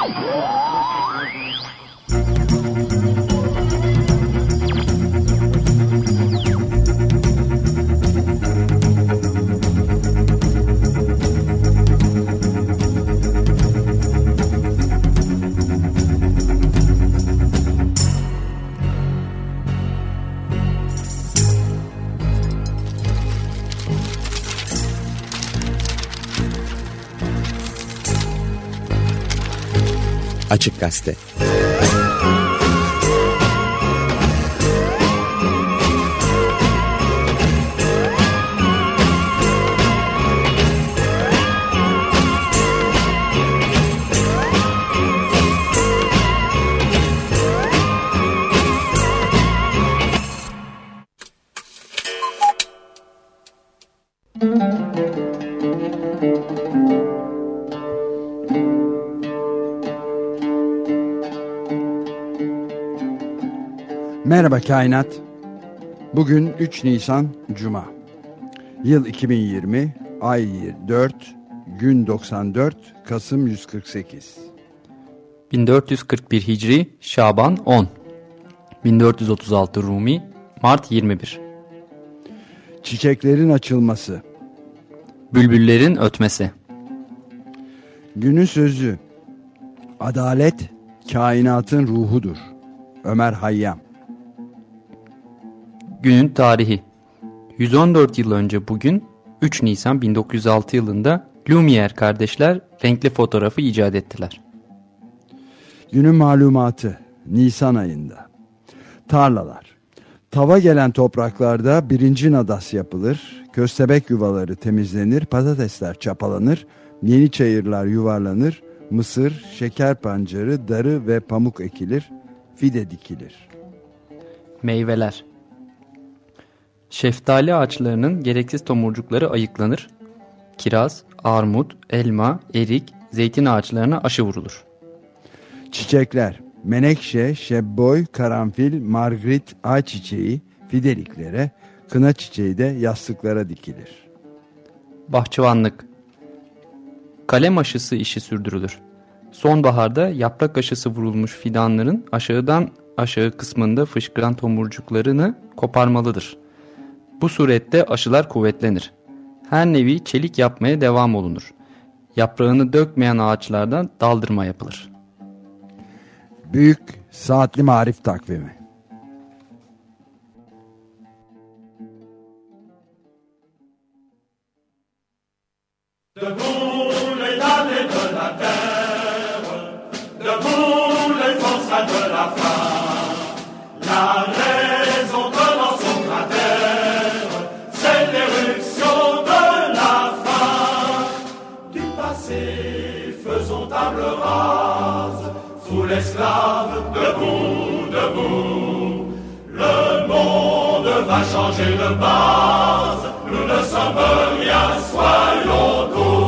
Açık Gazete Merhaba Kainat. Bugün 3 Nisan Cuma. Yıl 2020, ay 4, gün 94, Kasım 148. 1441 Hicri, Şaban 10. 1436 Rumi, Mart 21. Çiçeklerin açılması. Bülbüllerin ötmesi. Günün sözü. Adalet kainatın ruhudur. Ömer Hayyam. Günün tarihi 114 yıl önce bugün 3 Nisan 1906 yılında Lumière kardeşler renkli fotoğrafı icat ettiler. Günün malumatı Nisan ayında. Tarlalar. Tava gelen topraklarda birinci nadas yapılır, köstebek yuvaları temizlenir, patatesler çapalanır, yeni çayırlar yuvarlanır, mısır, şeker pancarı, darı ve pamuk ekilir, fide dikilir. Meyveler Şeftali ağaçlarının gereksiz tomurcukları ayıklanır. Kiraz, armut, elma, erik, zeytin ağaçlarına aşı vurulur. Çiçekler, menekşe, şebboy, karanfil, margrit, ayçiçeği, fideliklere, kına çiçeği de yastıklara dikilir. Bahçıvanlık Kalem aşısı işi sürdürülür. Sonbaharda yaprak aşısı vurulmuş fidanların aşağıdan aşağı kısmında fışkıran tomurcuklarını koparmalıdır. Bu surette aşılar kuvvetlenir. Her nevi çelik yapmaya devam olunur. Yaprağını dökmeyen ağaçlardan daldırma yapılır. Büyük Saatli Marif Takvimi Debout les dames de la terre, debout les forçats de la femme, la debout, debout. Le monde va changer de base, nous ne sommes rien, soyons doux.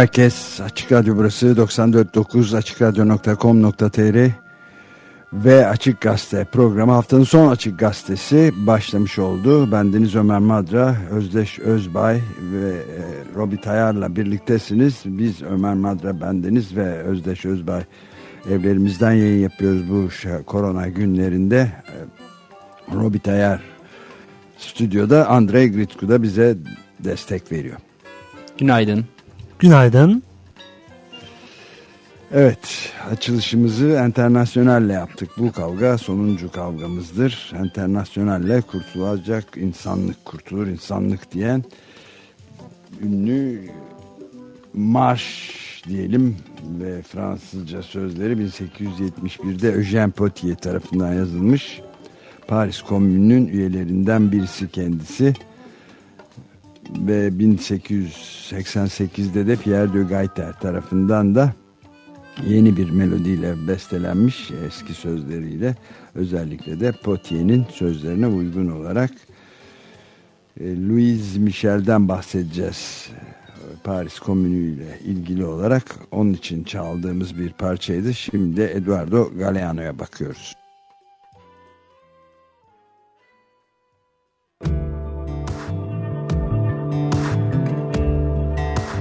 Herkes. Açık Radyo burası 94.9 AçıkRadyo.com.tr ve Açık Gazete programı haftanın son Açık Gazetesi başlamış oldu. Bendeniz Ömer Madra, Özdeş Özbay ve e, Robi Tayar'la birliktesiniz. Biz Ömer Madra, bendeniz ve Özdeş Özbay evlerimizden yayın yapıyoruz bu korona günlerinde. E, Robi Tayar stüdyoda, Andrei Gritku da bize destek veriyor. Günaydın. Günaydın. Evet, açılışımızı Enternasyonel'le yaptık. Bu kavga sonuncu kavgamızdır. Enternasyonel'le kurtulacak insanlık kurtulur, insanlık diyen ünlü marş diyelim ve Fransızca sözleri 1871'de Eugène Potier tarafından yazılmış. Paris Komünü'nün üyelerinden birisi kendisi ve 1888'de de Pierre de Gaiter tarafından da yeni bir melodiyle bestelenmiş eski sözleriyle özellikle de Potier'in sözlerine uygun olarak e, Louise Michel'den bahsedeceğiz. Paris Komünü ile ilgili olarak onun için çaldığımız bir parçaydı. Şimdi Eduardo Galeano'ya bakıyoruz.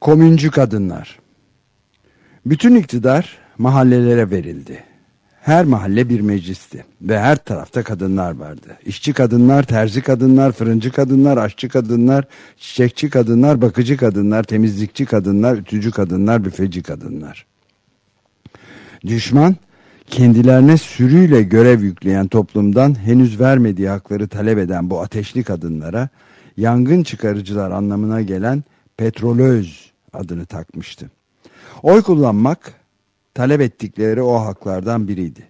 Komüncü kadınlar. Bütün iktidar mahallelere verildi. Her mahalle bir meclisti ve her tarafta kadınlar vardı. İşçi kadınlar, terzi kadınlar, fırıncı kadınlar, aşçı kadınlar, çiçekçi kadınlar, bakıcı kadınlar, temizlikçi kadınlar, ütücü kadınlar, büfeci kadınlar. Düşman kendilerine sürüyle görev yükleyen toplumdan henüz vermediği hakları talep eden bu ateşli kadınlara yangın çıkarıcılar anlamına gelen petrolöz adını takmıştı. Oy kullanmak talep ettikleri o haklardan biriydi.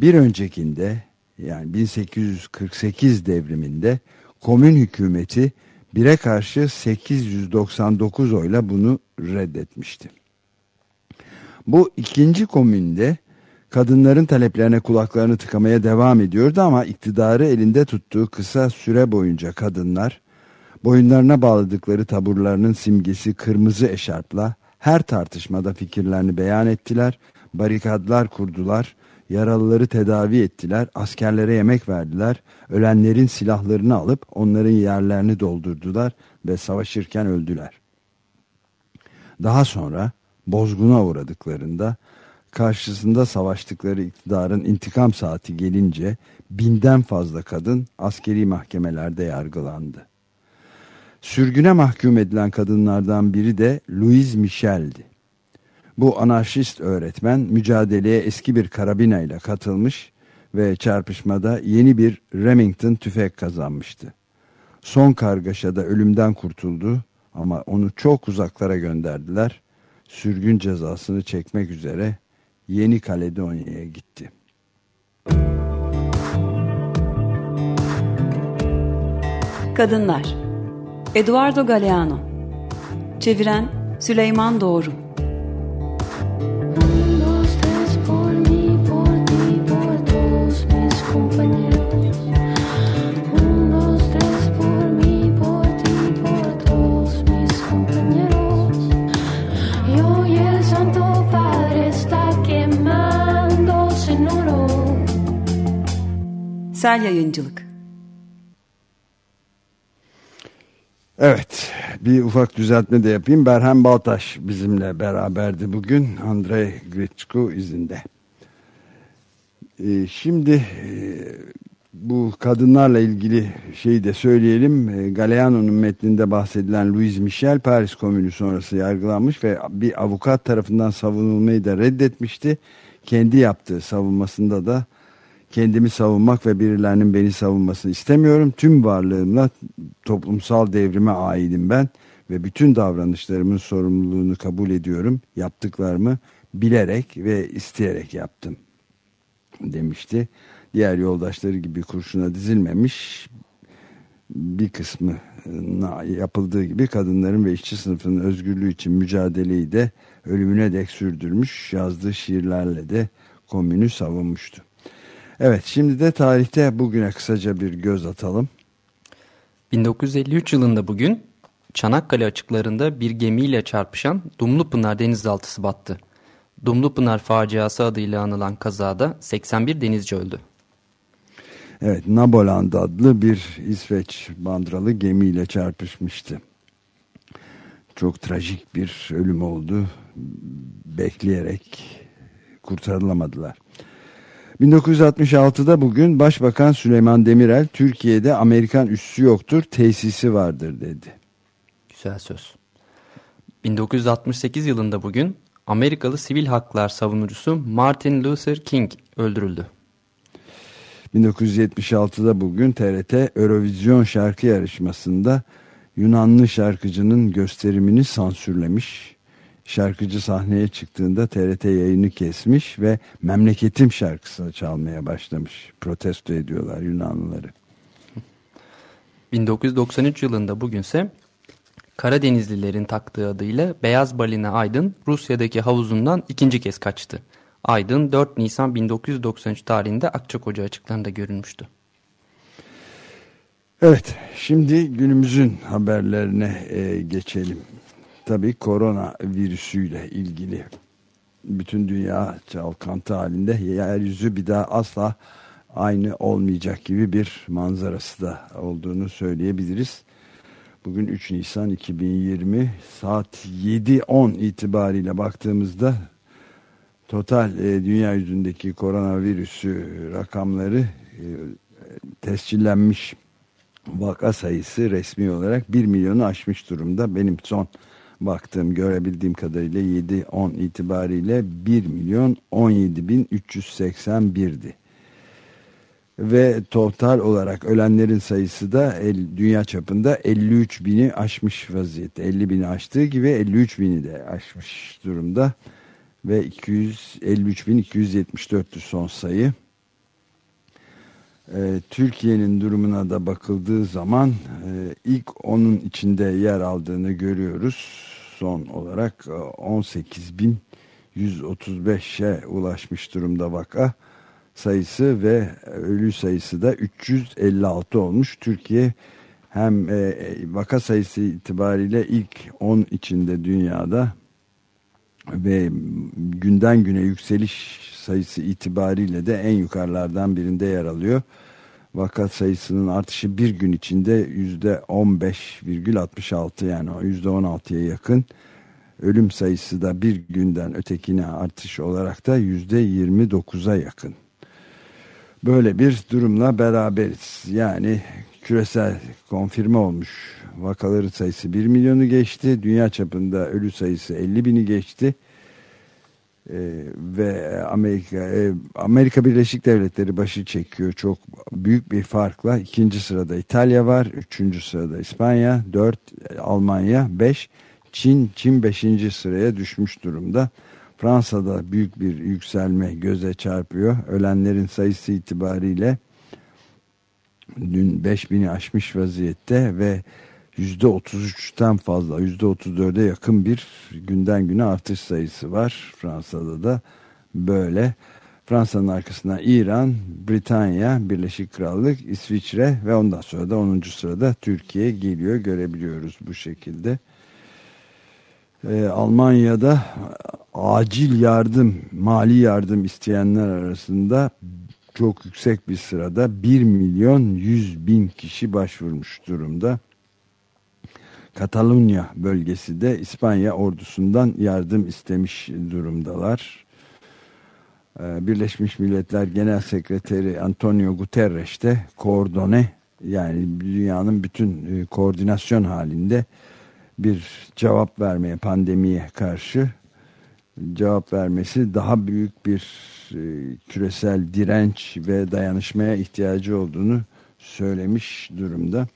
Bir öncekinde yani 1848 devriminde komün hükümeti bire karşı 899 oyla bunu reddetmişti. Bu ikinci komünde kadınların taleplerine kulaklarını tıkamaya devam ediyordu ama iktidarı elinde tuttuğu kısa süre boyunca kadınlar boyunlarına bağladıkları taburlarının simgesi kırmızı eşarpla her tartışmada fikirlerini beyan ettiler, barikadlar kurdular, yaralıları tedavi ettiler, askerlere yemek verdiler, ölenlerin silahlarını alıp onların yerlerini doldurdular ve savaşırken öldüler. Daha sonra bozguna uğradıklarında karşısında savaştıkları iktidarın intikam saati gelince binden fazla kadın askeri mahkemelerde yargılandı. Sürgüne mahkum edilen kadınlardan biri de Louise Michel'di. Bu anarşist öğretmen mücadeleye eski bir karabina ile katılmış ve çarpışmada yeni bir Remington tüfek kazanmıştı. Son kargaşada ölümden kurtuldu ama onu çok uzaklara gönderdiler. Sürgün cezasını çekmek üzere Yeni Kaledonya'ya gitti. Kadınlar Eduardo Galeano. Çeviren Süleyman Doğru. Sel Yayıncılık bir ufak düzeltme de yapayım. Berhem Baltaş bizimle beraberdi bugün. Andrei Gritschko izinde. Ee, şimdi e, bu kadınlarla ilgili şeyi de söyleyelim. E, Galeano'nun metninde bahsedilen Louis Michel Paris Komünü sonrası yargılanmış ve bir avukat tarafından savunulmayı da reddetmişti. Kendi yaptığı savunmasında da kendimi savunmak ve birilerinin beni savunmasını istemiyorum. Tüm varlığımla toplumsal devrime aidim ben ve bütün davranışlarımın sorumluluğunu kabul ediyorum. Yaptıklarımı bilerek ve isteyerek yaptım demişti. Diğer yoldaşları gibi kurşuna dizilmemiş bir kısmı yapıldığı gibi kadınların ve işçi sınıfının özgürlüğü için mücadeleyi de ölümüne dek sürdürmüş yazdığı şiirlerle de komünü savunmuştu. Evet şimdi de tarihte bugüne kısaca bir göz atalım. 1953 yılında bugün Çanakkale açıklarında bir gemiyle çarpışan Dumlupınar denizaltısı battı. Dumlupınar faciası adıyla anılan kazada 81 denizci öldü. Evet Naboland adlı bir İsveç bandralı gemiyle çarpışmıştı. Çok trajik bir ölüm oldu. Bekleyerek kurtarılamadılar. 1966'da bugün Başbakan Süleyman Demirel Türkiye'de Amerikan üssü yoktur tesisi vardır dedi. Güzel söz. 1968 yılında bugün Amerikalı sivil haklar savunucusu Martin Luther King öldürüldü. 1976'da bugün TRT Eurovision şarkı yarışmasında Yunanlı şarkıcının gösterimini sansürlemiş şarkıcı sahneye çıktığında TRT yayını kesmiş ve memleketim şarkısını çalmaya başlamış. Protesto ediyorlar Yunanlıları. 1993 yılında bugünse Karadenizlilerin taktığı adıyla Beyaz Balina Aydın Rusya'daki havuzundan ikinci kez kaçtı. Aydın 4 Nisan 1993 tarihinde Akçakoca açıklarında görülmüştü. Evet, şimdi günümüzün haberlerine e, geçelim tabii korona virüsüyle ilgili bütün dünya çalkantı halinde yeryüzü bir daha asla aynı olmayacak gibi bir manzarası da olduğunu söyleyebiliriz. Bugün 3 Nisan 2020 saat 7.10 itibariyle baktığımızda total e, dünya yüzündeki koronavirüsü rakamları e, tescillenmiş vaka sayısı resmi olarak 1 milyonu aşmış durumda. Benim son baktığım görebildiğim kadarıyla 7-10 itibariyle 1 milyon 17 bin 381'di. Ve total olarak ölenlerin sayısı da el, dünya çapında 53 bini aşmış vaziyette. 50 bini aştığı gibi 53 bini de aşmış durumda. Ve 253 bin 274'tü son sayı. Ee, Türkiye'nin durumuna da bakıldığı zaman e, ilk onun içinde yer aldığını görüyoruz son olarak 18.135'e ulaşmış durumda vaka sayısı ve ölü sayısı da 356 olmuş. Türkiye hem e, e, vaka sayısı itibariyle ilk 10 içinde dünyada ve günden güne yükseliş sayısı itibariyle de en yukarılardan birinde yer alıyor vaka sayısının artışı bir gün içinde yüzde 15,66 yani yüzde 16'ya yakın. Ölüm sayısı da bir günden ötekine artış olarak da yüzde 29'a yakın. Böyle bir durumla beraberiz. Yani küresel konfirme olmuş vakaların sayısı 1 milyonu geçti. Dünya çapında ölü sayısı 50 bini geçti. Ee, ve Amerika e, Amerika Birleşik Devletleri başı çekiyor çok büyük bir farkla. ikinci sırada İtalya var, üçüncü sırada İspanya, dört Almanya, beş Çin, Çin beşinci sıraya düşmüş durumda. Fransa'da büyük bir yükselme göze çarpıyor. Ölenlerin sayısı itibariyle dün 5000'i aşmış vaziyette ve %33'ten fazla %34'e yakın bir günden güne artış sayısı var. Fransa'da da böyle. Fransa'nın arkasına İran, Britanya, Birleşik Krallık, İsviçre ve ondan sonra da 10. sırada Türkiye geliyor. Görebiliyoruz bu şekilde. Ee, Almanya'da acil yardım, mali yardım isteyenler arasında çok yüksek bir sırada 1 milyon 100 bin kişi başvurmuş durumda. Katalunya bölgesi de İspanya ordusundan yardım istemiş durumdalar. Ee, Birleşmiş Milletler Genel Sekreteri Antonio Guterres de koordone yani dünyanın bütün e, koordinasyon halinde bir cevap vermeye pandemiye karşı cevap vermesi daha büyük bir e, küresel direnç ve dayanışmaya ihtiyacı olduğunu söylemiş durumda.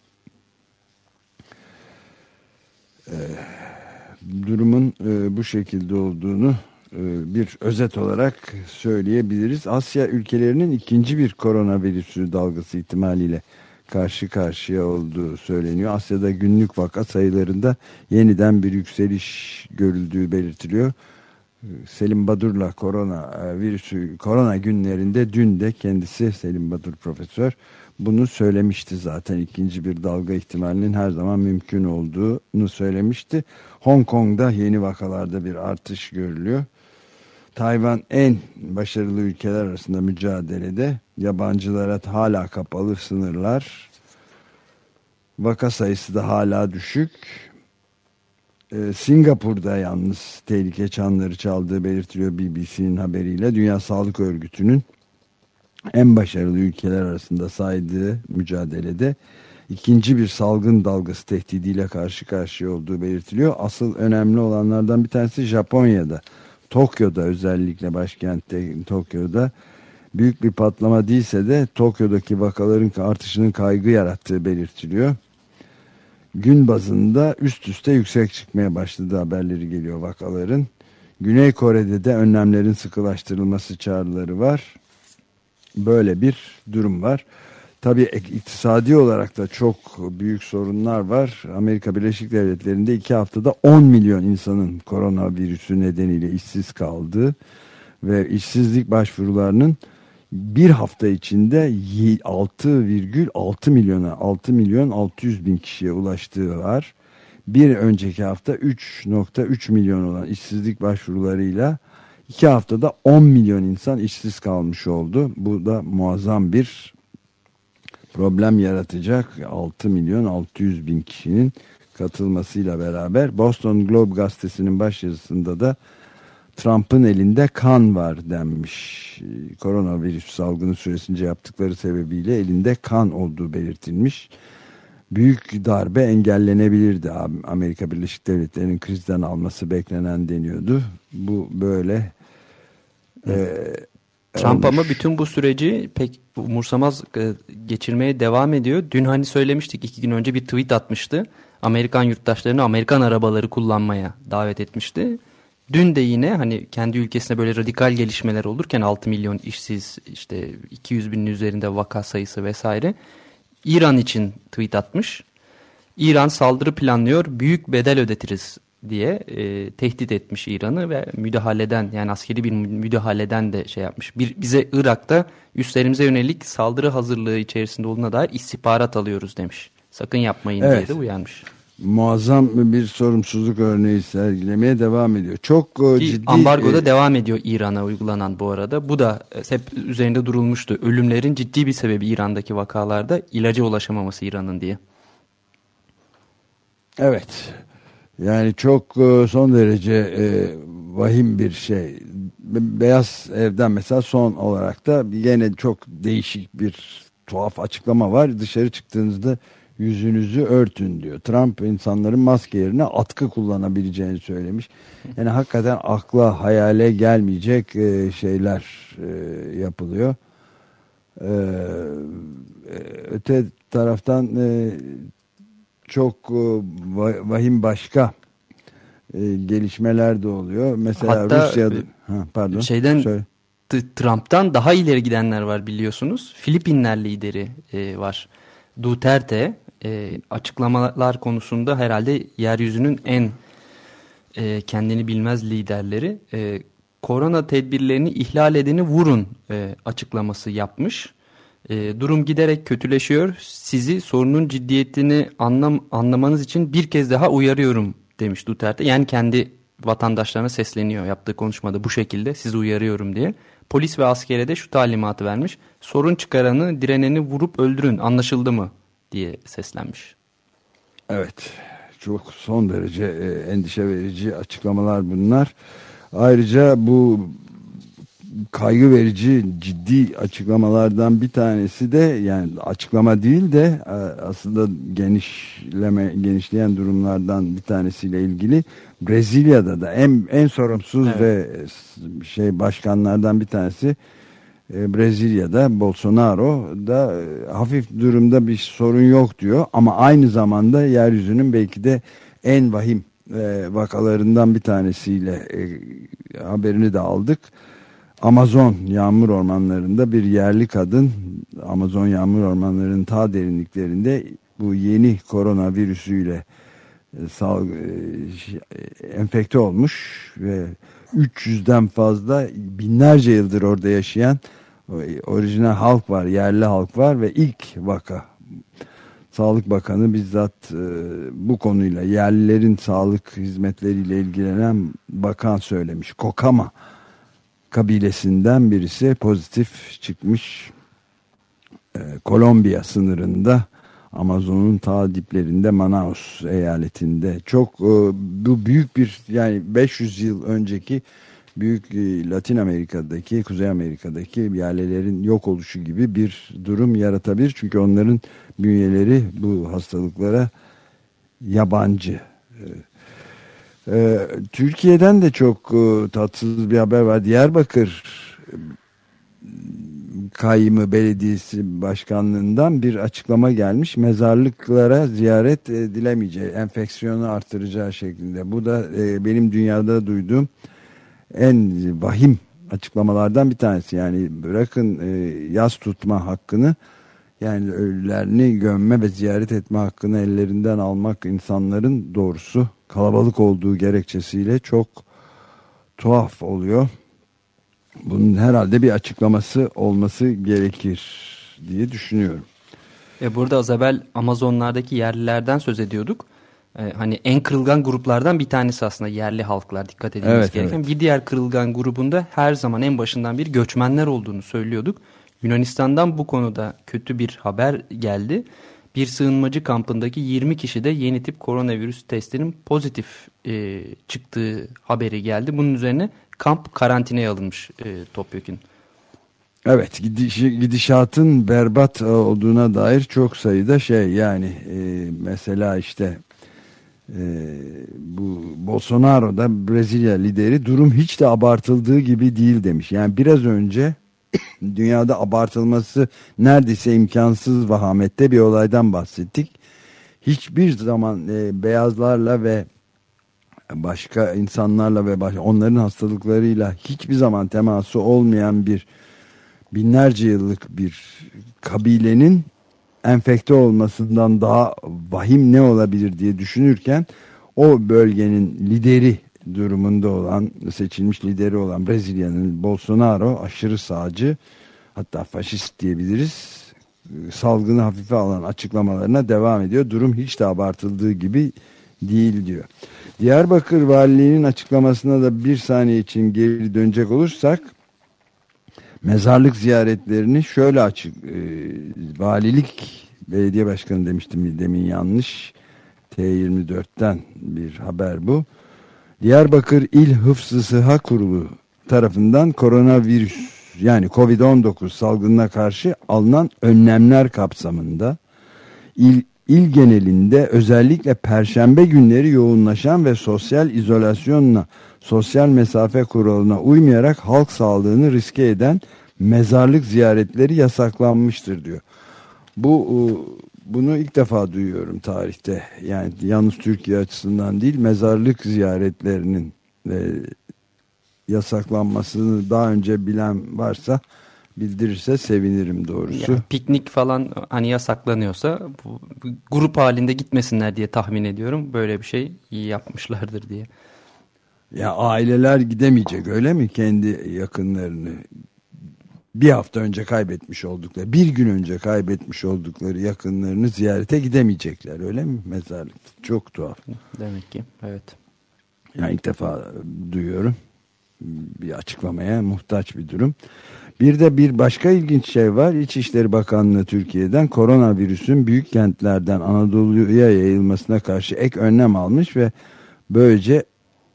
Ee, durumun e, bu şekilde olduğunu e, bir özet olarak söyleyebiliriz. Asya ülkelerinin ikinci bir koronavirüsü dalgası ihtimaliyle karşı karşıya olduğu söyleniyor. Asya'da günlük vaka sayılarında yeniden bir yükseliş görüldüğü belirtiliyor. Selim Badur'la korona e, virüsü korona günlerinde dün de kendisi Selim Badur profesör bunu söylemişti zaten ikinci bir dalga ihtimalinin her zaman mümkün olduğunu söylemişti. Hong Kong'da yeni vakalarda bir artış görülüyor. Tayvan en başarılı ülkeler arasında mücadelede yabancılara hala kapalı sınırlar. Vaka sayısı da hala düşük. Ee, Singapur'da yalnız tehlike çanları çaldığı belirtiliyor BBC'nin haberiyle. Dünya Sağlık Örgütü'nün en başarılı ülkeler arasında saydığı mücadelede ikinci bir salgın dalgası tehdidiyle karşı karşıya olduğu belirtiliyor. Asıl önemli olanlardan bir tanesi Japonya'da. Tokyo'da özellikle başkentte Tokyo'da büyük bir patlama değilse de Tokyo'daki vakaların artışının kaygı yarattığı belirtiliyor. Gün bazında üst üste yüksek çıkmaya başladı haberleri geliyor vakaların. Güney Kore'de de önlemlerin sıkılaştırılması çağrıları var böyle bir durum var. Tabii iktisadi olarak da çok büyük sorunlar var. Amerika Birleşik Devletleri'nde iki haftada 10 milyon insanın koronavirüsü nedeniyle işsiz kaldığı ve işsizlik başvurularının bir hafta içinde 6,6 milyona 6 milyon 600 bin kişiye ulaştığı var. Bir önceki hafta 3.3 milyon olan işsizlik başvurularıyla İki haftada 10 milyon insan işsiz kalmış oldu. Bu da muazzam bir problem yaratacak. 6 milyon 600 bin kişinin katılmasıyla beraber Boston Globe gazetesinin başyazısında da Trump'ın elinde kan var denmiş. Koronavirüs salgını süresince yaptıkları sebebiyle elinde kan olduğu belirtilmiş. Büyük darbe engellenebilirdi. Amerika Birleşik Devletleri'nin krizden alması beklenen deniyordu. Bu böyle ee, Trump ama bütün bu süreci pek umursamaz e, geçirmeye devam ediyor. Dün hani söylemiştik iki gün önce bir tweet atmıştı. Amerikan yurttaşlarını Amerikan arabaları kullanmaya davet etmişti. Dün de yine hani kendi ülkesinde böyle radikal gelişmeler olurken 6 milyon işsiz işte 200 binin üzerinde vaka sayısı vesaire İran için tweet atmış. İran saldırı planlıyor büyük bedel ödetiriz diye e, tehdit etmiş İran'ı ve müdahaleden yani askeri bir müdahaleden de şey yapmış. Bir, bize Irak'ta üstlerimize yönelik saldırı hazırlığı içerisinde olduğuna dair istihbarat alıyoruz demiş. Sakın yapmayın evet. diye de uyarmış. Muazzam bir sorumsuzluk örneği sergilemeye devam ediyor. Çok e, Ki, ciddi... Ambargoda e, devam ediyor İran'a uygulanan bu arada. Bu da e, hep üzerinde durulmuştu. Ölümlerin ciddi bir sebebi İran'daki vakalarda ilaca ulaşamaması İran'ın diye. Evet. Yani çok e, son derece e, vahim bir şey. Beyaz Ev'den mesela son olarak da yine çok değişik bir tuhaf açıklama var. Dışarı çıktığınızda yüzünüzü örtün diyor. Trump insanların maske yerine atkı kullanabileceğini söylemiş. Yani hakikaten akla hayale gelmeyecek e, şeyler e, yapılıyor. E, öte taraftan çok vahim başka gelişmeler de oluyor. Mesela Hatta, Rusya'da ha, pardon. Şeyden söyle. Trump'tan daha ileri gidenler var biliyorsunuz. Filipinler lideri e, var. Duterte e, açıklamalar konusunda herhalde yeryüzünün en e, kendini bilmez liderleri. E, korona tedbirlerini ihlal edeni vurun e, açıklaması yapmış. E, durum giderek kötüleşiyor. Sizi sorunun ciddiyetini anlam anlamanız için bir kez daha uyarıyorum demiş Duterte. Yani kendi vatandaşlarına sesleniyor yaptığı konuşmada bu şekilde sizi uyarıyorum diye. Polis ve askere de şu talimatı vermiş. Sorun çıkaranı, direneni vurup öldürün anlaşıldı mı diye seslenmiş. Evet çok son derece e, endişe verici açıklamalar bunlar. Ayrıca bu kaygı verici ciddi açıklamalardan bir tanesi de yani açıklama değil de e, aslında genişleme genişleyen durumlardan bir tanesiyle ilgili Brezilya'da da en en sorumsuz evet. ve şey başkanlardan bir tanesi e, Brezilya'da Bolsonaro da e, hafif durumda bir sorun yok diyor ama aynı zamanda yeryüzünün belki de en vahim vakalarından bir tanesiyle haberini de aldık Amazon yağmur ormanlarında bir yerli kadın Amazon yağmur ormanlarının ta derinliklerinde bu yeni koronavirüsüyle e, salg e, enfekte olmuş ve 300'den fazla binlerce yıldır orada yaşayan orijinal halk var, yerli halk var ve ilk vaka Sağlık Bakanı bizzat e, bu konuyla yerlilerin sağlık hizmetleriyle ilgilenen bakan söylemiş. Kokama kabilesinden birisi pozitif çıkmış. Ee, Kolombiya sınırında Amazon'un ta diplerinde Manaus eyaletinde çok e, bu büyük bir yani 500 yıl önceki büyük e, Latin Amerika'daki Kuzey Amerika'daki yerlilerin yok oluşu gibi bir durum yaratabilir. Çünkü onların bünyeleri bu hastalıklara yabancı. Ee, ee, Türkiye'den de çok e, tatsız bir haber var. Diyarbakır e, Kayyımı Belediyesi Başkanlığından bir açıklama gelmiş. Mezarlıklara ziyaret edilemeyeceği, enfeksiyonu artıracağı şeklinde. Bu da e, benim dünyada duyduğum en vahim açıklamalardan bir tanesi. Yani bırakın yaz tutma hakkını yani ölülerini gömme ve ziyaret etme hakkını ellerinden almak insanların doğrusu kalabalık olduğu gerekçesiyle çok tuhaf oluyor. Bunun herhalde bir açıklaması olması gerekir diye düşünüyorum. E burada az evvel Amazonlardaki yerlilerden söz ediyorduk. Ee, hani en kırılgan gruplardan bir tanesi aslında yerli halklar dikkat edilmesi evet, gereken. Evet. Bir diğer kırılgan grubunda her zaman en başından bir göçmenler olduğunu söylüyorduk. Yunanistan'dan bu konuda kötü bir haber geldi. Bir sığınmacı kampındaki 20 kişi de yeni tip koronavirüs testinin pozitif e, çıktığı haberi geldi. Bunun üzerine kamp karantinaya alınmış e, topyekun. Evet gidiş, gidişatın berbat olduğuna dair çok sayıda şey yani e, mesela işte e, bu Bolsonaro da Brezilya lideri durum hiç de abartıldığı gibi değil demiş. Yani biraz önce dünyada abartılması neredeyse imkansız vahamette bir olaydan bahsettik. Hiçbir zaman e, beyazlarla ve başka insanlarla ve baş, onların hastalıklarıyla hiçbir zaman teması olmayan bir binlerce yıllık bir kabilenin enfekte olmasından daha vahim ne olabilir diye düşünürken o bölgenin lideri durumunda olan seçilmiş lideri olan Brezilya'nın Bolsonaro aşırı sağcı hatta faşist diyebiliriz salgını hafife alan açıklamalarına devam ediyor. Durum hiç de abartıldığı gibi değil diyor. Diyarbakır Valiliğinin açıklamasına da bir saniye için geri dönecek olursak mezarlık ziyaretlerini şöyle açık e, valilik belediye başkanı demiştim demin yanlış T24'ten bir haber bu Diyarbakır İl Hıfzı Sıha Kurulu tarafından koronavirüs yani Covid-19 salgınına karşı alınan önlemler kapsamında il il genelinde özellikle perşembe günleri yoğunlaşan ve sosyal izolasyonla sosyal mesafe kuralına uymayarak halk sağlığını riske eden mezarlık ziyaretleri yasaklanmıştır diyor. Bu bunu ilk defa duyuyorum tarihte. Yani yalnız Türkiye açısından değil mezarlık ziyaretlerinin e, yasaklanmasını daha önce bilen varsa bildirirse sevinirim doğrusu. Yani piknik falan hani yasaklanıyorsa bu, grup halinde gitmesinler diye tahmin ediyorum. Böyle bir şey iyi yapmışlardır diye. Ya aileler gidemeyecek öyle mi? Kendi yakınlarını bir hafta önce kaybetmiş oldukları, bir gün önce kaybetmiş oldukları yakınlarını ziyarete gidemeyecekler öyle mi mezarlık? Çok tuhaf. Demek ki evet. Yani ilk defa duyuyorum bir açıklamaya muhtaç bir durum. Bir de bir başka ilginç şey var. İçişleri Bakanlığı Türkiye'den koronavirüsün büyük kentlerden Anadolu'ya yayılmasına karşı ek önlem almış ve böylece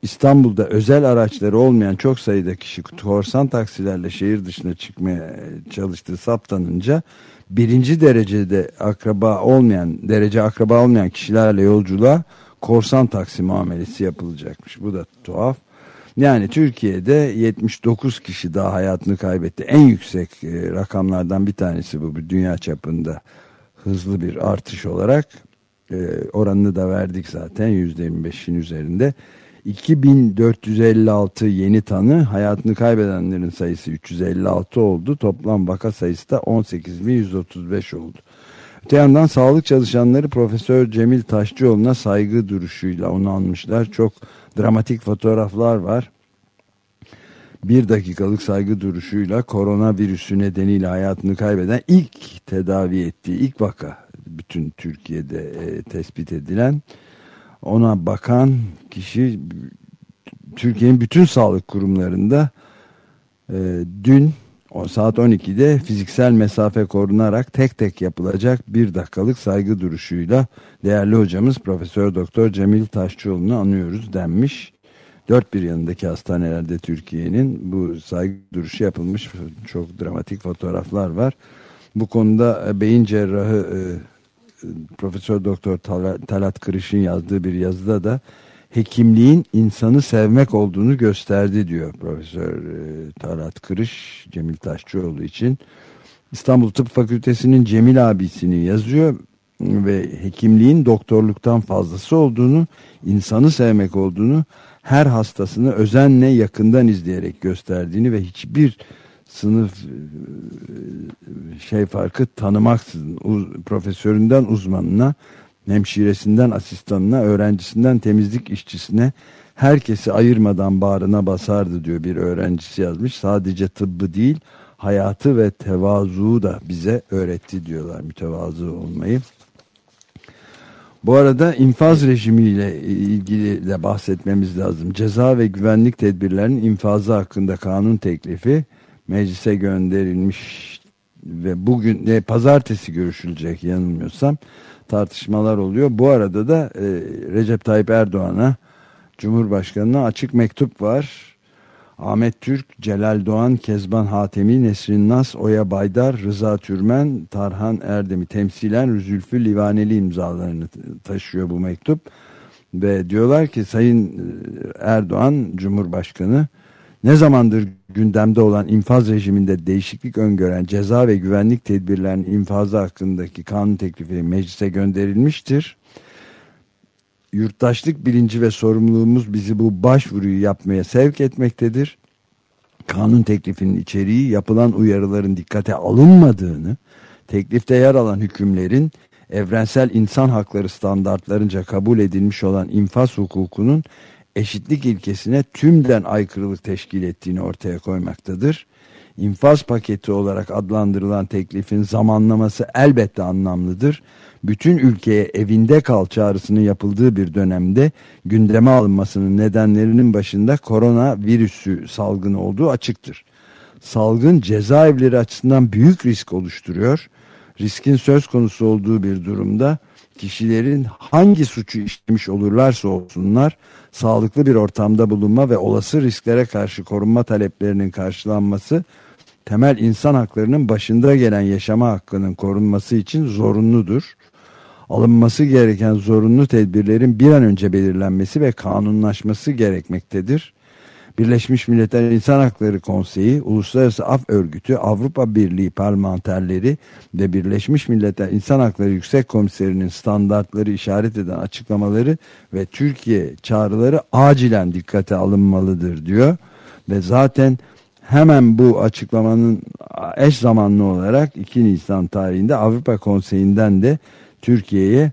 İstanbul'da özel araçları olmayan çok sayıda kişi korsan taksilerle şehir dışına çıkmaya çalıştığı saptanınca birinci derecede akraba olmayan derece akraba olmayan kişilerle yolculuğa korsan taksi muamelesi yapılacakmış. Bu da tuhaf. Yani Türkiye'de 79 kişi daha hayatını kaybetti. En yüksek e, rakamlardan bir tanesi bu dünya çapında hızlı bir artış olarak e, oranını da verdik zaten %25'in üzerinde. 2456 yeni tanı hayatını kaybedenlerin sayısı 356 oldu. Toplam vaka sayısı da 18135 oldu. Öte yandan sağlık çalışanları Profesör Cemil Taşçıoğlu'na saygı duruşuyla onu anmışlar. Çok dramatik fotoğraflar var. Bir dakikalık saygı duruşuyla koronavirüsü nedeniyle hayatını kaybeden ilk tedavi ettiği ilk vaka bütün Türkiye'de e, tespit edilen ona bakan kişi Türkiye'nin bütün sağlık kurumlarında e, dün saat 12'de fiziksel mesafe korunarak tek tek yapılacak bir dakikalık saygı duruşuyla değerli hocamız Profesör Doktor Cemil Taşçıoğlu'nu anıyoruz denmiş. Dört bir yanındaki hastanelerde Türkiye'nin bu saygı duruşu yapılmış çok dramatik fotoğraflar var. Bu konuda e, beyin cerrahı e, Profesör Doktor Talat Kırış'ın yazdığı bir yazıda da hekimliğin insanı sevmek olduğunu gösterdi diyor Profesör e, Talat Kırış Cemil Taşçıoğlu için. İstanbul Tıp Fakültesi'nin Cemil abisini yazıyor ve hekimliğin doktorluktan fazlası olduğunu, insanı sevmek olduğunu, her hastasını özenle yakından izleyerek gösterdiğini ve hiçbir sınıf e, şey farkı tanımaksızın profesöründen uzmanına hemşiresinden asistanına öğrencisinden temizlik işçisine herkesi ayırmadan bağrına basardı diyor bir öğrencisi yazmış sadece tıbbı değil hayatı ve tevazuyu da bize öğretti diyorlar mütevazı olmayı bu arada infaz rejimiyle ilgili de bahsetmemiz lazım. Ceza ve güvenlik tedbirlerinin infazı hakkında kanun teklifi meclise gönderilmiş ve bugün e, pazartesi görüşülecek yanılmıyorsam tartışmalar oluyor. Bu arada da e, Recep Tayyip Erdoğan'a Cumhurbaşkanı'na açık mektup var. Ahmet Türk, Celal Doğan, Kezban Hatemi, Nesrin Nas, Oya Baydar, Rıza Türmen, Tarhan Erdem'i temsilen Zülfü Livaneli imzalarını taşıyor bu mektup. Ve diyorlar ki Sayın e, Erdoğan Cumhurbaşkanı ne zamandır gündemde olan infaz rejiminde değişiklik öngören ceza ve güvenlik tedbirlerinin infazı hakkındaki kanun teklifi meclise gönderilmiştir. Yurttaşlık bilinci ve sorumluluğumuz bizi bu başvuruyu yapmaya sevk etmektedir. Kanun teklifinin içeriği yapılan uyarıların dikkate alınmadığını, teklifte yer alan hükümlerin evrensel insan hakları standartlarınca kabul edilmiş olan infaz hukukunun eşitlik ilkesine tümden aykırılık teşkil ettiğini ortaya koymaktadır. İnfaz paketi olarak adlandırılan teklifin zamanlaması elbette anlamlıdır. Bütün ülkeye evinde kal çağrısının yapıldığı bir dönemde gündeme alınmasının nedenlerinin başında korona virüsü salgını olduğu açıktır. Salgın cezaevleri açısından büyük risk oluşturuyor. Riskin söz konusu olduğu bir durumda kişilerin hangi suçu işlemiş olurlarsa olsunlar sağlıklı bir ortamda bulunma ve olası risklere karşı korunma taleplerinin karşılanması temel insan haklarının başında gelen yaşama hakkının korunması için zorunludur. alınması gereken zorunlu tedbirlerin bir an önce belirlenmesi ve kanunlaşması gerekmektedir. Birleşmiş Milletler İnsan Hakları Konseyi, Uluslararası Af Örgütü, Avrupa Birliği parlamenterleri ve Birleşmiş Milletler İnsan Hakları Yüksek Komiserinin standartları işaret eden açıklamaları ve Türkiye çağrıları acilen dikkate alınmalıdır diyor. Ve zaten hemen bu açıklamanın eş zamanlı olarak 2 Nisan tarihinde Avrupa Konseyi'nden de Türkiye'ye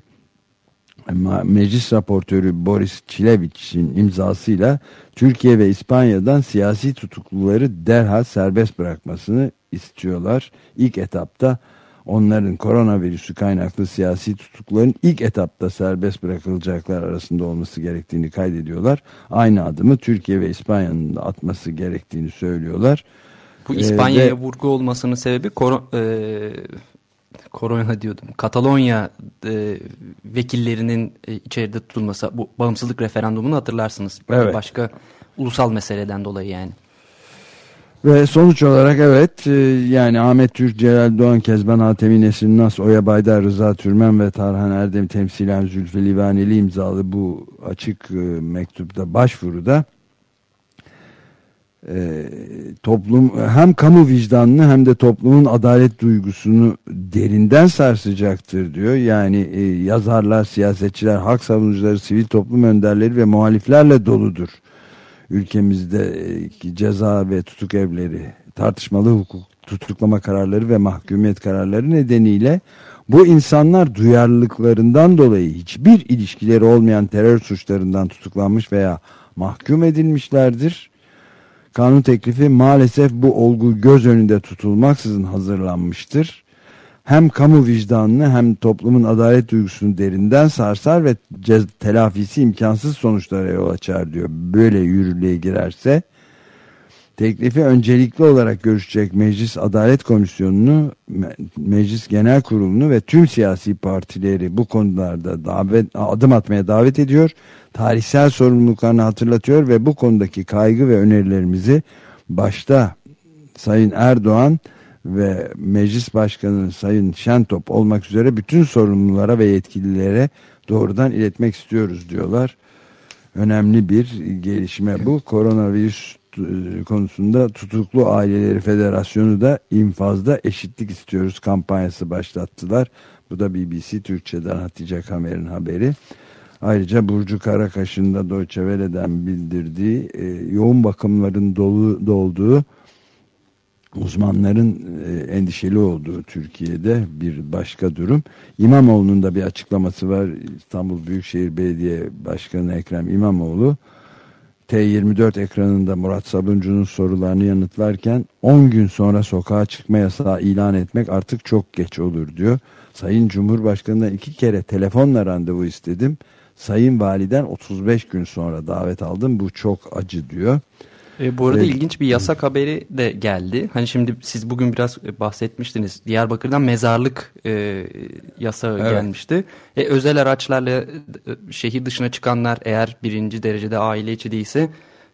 meclis raportörü Boris Çileviç'in imzasıyla Türkiye ve İspanya'dan siyasi tutukluları derhal serbest bırakmasını istiyorlar. İlk etapta onların koronavirüsü kaynaklı siyasi tutukluların ilk etapta serbest bırakılacaklar arasında olması gerektiğini kaydediyorlar. Aynı adımı Türkiye ve İspanya'nın da atması gerektiğini söylüyorlar. Bu İspanya'ya ee, vurgu olmasının sebebi koro, e, korona diyordum. Katalonya e, vekillerinin e, içeride tutulması bu bağımsızlık referandumunu hatırlarsınız. Evet. Başka ulusal meseleden dolayı yani. Ve sonuç olarak evet e, yani Ahmet Türk, Celal Doğan, Kezban Hatemi, Nesrin Nas, Oya Baydar, Rıza Türmen ve Tarhan Erdem temsilen Zülfü Livaneli imzalı bu açık e, mektupta başvuruda e, toplum hem kamu vicdanını hem de toplumun adalet duygusunu derinden sarsacaktır diyor. Yani e, yazarlar, siyasetçiler, hak savunucuları, sivil toplum önderleri ve muhaliflerle doludur. Ülkemizde e, ceza ve tutuk evleri, tartışmalı hukuk, tutuklama kararları ve mahkumiyet kararları nedeniyle bu insanlar duyarlılıklarından dolayı hiçbir ilişkileri olmayan terör suçlarından tutuklanmış veya mahkum edilmişlerdir Kanun teklifi maalesef bu olgu göz önünde tutulmaksızın hazırlanmıştır. Hem kamu vicdanını hem toplumun adalet duygusunu derinden sarsar ve telafisi imkansız sonuçlara yol açar diyor. Böyle yürürlüğe girerse teklifi öncelikli olarak görüşecek Meclis Adalet Komisyonu'nu, Meclis Genel Kurulu'nu ve tüm siyasi partileri bu konularda davet, adım atmaya davet ediyor tarihsel sorumluluklarını hatırlatıyor ve bu konudaki kaygı ve önerilerimizi başta Sayın Erdoğan ve Meclis Başkanı Sayın Şentop olmak üzere bütün sorumlulara ve yetkililere doğrudan iletmek istiyoruz diyorlar. Önemli bir gelişme bu. Koronavirüs konusunda Tutuklu Aileleri Federasyonu da infazda eşitlik istiyoruz kampanyası başlattılar. Bu da BBC Türkçe'den Hatice Kamer'in haberi. Ayrıca Burcu Karakaş'ın da Deutsche Welle'den bildirdiği e, yoğun bakımların dolu dolduğu uzmanların e, endişeli olduğu Türkiye'de bir başka durum. İmamoğlu'nun da bir açıklaması var. İstanbul Büyükşehir Belediye Başkanı Ekrem İmamoğlu T24 ekranında Murat Sabuncu'nun sorularını yanıtlarken 10 gün sonra sokağa çıkma yasağı ilan etmek artık çok geç olur diyor. Sayın Cumhurbaşkanı'na iki kere telefonla randevu istedim. Sayın Validen 35 gün sonra davet aldım. Bu çok acı diyor. E, bu arada Ve, ilginç bir yasak haberi de geldi. Hani şimdi siz bugün biraz bahsetmiştiniz. Diyarbakır'dan mezarlık e, yasağı evet. gelmişti. E, özel araçlarla e, şehir dışına çıkanlar eğer birinci derecede aile içi değilse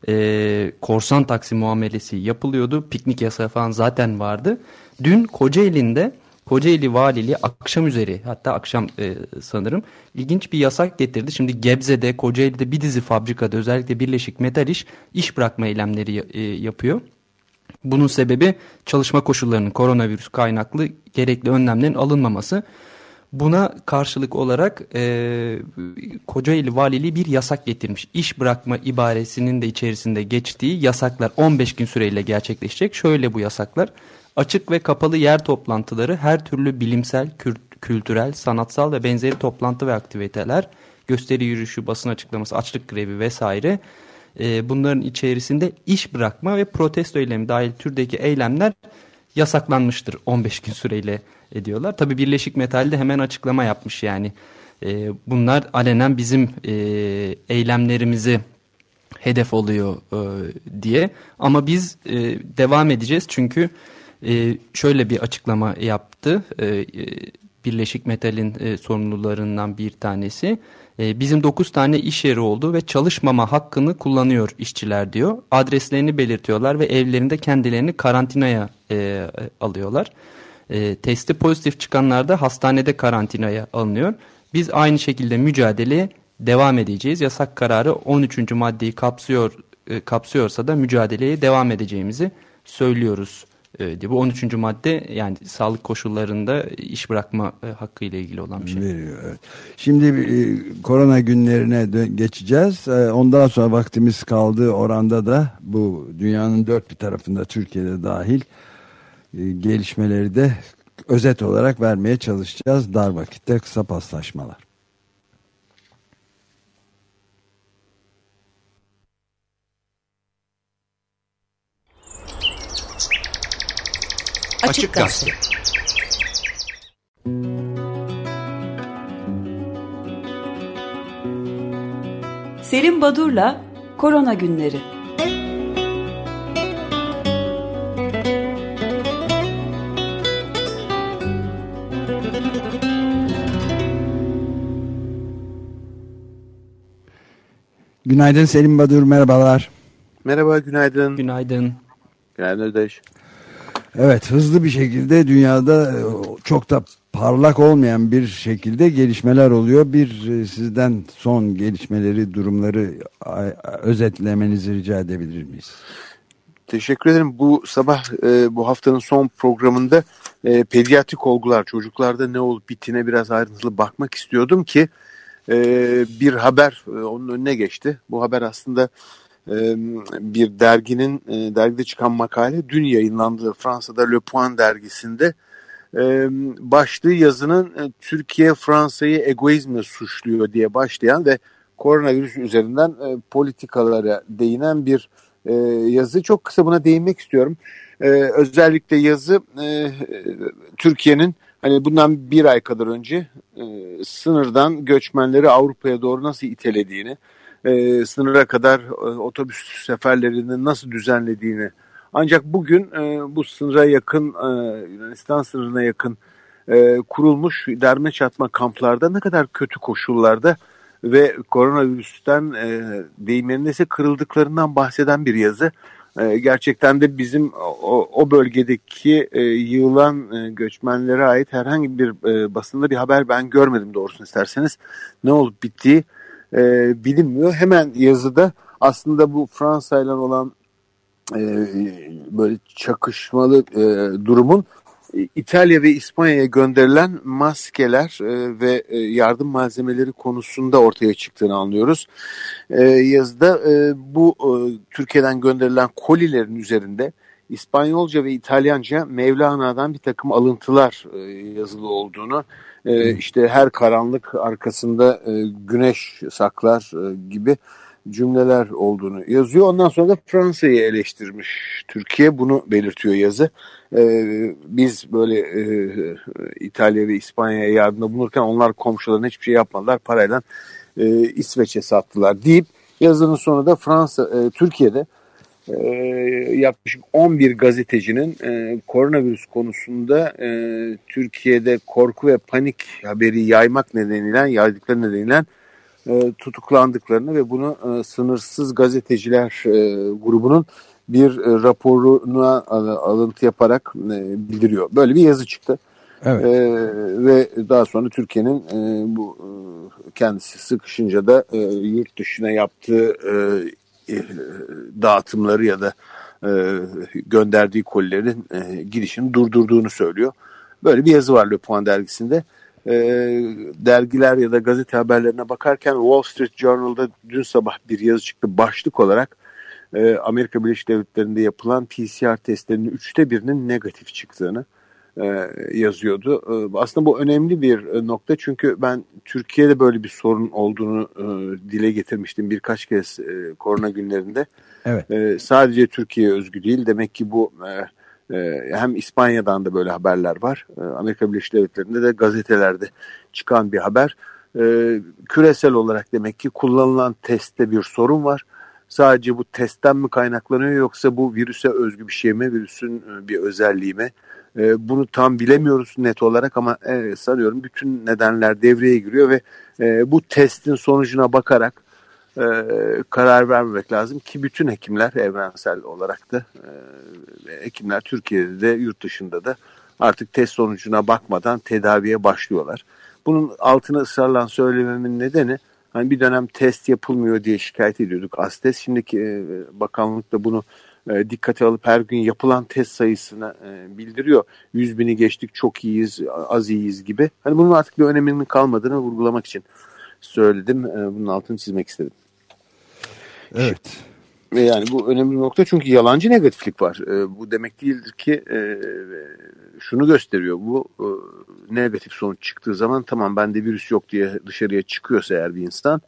e, korsan taksi muamelesi yapılıyordu. Piknik yasağı falan zaten vardı. Dün Kocaeli'nde Kocaeli Valiliği akşam üzeri hatta akşam e, sanırım ilginç bir yasak getirdi. Şimdi Gebze'de, Kocaeli'de bir dizi fabrikada özellikle Birleşik Metal İş iş bırakma eylemleri e, yapıyor. Bunun sebebi çalışma koşullarının koronavirüs kaynaklı gerekli önlemlerin alınmaması. Buna karşılık olarak e, Kocaeli Valiliği bir yasak getirmiş. İş bırakma ibaresinin de içerisinde geçtiği yasaklar 15 gün süreyle gerçekleşecek. Şöyle bu yasaklar. Açık ve kapalı yer toplantıları her türlü bilimsel, kültürel, sanatsal ve benzeri toplantı ve aktiviteler, gösteri yürüyüşü, basın açıklaması, açlık grevi vesaire e, bunların içerisinde iş bırakma ve protesto eylemi dahil türdeki eylemler yasaklanmıştır 15 gün süreyle ediyorlar. Tabi Birleşik Metal de hemen açıklama yapmış yani. E, bunlar alenen bizim e, eylemlerimizi hedef oluyor diye. Ama biz devam edeceğiz çünkü e, şöyle bir açıklama yaptı. E, e, Birleşik Metal'in e, sorumlularından bir tanesi. E, bizim 9 tane iş yeri oldu ve çalışmama hakkını kullanıyor işçiler diyor. Adreslerini belirtiyorlar ve evlerinde kendilerini karantinaya e, alıyorlar. Testi pozitif çıkanlar da hastanede karantinaya alınıyor. Biz aynı şekilde mücadeleye devam edeceğiz. Yasak kararı 13. maddeyi kapsıyor kapsıyorsa da mücadeleye devam edeceğimizi söylüyoruz. E, bu 13. madde yani sağlık koşullarında iş bırakma e, hakkı ile ilgili olan bir şey. Veriyor, evet. Şimdi e, korona günlerine geçeceğiz. E, ondan sonra vaktimiz kaldığı oranda da bu dünyanın dört bir tarafında Türkiye'de dahil gelişmeleri de özet olarak vermeye çalışacağız. Dar vakitte kısa paslaşmalar. Açık Gazete. Selim Badur'la Korona Günleri. Günaydın Selim Badur, merhabalar. Merhaba, günaydın. Günaydın. Günaydın Ödeş. Evet, hızlı bir şekilde dünyada e, çok da parlak olmayan bir şekilde gelişmeler oluyor. Bir e, sizden son gelişmeleri, durumları özetlemenizi rica edebilir miyiz? Teşekkür ederim. Bu sabah e, bu haftanın son programında e, pediatrik olgular, çocuklarda ne olup bittiğine biraz ayrıntılı bakmak istiyordum ki e, bir haber e, onun önüne geçti. Bu haber aslında bir derginin dergide çıkan makale dün yayınlandı Fransa'da Le Point dergisinde başlığı yazının Türkiye Fransa'yı egoizmle suçluyor diye başlayan ve koronavirüs üzerinden politikalara değinen bir yazı. Çok kısa buna değinmek istiyorum. Özellikle yazı Türkiye'nin hani bundan bir ay kadar önce sınırdan göçmenleri Avrupa'ya doğru nasıl itelediğini, e, sınıra kadar e, otobüs seferlerini nasıl düzenlediğini ancak bugün e, bu sınıra yakın e, Yunanistan sınırına yakın e, kurulmuş derme çatma kamplarda ne kadar kötü koşullarda ve koronavirüsten e, deyimlerinde ise kırıldıklarından bahseden bir yazı. E, gerçekten de bizim o, o bölgedeki e, yığılan e, göçmenlere ait herhangi bir e, basında bir haber ben görmedim doğrusunu isterseniz. Ne olup bittiği e, bilinmiyor. Hemen yazıda aslında bu Fransa ile olan e, böyle çakışmalı e, durumun e, İtalya ve İspanya'ya gönderilen maskeler e, ve e, yardım malzemeleri konusunda ortaya çıktığını anlıyoruz. Yazıda bu Türkiye'den gönderilen kolilerin üzerinde İspanyolca ve İtalyanca Mevlana'dan bir takım alıntılar yazılı olduğunu e, işte her karanlık arkasında e, güneş saklar e, gibi cümleler olduğunu yazıyor. Ondan sonra da Fransa'yı eleştirmiş. Türkiye bunu belirtiyor yazı. Ee, biz böyle e, İtalya ve İspanya'ya yardımda bulunurken onlar komşularına hiçbir şey yapmadılar. Parayla e, İsveç'e sattılar deyip yazının sonunda Fransa, e, Türkiye'de e, yaklaşık 11 gazetecinin e, koronavirüs konusunda e, Türkiye'de korku ve panik haberi yaymak nedeniyle, yaydıkları nedeniyle e, tutuklandıklarını ve bunu e, sınırsız gazeteciler e, grubunun bir e, raporuna alıntı yaparak e, bildiriyor. Böyle bir yazı çıktı. Evet. E, ve daha sonra Türkiye'nin e, bu e, kendisi sıkışınca da e, yurt dışına yaptığı e, e, dağıtımları ya da e, gönderdiği kolilerin e, girişini durdurduğunu söylüyor. Böyle bir yazı var Le Point dergisinde. Dergiler ya da gazete haberlerine bakarken Wall Street Journal'da dün sabah bir yazı çıktı başlık olarak Amerika Birleşik Devletleri'nde yapılan PCR testlerinin üçte birinin negatif çıktığını yazıyordu. E, aslında bu önemli bir e, nokta çünkü ben Türkiye'de böyle bir sorun olduğunu dile getirmiştim birkaç kez korona günlerinde. Evet. Sadece Türkiye özgü değil. Demek ki bu hem İspanya'dan da böyle haberler var. Amerika Birleşik Devletleri'nde de gazetelerde çıkan bir haber. Küresel olarak demek ki kullanılan testte bir sorun var sadece bu testten mi kaynaklanıyor yoksa bu virüse özgü bir şey mi, virüsün bir özelliği mi? E, bunu tam bilemiyoruz net olarak ama e, sanıyorum bütün nedenler devreye giriyor ve e, bu testin sonucuna bakarak e, karar vermemek lazım ki bütün hekimler evrensel olarak da e, hekimler Türkiye'de de yurt dışında da artık test sonucuna bakmadan tedaviye başlıyorlar. Bunun altına ısrarla söylememin nedeni hani bir dönem test yapılmıyor diye şikayet ediyorduk. Astes şimdiki e, bakanlık da bunu e, dikkate alıp her gün yapılan test sayısını e, bildiriyor. 100 bini geçtik çok iyiyiz, az iyiyiz gibi. Hani bunun artık bir öneminin kalmadığını vurgulamak için söyledim. E, bunun altını çizmek istedim. Evet. Ve yani bu önemli bir nokta çünkü yalancı negatiflik var. E, bu demek değildir ki e, şunu gösteriyor. Bu e, negatif sonuç çıktığı zaman tamam bende virüs yok diye dışarıya çıkıyorsa eğer bir insan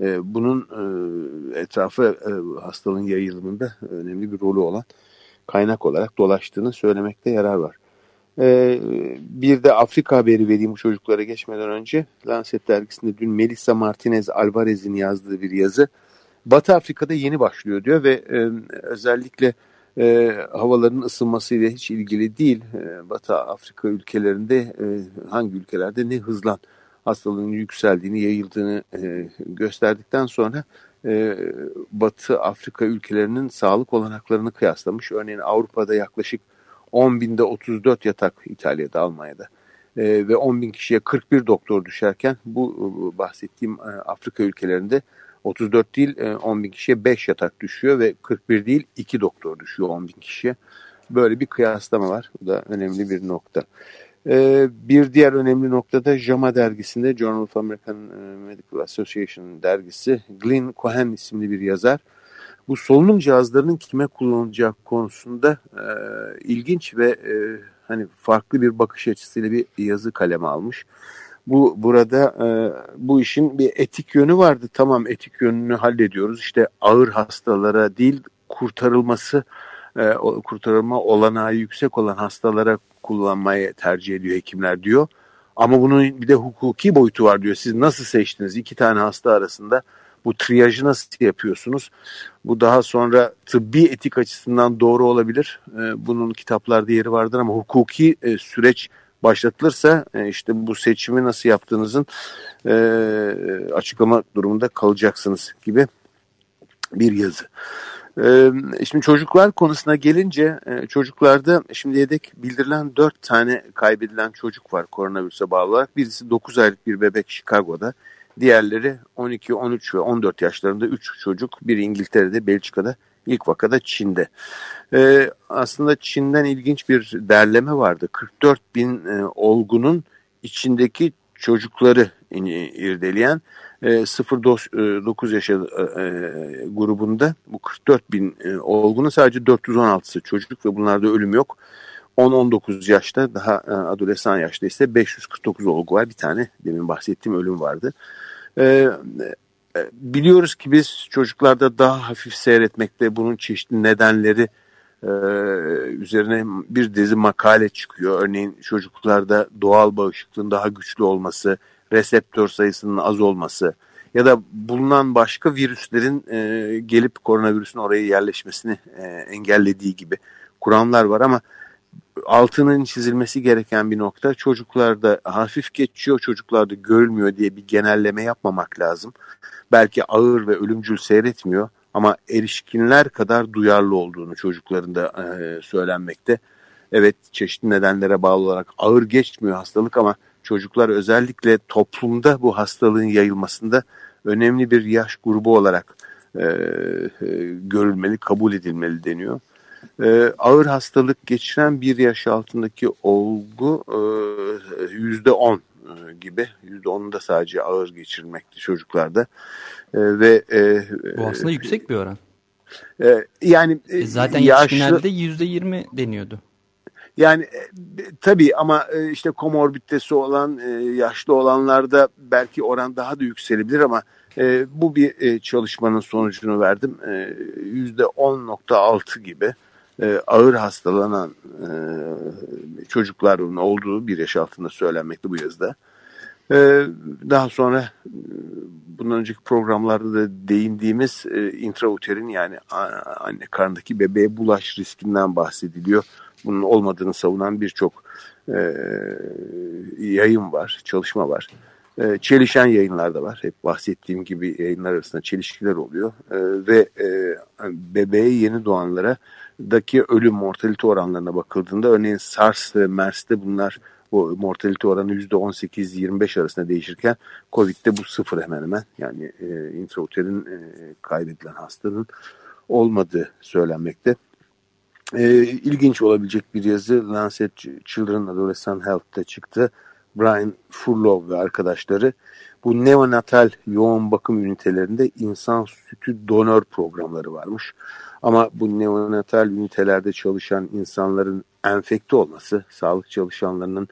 e, bunun e, etrafı e, hastalığın yayılımında önemli bir rolü olan kaynak olarak dolaştığını söylemekte yarar var. E, bir de Afrika haberi vereyim bu çocuklara geçmeden önce. Lancet dergisinde dün Melissa Martinez Alvarez'in yazdığı bir yazı. Batı Afrika'da yeni başlıyor diyor ve e, özellikle e, havaların ısınmasıyla hiç ilgili değil. E, Batı Afrika ülkelerinde e, hangi ülkelerde ne hızlan hastalığın yükseldiğini, yayıldığını e, gösterdikten sonra e, Batı Afrika ülkelerinin sağlık olanaklarını kıyaslamış. Örneğin Avrupa'da yaklaşık 10 binde 34 yatak İtalya'da, Almanya'da e, ve 10 bin kişiye 41 doktor düşerken bu e, bahsettiğim e, Afrika ülkelerinde 34 değil 10 e, bin kişiye 5 yatak düşüyor ve 41 değil 2 doktor düşüyor 10 bin kişiye. Böyle bir kıyaslama var. Bu da önemli bir nokta. E, bir diğer önemli nokta da JAMA dergisinde Journal of American e, Medical Association dergisi Glenn Cohen isimli bir yazar. Bu solunum cihazlarının kime kullanılacağı konusunda e, ilginç ve e, hani farklı bir bakış açısıyla bir yazı kaleme almış bu burada e, bu işin bir etik yönü vardı. Tamam etik yönünü hallediyoruz. İşte ağır hastalara değil kurtarılması e, kurtarılma olanağı yüksek olan hastalara kullanmayı tercih ediyor hekimler diyor. Ama bunun bir de hukuki boyutu var diyor. Siz nasıl seçtiniz iki tane hasta arasında? Bu triyajı nasıl yapıyorsunuz? Bu daha sonra tıbbi etik açısından doğru olabilir. E, bunun kitaplarda yeri vardır ama hukuki e, süreç başlatılırsa e, işte bu seçimi nasıl yaptığınızın açıklama durumunda kalacaksınız gibi bir yazı. E, şimdi çocuklar konusuna gelince çocuklarda şimdiye dek bildirilen 4 tane kaybedilen çocuk var koronavirüse bağlı olarak. Birisi 9 aylık bir bebek Chicago'da. Diğerleri 12, 13 ve 14 yaşlarında 3 çocuk. Biri İngiltere'de, Belçika'da, ilk vakada Çin'de. E, aslında Çin'den ilginç bir derleme vardı. 44 bin e, olgunun içindeki çocukları irdeleyen e, 0-9 yaş e, grubunda bu 44 bin e, olgunun sadece 416'sı çocuk ve bunlarda ölüm yok. 10-19 yaşta daha e, adolesan yaşta ise 549 olgu var. Bir tane demin bahsettiğim ölüm vardı. E, e, biliyoruz ki biz çocuklarda daha hafif seyretmekte bunun çeşitli nedenleri e, üzerine bir dizi makale çıkıyor. Örneğin çocuklarda doğal bağışıklığın daha güçlü olması, reseptör sayısının az olması ya da bulunan başka virüslerin e, gelip koronavirüsün oraya yerleşmesini e, engellediği gibi kuramlar var ama altının çizilmesi gereken bir nokta çocuklarda hafif geçiyor, çocuklarda görülmüyor diye bir genelleme yapmamak lazım. Belki ağır ve ölümcül seyretmiyor ama erişkinler kadar duyarlı olduğunu çocuklarında e, söylenmekte. Evet çeşitli nedenlere bağlı olarak ağır geçmiyor hastalık ama çocuklar özellikle toplumda bu hastalığın yayılmasında önemli bir yaş grubu olarak e, e, görülmeli, kabul edilmeli deniyor. E, ağır hastalık geçiren bir yaş altındaki olgu e, yüzde on e, gibi. Yüzde onda sadece ağır geçirmekte çocuklarda. E, ve e, Bu aslında yüksek bir oran. E, yani e, zaten yaşlı, yetişkinlerde yüzde yirmi deniyordu. Yani e, tabii ama e, işte komorbiditesi olan e, yaşlı olanlarda belki oran daha da yükselebilir ama e, bu bir e, çalışmanın sonucunu verdim. Yüzde 10.6 gibi e, ağır hastalanan e, çocukların olduğu bir yaş altında söylenmekte bu yazıda. E, daha sonra e, bundan önceki programlarda da değindiğimiz e, intrauterin yani anne karnındaki bebeğe bulaş riskinden bahsediliyor. Bunun olmadığını savunan birçok e, yayın var, çalışma var. E, çelişen yayınlar da var. Hep bahsettiğim gibi yayınlar arasında çelişkiler oluyor. E, ve e, bebeğe yeni doğanlara daki ölüm mortalite oranlarına bakıldığında örneğin SARS ve MERS'te bunlar bu mortalite oranı %18-25 arasında değişirken Covid'de bu sıfır hemen hemen. Yani e, intrauterin e, kaybedilen hastanın olmadığı söylenmekte. E, ilginç olabilecek bir yazı Lancet Children Adolescent Health'te çıktı. Brian Furlow ve arkadaşları bu neonatal yoğun bakım ünitelerinde insan sütü donör programları varmış. Ama bu neonatal ünitelerde çalışan insanların enfekte olması, sağlık çalışanlarının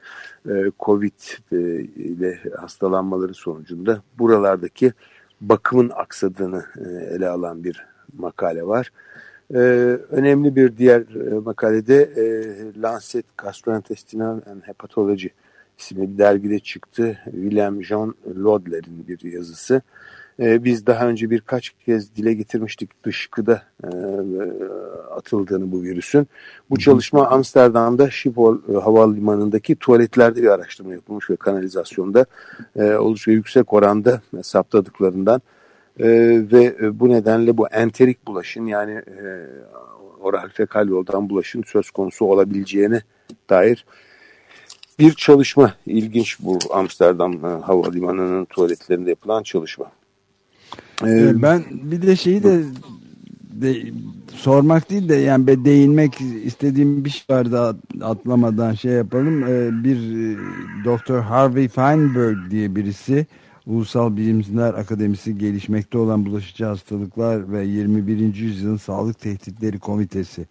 e, COVID e, ile hastalanmaları sonucunda buralardaki bakımın aksadığını e, ele alan bir makale var. Ee, önemli bir diğer e, makalede e, Lancet Gastrointestinal and Hepatology isimli bir dergide çıktı. William John Lodler'in bir yazısı. Ee, biz daha önce birkaç kez dile getirmiştik dışkıda e, atıldığını bu virüsün. Bu çalışma Amsterdam'da Schiphol e, havalimanındaki tuvaletlerde bir araştırma yapılmış ve kanalizasyonda e, oldukça yüksek oranda saptadıklarından e, ve bu nedenle bu enterik bulaşın yani e, oral fekal yoldan bulaşın söz konusu olabileceğine dair bir çalışma. ilginç bu Amsterdam e, Havalimanı'nın tuvaletlerinde yapılan çalışma. Ee, ben bir de şeyi de, de sormak değil de yani değinmek istediğim bir şey vardı atlamadan şey yapalım. Ee, bir e, Doktor Harvey Feinberg diye birisi Ulusal Bilimler Akademisi gelişmekte olan bulaşıcı hastalıklar ve 21. yüzyılın sağlık tehditleri komitesi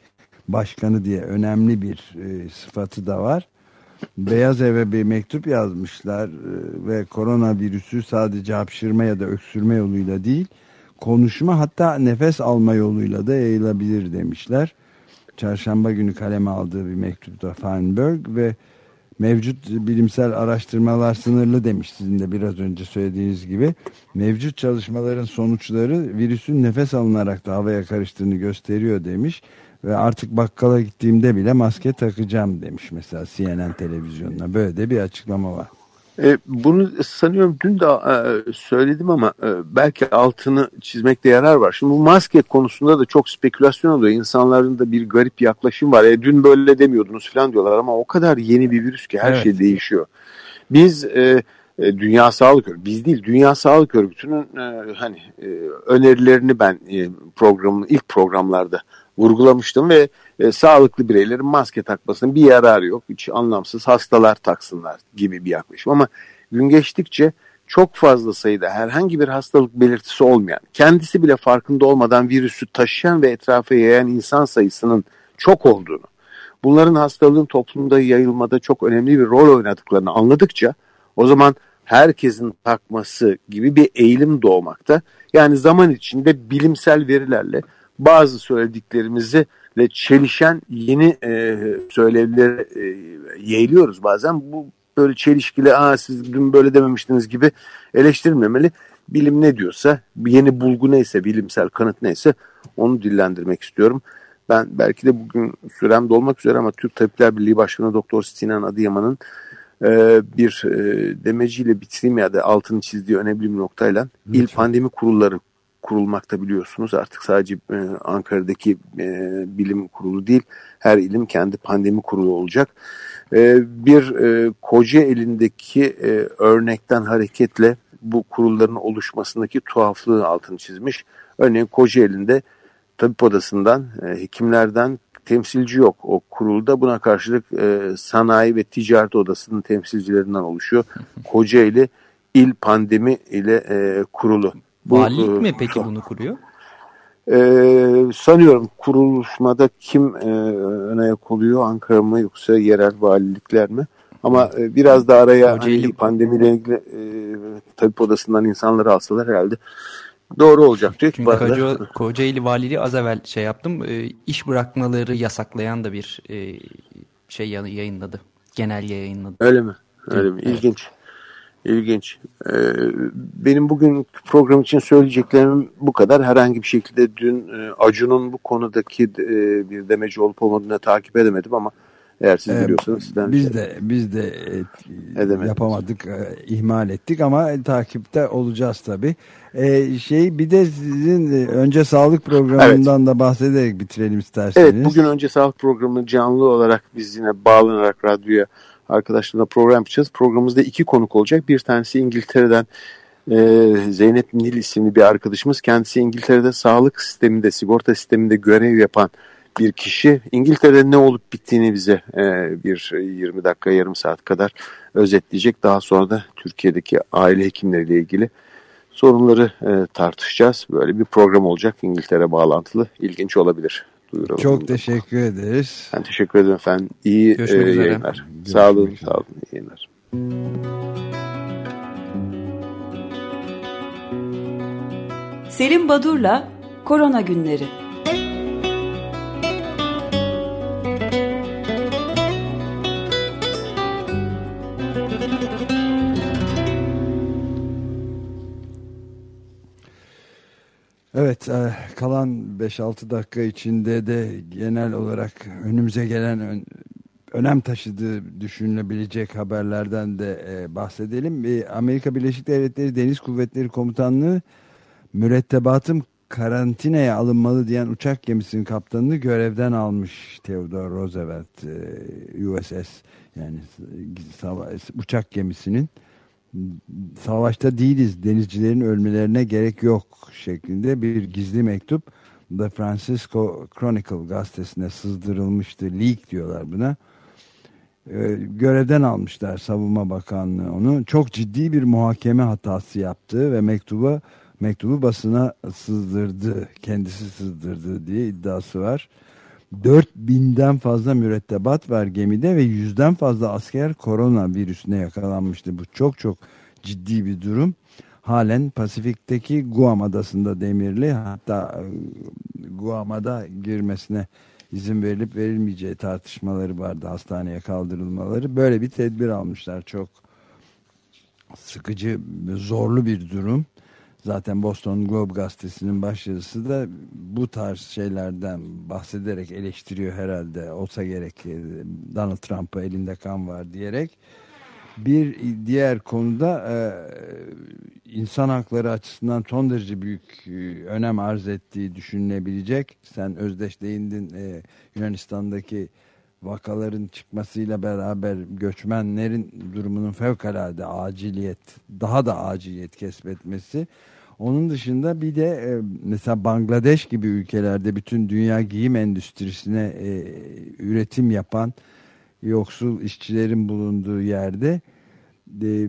başkanı diye önemli bir e, sıfatı da var. Beyaz Eve bir mektup yazmışlar e, ve koronavirüsü sadece hapşırma ya da öksürme yoluyla değil, konuşma hatta nefes alma yoluyla da yayılabilir demişler. Çarşamba günü kaleme aldığı bir mektupta Feinberg ve mevcut bilimsel araştırmalar sınırlı demiş sizin de biraz önce söylediğiniz gibi. Mevcut çalışmaların sonuçları virüsün nefes alınarak da havaya karıştığını gösteriyor demiş. Ve artık bakkala gittiğimde bile maske takacağım demiş mesela CNN televizyonuna. Böyle de bir açıklama var. E, bunu sanıyorum dün de e, söyledim ama e, belki altını çizmekte yarar var. Şimdi bu maske konusunda da çok spekülasyon oluyor. İnsanların da bir garip yaklaşım var. E, dün böyle demiyordunuz falan diyorlar ama o kadar yeni bir virüs ki her evet. şey değişiyor. Biz e, e, Dünya Sağlık Örgütü, biz değil Dünya Sağlık Örgütü'nün e, hani e, önerilerini ben e, programın ilk programlarda vurgulamıştım ve e, sağlıklı bireylerin maske takmasının bir yararı yok. Hiç anlamsız hastalar taksınlar gibi bir yaklaşım ama gün geçtikçe çok fazla sayıda herhangi bir hastalık belirtisi olmayan, kendisi bile farkında olmadan virüsü taşıyan ve etrafa yayan insan sayısının çok olduğunu, bunların hastalığın toplumda yayılmada çok önemli bir rol oynadıklarını anladıkça o zaman herkesin takması gibi bir eğilim doğmakta. Yani zaman içinde bilimsel verilerle bazı söylediklerimizi ve çelişen yeni e, söylevleri e, yeğliyoruz bazen. Bu böyle çelişkili Aa, siz dün böyle dememiştiniz gibi eleştirilmemeli. Bilim ne diyorsa, yeni bulgu neyse, bilimsel kanıt neyse onu dillendirmek istiyorum. Ben belki de bugün sürem dolmak üzere ama Türk Tabipler Birliği Başkanı Doktor Sinan Adıyaman'ın e, bir e, demeciyle bitireyim ya da altını çizdiği önemli bir noktayla il pandemi kurulları kurulmakta biliyorsunuz. Artık sadece e, Ankara'daki e, bilim kurulu değil, her ilim kendi pandemi kurulu olacak. E, bir e, koca elindeki e, örnekten hareketle bu kurulların oluşmasındaki tuhaflığı altını çizmiş. Örneğin koca elinde tabip odasından, e, hekimlerden temsilci yok o kurulda. Buna karşılık e, sanayi ve ticaret odasının temsilcilerinden oluşuyor. Kocaeli il pandemi ile e, kurulu. Bu, Valilik e, mi peki bunu kuruyor? E, sanıyorum kuruluşmada kim e, öne oluyor Ankara mı yoksa yerel valilikler mi? Ama e, biraz da araya hani, pandemiyle ilgili e, tabip odasından insanları alsalar herhalde doğru olacak diyor. Çünkü Koca, Kocaeli Valiliği az evvel şey yaptım. E, iş bırakmaları yasaklayan da bir e, şey yayınladı. Genelge yayınladı. Öyle mi? Öyle mi? İlginç. İlginç. Ee, benim bugün program için söyleyeceklerim bu kadar. Herhangi bir şekilde dün e, Acun'un bu konudaki e, bir demeci olup olmadığını takip edemedim ama eğer siz ee, biliyorsanız sizden biz şey... de biz de e, yapamadık, e, ihmal ettik ama takipte olacağız tabii. E, şey bir de sizin e, önce sağlık programından evet. da bahsederek bitirelim isterseniz. Evet, bugün önce sağlık programı canlı olarak biz yine bağlanarak radyoya arkadaşlarımla program yapacağız. Programımızda iki konuk olacak. Bir tanesi İngiltere'den e, Zeynep Nil isimli bir arkadaşımız. Kendisi İngiltere'de sağlık sisteminde, sigorta sisteminde görev yapan bir kişi. İngiltere'de ne olup bittiğini bize e, bir 20 dakika, yarım saat kadar özetleyecek. Daha sonra da Türkiye'deki aile hekimleriyle ilgili sorunları e, tartışacağız. Böyle bir program olacak İngiltere bağlantılı. İlginç olabilir. Duyuralım Çok bunu. teşekkür ederiz. Ben teşekkür ederim efendim. İyi e, yayınlar. Görüşmek sağ olun, üzere. sağ olun. İyi yayınlar. Selim Badur'la Korona Günleri Evet, e, kalan 5-6 dakika içinde de genel olarak önümüze gelen önem taşıdığı düşünülebilecek haberlerden de e, bahsedelim. Amerika Birleşik Devletleri Deniz Kuvvetleri Komutanlığı mürettebatım karantinaya alınmalı diyen uçak gemisinin kaptanını görevden almış Theodore Roosevelt e, USS yani uçak gemisinin savaşta değiliz denizcilerin ölmelerine gerek yok şeklinde bir gizli mektup The Francisco Chronicle gazetesine sızdırılmıştı. Leak diyorlar buna. Ee, görevden almışlar savunma bakanlığı onu. Çok ciddi bir muhakeme hatası yaptı ve mektuba mektubu basına sızdırdı. Kendisi sızdırdı diye iddiası var. 4000'den fazla mürettebat var gemide ve yüzden fazla asker korona virüsüne yakalanmıştı. Bu çok çok ciddi bir durum. Halen Pasifik'teki Guam adasında demirli hatta e, Guam'ada girmesine izin verilip verilmeyeceği tartışmaları vardı hastaneye kaldırılmaları. Böyle bir tedbir almışlar çok sıkıcı zorlu bir durum. Zaten Boston Globe gazetesinin başyazısı da bu tarz şeylerden bahsederek eleştiriyor herhalde. Olsa gerek e, Donald Trump'a elinde kan var diyerek. Bir diğer konuda e, insan hakları açısından son derece büyük e, önem arz ettiği düşünülebilecek. Sen Özdeş değindin Yunanistan'daki vakaların çıkmasıyla beraber göçmenlerin durumunun fevkalade aciliyet, daha da aciliyet kesbetmesi onun dışında bir de e, mesela Bangladeş gibi ülkelerde bütün dünya giyim endüstrisine e, üretim yapan yoksul işçilerin bulunduğu yerde e,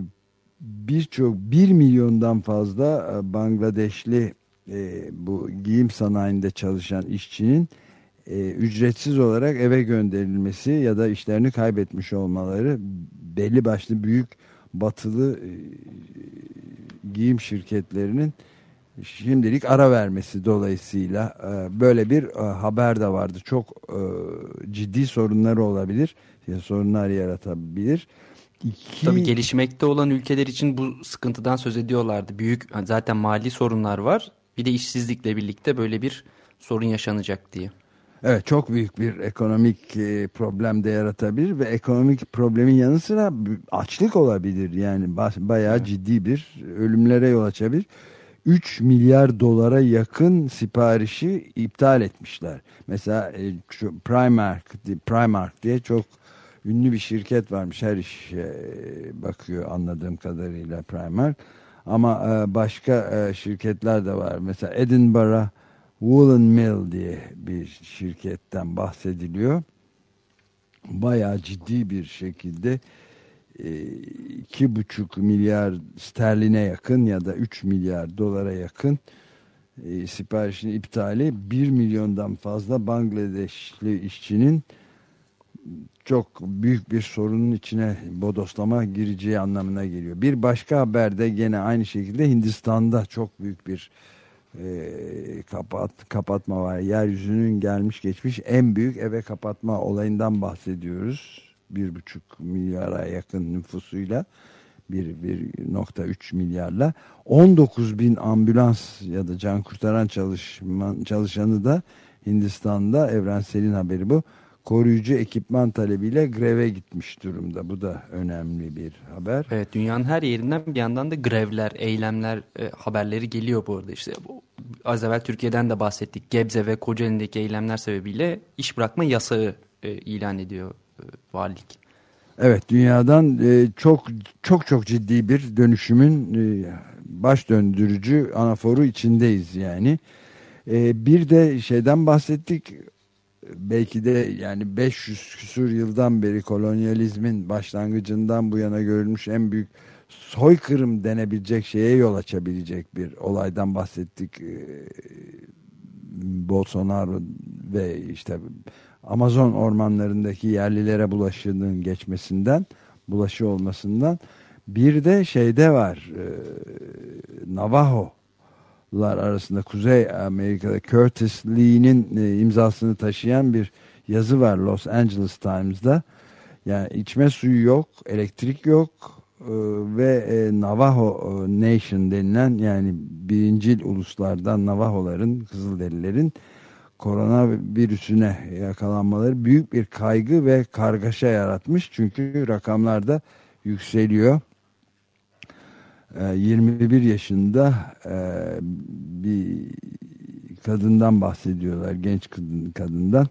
birçok bir milyondan fazla e, Bangladeşli e, bu giyim sanayinde çalışan işçinin e, ücretsiz olarak eve gönderilmesi ya da işlerini kaybetmiş olmaları belli başlı büyük batılı e, giyim şirketlerinin şimdilik ara vermesi dolayısıyla e, böyle bir e, haber de vardı. Çok e, ciddi sorunları olabilir. Sorunlar yaratabilir. İki... Tabii gelişmekte olan ülkeler için bu sıkıntıdan söz ediyorlardı. Büyük zaten mali sorunlar var. Bir de işsizlikle birlikte böyle bir sorun yaşanacak diye. Evet çok büyük bir ekonomik problem de yaratabilir ve ekonomik problemin yanı sıra açlık olabilir. Yani bayağı ciddi bir ölümlere yol açabilir. 3 milyar dolara yakın siparişi iptal etmişler. Mesela Primark, Primark diye çok ünlü bir şirket varmış. Her işe bakıyor anladığım kadarıyla Primark. Ama başka şirketler de var. Mesela Edinburgh Woolen Mill diye bir şirketten bahsediliyor. Bayağı ciddi bir şekilde iki buçuk milyar sterline yakın ya da üç milyar dolara yakın e, siparişin iptali bir milyondan fazla Bangladeşli işçinin çok büyük bir sorunun içine bodoslama gireceği anlamına geliyor. Bir başka haberde gene aynı şekilde Hindistan'da çok büyük bir e, kapat kapatma var. Yeryüzünün gelmiş geçmiş en büyük eve kapatma olayından bahsediyoruz. Bir buçuk milyara yakın nüfusuyla bir 1.3 milyarla 19 bin ambulans ya da can kurtaran çalışman, çalışanı da Hindistan'da Evrensel'in haberi bu koruyucu ekipman talebiyle greve gitmiş durumda. Bu da önemli bir haber. Evet dünyanın her yerinden bir yandan da grevler, eylemler e, haberleri geliyor bu arada. İşte bu, az evvel Türkiye'den de bahsettik. Gebze ve Kocaeli'ndeki eylemler sebebiyle iş bırakma yasağı e, ilan ediyor e, valilik. Evet dünyadan e, çok çok çok ciddi bir dönüşümün e, baş döndürücü anaforu içindeyiz yani. E, bir de şeyden bahsettik belki de yani 500 küsur yıldan beri kolonyalizmin başlangıcından bu yana görülmüş en büyük soykırım denebilecek şeye yol açabilecek bir olaydan bahsettik. Ee, Bolsonaro ve işte Amazon ormanlarındaki yerlilere bulaşının geçmesinden, bulaşı olmasından bir de şeyde var e, Navajo'lar arasında Kuzey Amerika'da Curtis Lee'nin e, imzasını taşıyan bir yazı var Los Angeles Times'da. Yani içme suyu yok, elektrik yok, ee, ve e, Navajo e, Nation denilen yani birincil uluslardan Navajoların, Kızılderililerin koronavirüsüne yakalanmaları büyük bir kaygı ve kargaşa yaratmış. Çünkü rakamlar da yükseliyor. 21 ee, yaşında e, bir kadından bahsediyorlar, genç kadın, kadından.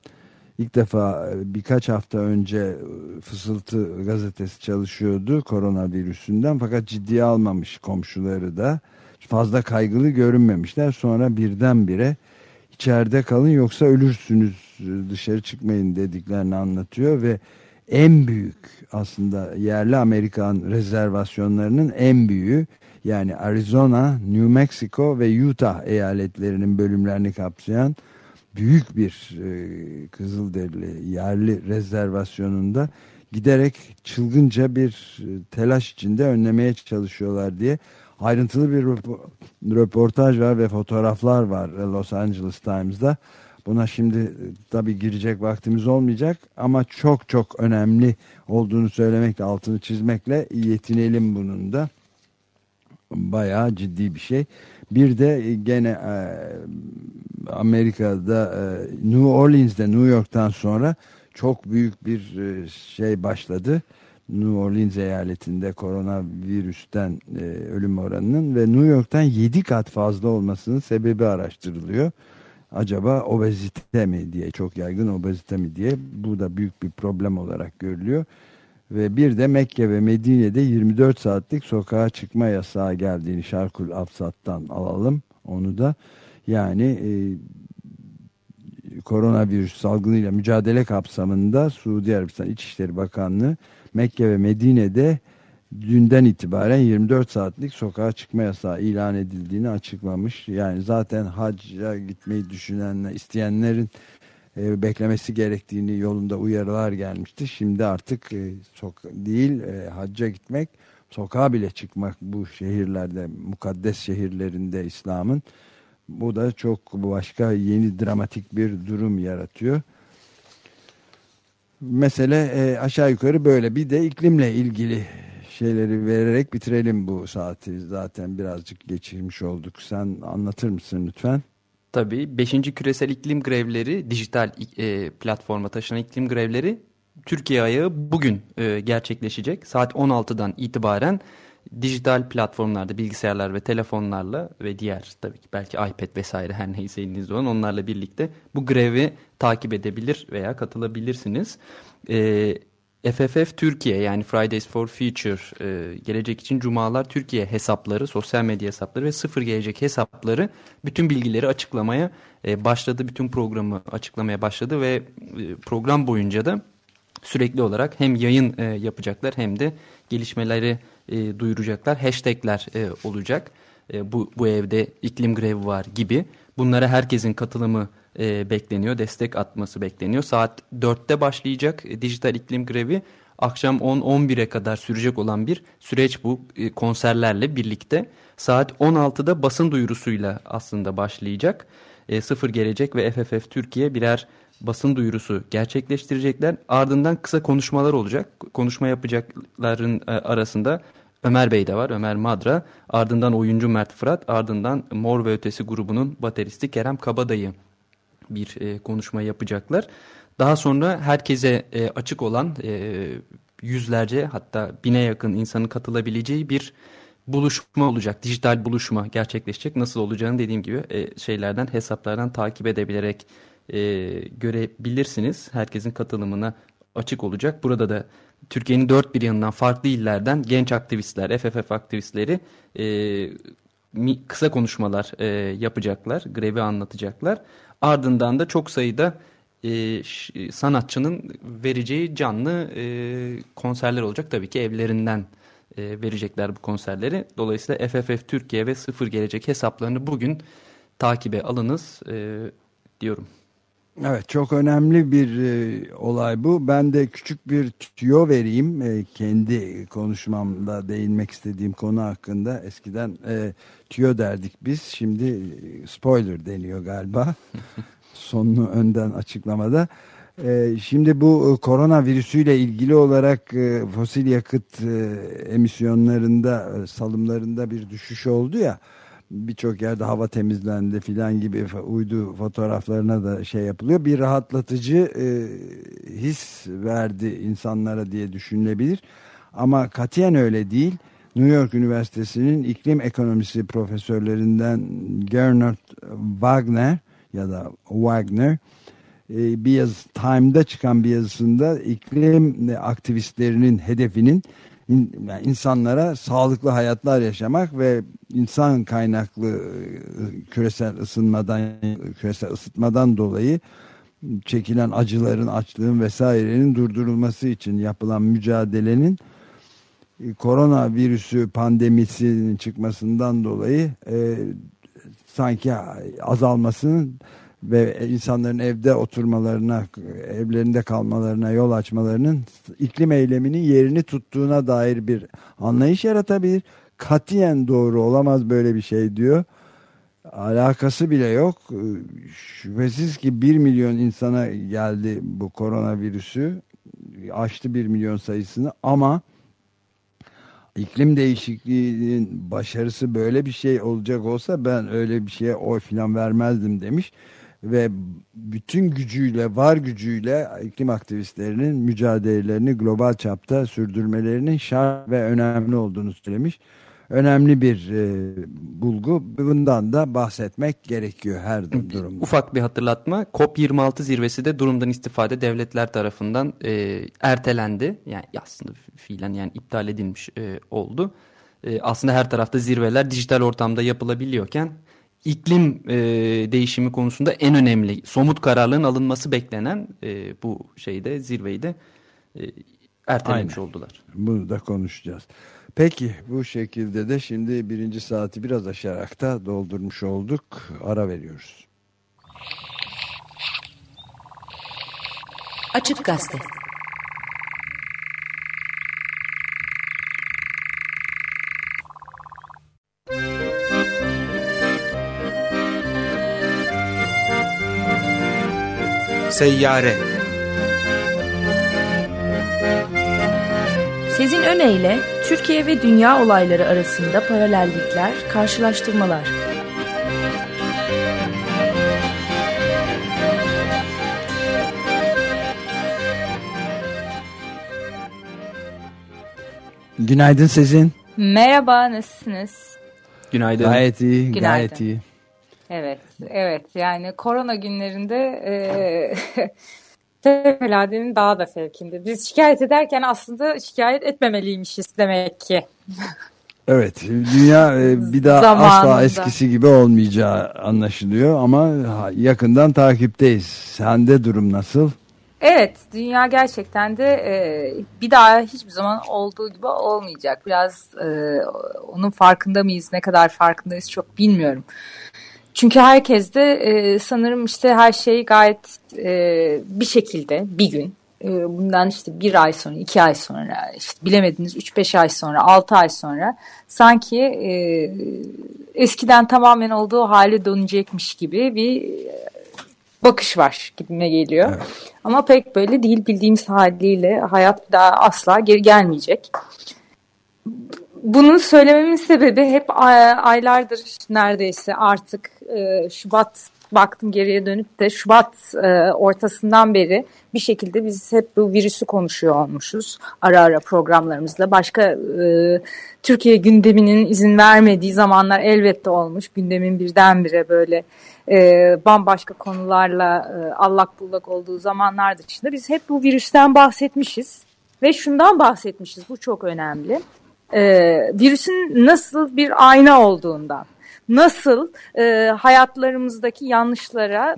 İlk defa e, birkaç hafta önce e, Fısıltı gazetesi çalışıyordu koronavirüsünden fakat ciddiye almamış komşuları da fazla kaygılı görünmemişler. Sonra birdenbire içeride kalın yoksa ölürsünüz dışarı çıkmayın dediklerini anlatıyor ve en büyük aslında yerli Amerikan rezervasyonlarının en büyüğü yani Arizona, New Mexico ve Utah eyaletlerinin bölümlerini kapsayan büyük bir e, Kızılderili yerli rezervasyonunda giderek çılgınca bir e, telaş içinde önlemeye çalışıyorlar diye ayrıntılı bir röportaj var ve fotoğraflar var Los Angeles Times'da. Buna şimdi e, tabi girecek vaktimiz olmayacak ama çok çok önemli olduğunu söylemekle altını çizmekle yetinelim bunun da. Bayağı ciddi bir şey. Bir de gene e, Amerika'da e, New Orleans'de New York'tan sonra çok büyük bir e, şey başladı. New Orleans eyaletinde koronavirüsten e, ölüm oranının ve New York'tan 7 kat fazla olmasının sebebi araştırılıyor. Acaba obezite mi diye çok yaygın obezite mi diye bu da büyük bir problem olarak görülüyor. Ve bir de Mekke ve Medine'de 24 saatlik sokağa çıkma yasağı geldiğini Şarkul Afsat'tan alalım. Onu da yani e, koronavirüs salgınıyla mücadele kapsamında Suudi Arabistan İçişleri Bakanlığı Mekke ve Medine'de dünden itibaren 24 saatlik sokağa çıkma yasağı ilan edildiğini açıklamış. Yani zaten hacca gitmeyi düşünenler, isteyenlerin e, beklemesi gerektiğini yolunda uyarılar gelmişti. Şimdi artık e, sok değil e, hacca gitmek, sokağa bile çıkmak bu şehirlerde, mukaddes şehirlerinde İslam'ın bu da çok başka yeni dramatik bir durum yaratıyor. Mesele e, aşağı yukarı böyle. Bir de iklimle ilgili şeyleri vererek bitirelim bu saati. Zaten birazcık geçirmiş olduk. Sen anlatır mısın lütfen? Tabii. Beşinci küresel iklim grevleri, dijital e, platforma taşınan iklim grevleri Türkiye ayağı bugün e, gerçekleşecek. Saat 16'dan itibaren dijital platformlarda bilgisayarlar ve telefonlarla ve diğer tabii ki belki iPad vesaire her neyse elinizde olan onlarla birlikte bu grevi takip edebilir veya katılabilirsiniz. E, FFF Türkiye yani Fridays for Future e, gelecek için Cumalar Türkiye hesapları, sosyal medya hesapları ve sıfır gelecek hesapları bütün bilgileri açıklamaya e, başladı. Bütün programı açıklamaya başladı ve e, program boyunca da sürekli olarak hem yayın e, yapacaklar hem de gelişmeleri e, duyuracaklar. Hashtagler e, olacak. E, bu, bu evde iklim grevi var gibi. Bunlara herkesin katılımı e, bekleniyor. Destek atması bekleniyor. Saat 4'te başlayacak e, dijital iklim grevi. Akşam 10-11'e kadar sürecek olan bir süreç bu e, konserlerle birlikte. Saat 16'da basın duyurusuyla aslında başlayacak. E, Sıfır Gelecek ve FFF Türkiye birer basın duyurusu gerçekleştirecekler. Ardından kısa konuşmalar olacak. Konuşma yapacakların e, arasında Ömer Bey de var, Ömer Madra. Ardından oyuncu Mert Fırat, ardından Mor ve Ötesi grubunun bateristi Kerem Kabadayı bir e, konuşma yapacaklar. Daha sonra herkese e, açık olan e, yüzlerce hatta bine yakın insanın katılabileceği bir buluşma olacak. Dijital buluşma gerçekleşecek. Nasıl olacağını dediğim gibi e, şeylerden hesaplardan takip edebilerek e, görebilirsiniz. Herkesin katılımına açık olacak. Burada da Türkiye'nin dört bir yanından farklı illerden genç aktivistler, FFF aktivistleri e, kısa konuşmalar e, yapacaklar, grevi anlatacaklar. Ardından da çok sayıda e, sanatçının vereceği canlı e, konserler olacak. Tabii ki evlerinden e, verecekler bu konserleri. Dolayısıyla FFF Türkiye ve Sıfır Gelecek hesaplarını bugün takibe alınız e, diyorum. Evet çok önemli bir e, olay bu. Ben de küçük bir tüyo vereyim. E, kendi konuşmamda değinmek istediğim konu hakkında. Eskiden e, tüyo derdik biz. Şimdi e, spoiler deniyor galiba. Sonunu önden açıklamada. E, şimdi bu e, koronavirüsüyle ilgili olarak e, fosil yakıt e, emisyonlarında, e, salımlarında bir düşüş oldu ya birçok yerde hava temizlendi filan gibi uydu fotoğraflarına da şey yapılıyor. Bir rahatlatıcı e, his verdi insanlara diye düşünülebilir. Ama katiyen öyle değil. New York Üniversitesi'nin iklim ekonomisi profesörlerinden Gernot Wagner ya da Wagner e, bir yazı Time'da çıkan bir yazısında iklim aktivistlerinin hedefinin insanlara sağlıklı hayatlar yaşamak ve insan kaynaklı e, küresel ısınmadan küresel ısıtmadan dolayı çekilen acıların, açlığın vesairenin durdurulması için yapılan mücadelenin e, koronavirüsü pandemisinin çıkmasından dolayı e, sanki azalmasının ve insanların evde oturmalarına, evlerinde kalmalarına yol açmalarının iklim eyleminin yerini tuttuğuna dair bir anlayış yaratabilir. Katiyen doğru olamaz böyle bir şey diyor. Alakası bile yok. Şüphesiz ki bir milyon insana geldi bu koronavirüsü. Aştı bir milyon sayısını ama iklim değişikliğinin başarısı böyle bir şey olacak olsa ben öyle bir şeye oy falan vermezdim demiş ve bütün gücüyle, var gücüyle iklim aktivistlerinin mücadelelerini global çapta sürdürmelerinin şart ve önemli olduğunu söylemiş. Önemli bir e, bulgu. Bundan da bahsetmek gerekiyor her durumda. Ufak bir hatırlatma. COP26 zirvesi de durumdan istifade devletler tarafından e, ertelendi. Yani aslında fiilen yani iptal edilmiş e, oldu. E, aslında her tarafta zirveler dijital ortamda yapılabiliyorken iklim e, değişimi konusunda en önemli somut kararların alınması beklenen e, bu şeyde zirveyi de e, ertelemiş Aynen. oldular. Bunu da konuşacağız. Peki bu şekilde de şimdi birinci saati biraz aşarak da doldurmuş olduk. Ara veriyoruz. Açık Gazete Seyyare Sezin Öne Türkiye ve dünya olayları arasında paralellikler, karşılaştırmalar. Günaydın Sezin. Merhaba, nasılsınız? Günaydın. Gayet iyi, Günaydın. gayet iyi. Evet, evet. Yani korona günlerinde e, fevkaladenin daha da fevkinde. Biz şikayet ederken aslında şikayet etmemeliymişiz demek ki. Evet, dünya e, bir daha Zamanında. asla eskisi gibi olmayacağı anlaşılıyor ama yakından takipteyiz. Sende durum nasıl? Evet, dünya gerçekten de e, bir daha hiçbir zaman olduğu gibi olmayacak. Biraz e, onun farkında mıyız, ne kadar farkındayız çok bilmiyorum. Çünkü herkes de e, sanırım işte her şey gayet e, bir şekilde bir gün e, bundan işte bir ay sonra, iki ay sonra, işte bilemediniz üç beş ay sonra, altı ay sonra sanki e, eskiden tamamen olduğu hale dönecekmiş gibi bir bakış var gibime geliyor. Evet. Ama pek böyle değil bildiğimiz haliyle hayat daha asla geri gelmeyecek. Bunu söylememin sebebi hep aylardır neredeyse artık e, Şubat baktım geriye dönüp de Şubat e, ortasından beri bir şekilde biz hep bu virüsü konuşuyor olmuşuz ara ara programlarımızda. Başka e, Türkiye gündeminin izin vermediği zamanlar elbette olmuş. Gündemin birdenbire böyle bambaşka konularla allak bullak olduğu zamanlar dışında biz hep bu virüsten bahsetmişiz. ve şundan bahsetmişiz. Bu çok önemli. E, virüsün nasıl bir ayna olduğundan, nasıl e, hayatlarımızdaki yanlışlara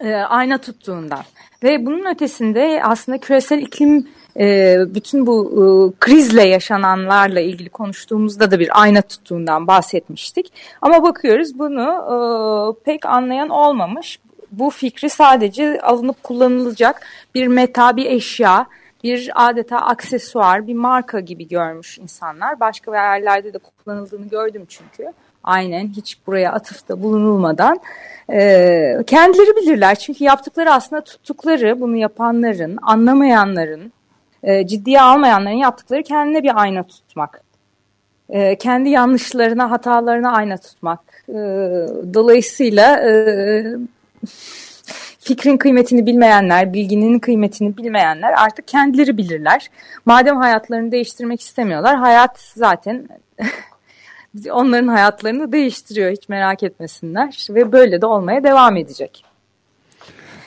e, ayna tuttuğundan ve bunun ötesinde aslında küresel iklim e, bütün bu e, krizle yaşananlarla ilgili konuştuğumuzda da bir ayna tuttuğundan bahsetmiştik. Ama bakıyoruz bunu e, pek anlayan olmamış. Bu fikri sadece alınıp kullanılacak bir meta, bir eşya, bir adeta aksesuar, bir marka gibi görmüş insanlar. Başka yerlerde de kullanıldığını gördüm çünkü. Aynen hiç buraya atıfta bulunulmadan e, kendileri bilirler. Çünkü yaptıkları aslında tuttukları bunu yapanların, anlamayanların, e, ciddiye almayanların yaptıkları kendine bir ayna tutmak. E, kendi yanlışlarına, hatalarına ayna tutmak. E, dolayısıyla e, fikrin kıymetini bilmeyenler, bilginin kıymetini bilmeyenler artık kendileri bilirler. Madem hayatlarını değiştirmek istemiyorlar, hayat zaten onların hayatlarını değiştiriyor. Hiç merak etmesinler. Ve böyle de olmaya devam edecek.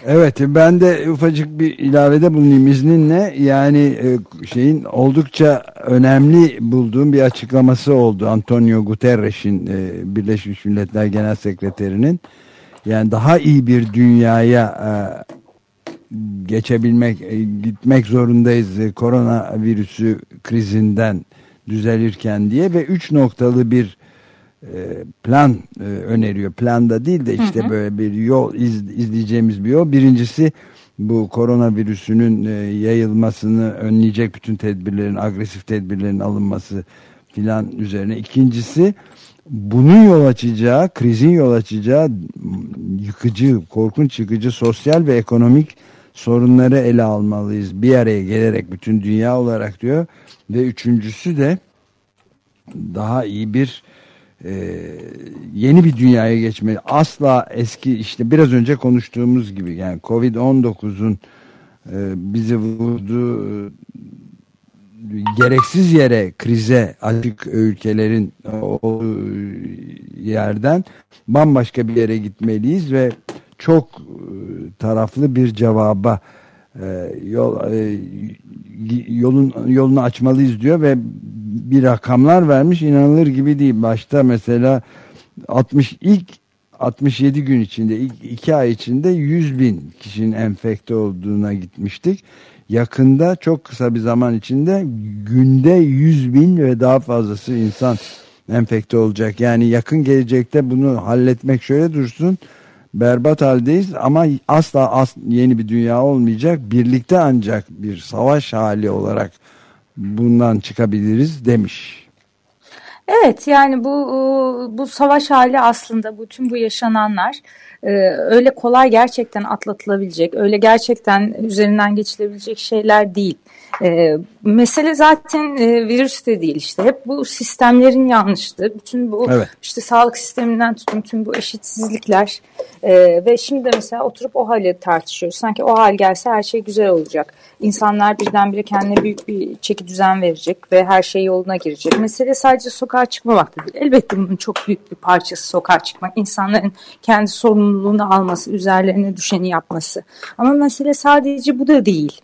Evet ben de ufacık bir ilavede bulunayım izninle. Yani e, şeyin oldukça önemli bulduğum bir açıklaması oldu Antonio Guterres'in e, Birleşmiş Milletler Genel Sekreterinin. Yani daha iyi bir dünyaya e, geçebilmek gitmek zorundayız. Koronavirüsü krizinden düzelirken diye ve üç noktalı bir e, plan e, öneriyor. Planda değil de işte hı hı. böyle bir yol iz, izleyeceğimiz bir yol. Birincisi bu koronavirüsünün e, yayılmasını önleyecek bütün tedbirlerin, agresif tedbirlerin alınması filan üzerine. İkincisi bunun yol açacağı, krizin yol açacağı yıkıcı, korkunç yıkıcı sosyal ve ekonomik sorunları ele almalıyız. Bir araya gelerek bütün dünya olarak diyor. Ve üçüncüsü de daha iyi bir e, yeni bir dünyaya geçmeli. Asla eski işte biraz önce konuştuğumuz gibi yani Covid-19'un e, bizi vurduğu e, gereksiz yere krize açık ülkelerin o yerden bambaşka bir yere gitmeliyiz ve çok e, taraflı bir cevaba e, yol e, yolun yolunu açmalıyız diyor ve bir rakamlar vermiş inanılır gibi değil. Başta mesela 60 ilk 67 gün içinde ilk 2 ay içinde 100 bin kişinin enfekte olduğuna gitmiştik. Yakında çok kısa bir zaman içinde günde 100 bin ve daha fazlası insan enfekte olacak. Yani yakın gelecekte bunu halletmek şöyle dursun berbat haldeyiz ama asla as yeni bir dünya olmayacak. Birlikte ancak bir savaş hali olarak bundan çıkabiliriz demiş. Evet yani bu bu savaş hali aslında bütün bu yaşananlar e, öyle kolay gerçekten atlatılabilecek, öyle gerçekten üzerinden geçilebilecek şeyler değil. E, mesele zaten e, virüs de değil işte hep bu sistemlerin yanlıştı. Bütün bu evet. işte sağlık sisteminden tutun tüm bu eşitsizlikler e, ve şimdi de mesela oturup o hali tartışıyoruz. Sanki o hal gelse her şey güzel olacak. İnsanlar birdenbire kendine büyük bir çeki düzen verecek ve her şey yoluna girecek. Mesele sadece sokağa çıkmamak değil. Elbette bunun çok büyük bir parçası sokağa çıkmak. İnsanların kendi sorumluluğunu alması, üzerlerine düşeni yapması. Ama mesele sadece bu da değil.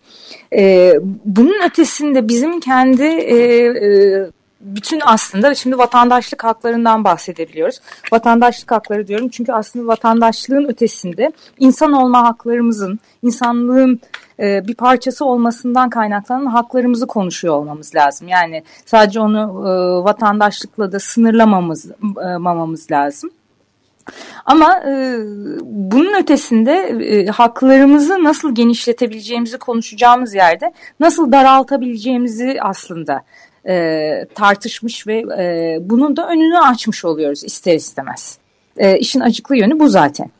E, bunun ötesinde bizim kendi e, e, bütün aslında şimdi vatandaşlık haklarından bahsedebiliyoruz. Vatandaşlık hakları diyorum çünkü aslında vatandaşlığın ötesinde insan olma haklarımızın, insanlığın e, bir parçası olmasından kaynaklanan haklarımızı konuşuyor olmamız lazım. Yani sadece onu e, vatandaşlıkla da sınırlamamız e, mamamız lazım. Ama e, bunun ötesinde e, haklarımızı nasıl genişletebileceğimizi konuşacağımız yerde nasıl daraltabileceğimizi aslında e, tartışmış ve e, bunun da önünü açmış oluyoruz ister istemez. E, işin acıklı yönü bu zaten.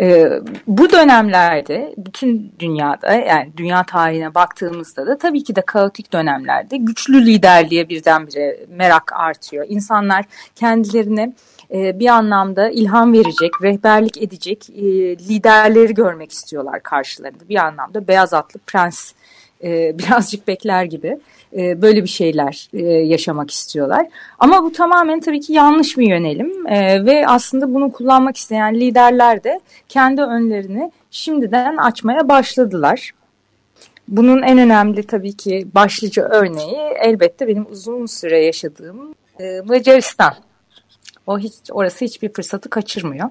E, bu dönemlerde bütün dünyada yani dünya tarihine baktığımızda da tabii ki de kaotik dönemlerde güçlü liderliğe birdenbire merak artıyor. İnsanlar kendilerine e, bir anlamda ilham verecek, rehberlik edecek e, liderleri görmek istiyorlar karşılarında. Bir anlamda beyaz atlı prens e, birazcık bekler gibi e, böyle bir şeyler e, yaşamak istiyorlar. Ama bu tamamen tabii ki yanlış bir yönelim e, ve aslında bunu kullanmak isteyen liderler de kendi önlerini şimdiden açmaya başladılar. bunun en önemli tabii ki başlıca örneği elbette benim uzun süre yaşadığım e, Macaristan. O hiç orası hiçbir fırsatı kaçırmıyor.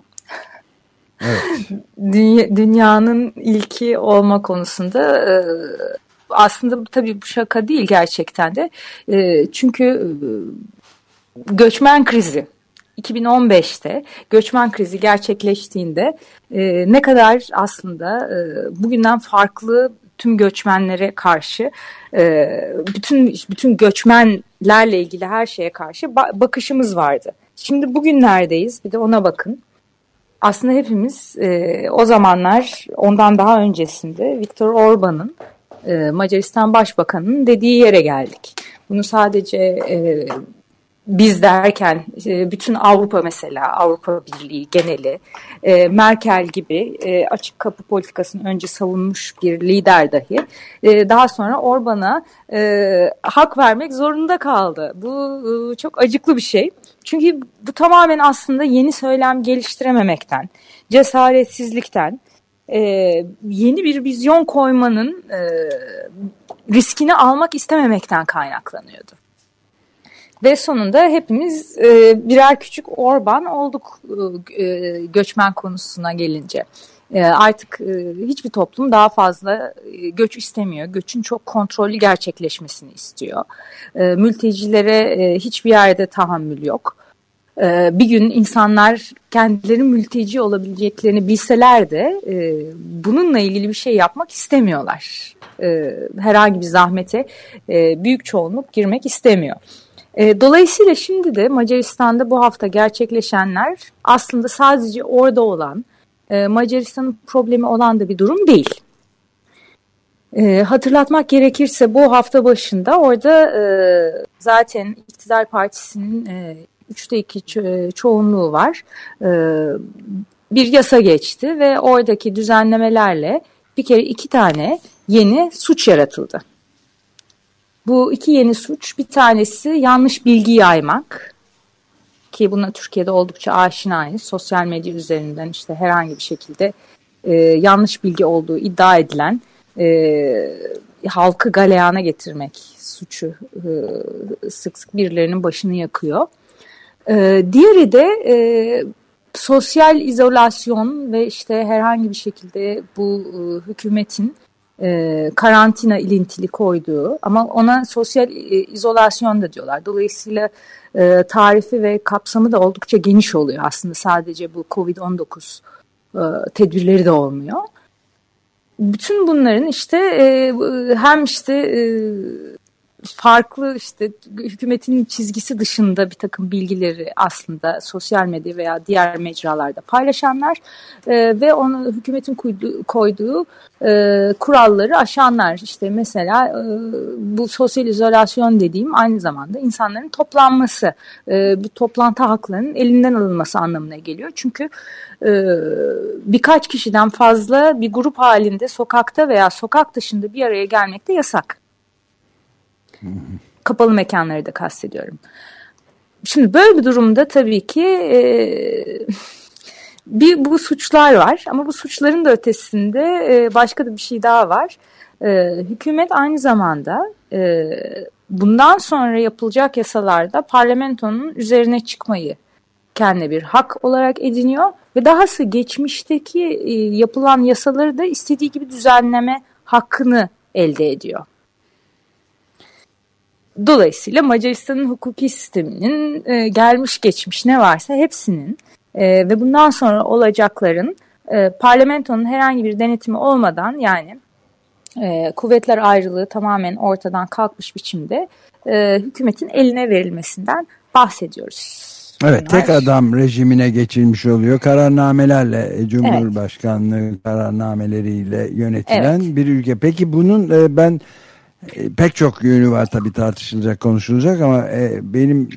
Evet. Dünya, dünyanın ilki olma konusunda e, aslında tabii bu şaka değil gerçekten de. E, çünkü e, göçmen krizi 2015'te göçmen krizi gerçekleştiğinde e, ne kadar aslında e, bugünden farklı tüm göçmenlere karşı e, bütün bütün göçmenlerle ilgili her şeye karşı ba bakışımız vardı. Şimdi bugün neredeyiz? Bir de ona bakın. Aslında hepimiz e, o zamanlar ondan daha öncesinde Viktor Orban'ın e, Macaristan Başbakanı'nın dediği yere geldik. Bunu sadece e, biz derken e, bütün Avrupa mesela Avrupa Birliği geneli e, Merkel gibi e, açık kapı politikasını önce savunmuş bir lider dahi daha sonra Orban'a hak vermek zorunda kaldı. Bu çok acıklı bir şey. Çünkü bu tamamen aslında yeni söylem geliştirememekten, cesaretsizlikten, yeni bir vizyon koymanın riskini almak istememekten kaynaklanıyordu. Ve sonunda hepimiz e, birer küçük Orban olduk e, göçmen konusuna gelince. E, artık e, hiçbir toplum daha fazla e, göç istemiyor. Göçün çok kontrollü gerçekleşmesini istiyor. E, mültecilere e, hiçbir yerde tahammül yok. E, bir gün insanlar kendileri mülteci olabileceklerini bilseler de e, bununla ilgili bir şey yapmak istemiyorlar. E, herhangi bir zahmete e, büyük çoğunluk girmek istemiyor. E, dolayısıyla şimdi de Macaristan'da bu hafta gerçekleşenler aslında sadece orada olan e, Macaristan'ın problemi olan da bir durum değil. E, hatırlatmak gerekirse bu hafta başında orada e, zaten iktidar partisinin e, üçte iki ço- çoğunluğu var. E, bir yasa geçti ve oradaki düzenlemelerle bir kere iki tane yeni suç yaratıldı. Bu iki yeni suç bir tanesi yanlış bilgi yaymak ki buna Türkiye'de oldukça aşinayız. Sosyal medya üzerinden işte herhangi bir şekilde e, yanlış bilgi olduğu iddia edilen e, halkı galeyana getirmek suçu e, sık sık birilerinin başını yakıyor. E, diğeri de e, sosyal izolasyon ve işte herhangi bir şekilde bu e, hükümetin e, karantina ilintili koyduğu ama ona sosyal e, izolasyon da diyorlar. Dolayısıyla e, tarifi ve kapsamı da oldukça geniş oluyor aslında sadece bu COVID-19 e, tedbirleri de olmuyor. Bütün bunların işte e, hem işte e, farklı işte hükümetin çizgisi dışında bir takım bilgileri aslında sosyal medya veya diğer mecralarda paylaşanlar e, ve onu hükümetin koyduğu, koyduğu e, kuralları aşanlar işte mesela e, bu sosyal izolasyon dediğim aynı zamanda insanların toplanması e, bu toplantı haklarının elinden alınması anlamına geliyor çünkü e, birkaç kişiden fazla bir grup halinde sokakta veya sokak dışında bir araya gelmek de yasak. Kapalı mekanları da kastediyorum. Şimdi böyle bir durumda tabii ki e, bir bu suçlar var ama bu suçların da ötesinde e, başka da bir şey daha var. E, hükümet aynı zamanda e, bundan sonra yapılacak yasalarda parlamentonun üzerine çıkmayı kendine bir hak olarak ediniyor ve dahası geçmişteki e, yapılan yasaları da istediği gibi düzenleme hakkını elde ediyor. Dolayısıyla Macaristan'ın hukuki sisteminin e, gelmiş geçmiş ne varsa hepsinin e, ve bundan sonra olacakların e, parlamentonun herhangi bir denetimi olmadan yani e, kuvvetler ayrılığı tamamen ortadan kalkmış biçimde e, hükümetin eline verilmesinden bahsediyoruz. Evet Bunlar... tek adam rejimine geçilmiş oluyor. Kararnamelerle e, Cumhurbaşkanlığı evet. kararnameleriyle yönetilen evet. bir ülke. Peki bunun e, ben e, pek çok yönü var tabii tartışılacak, konuşulacak ama e, benim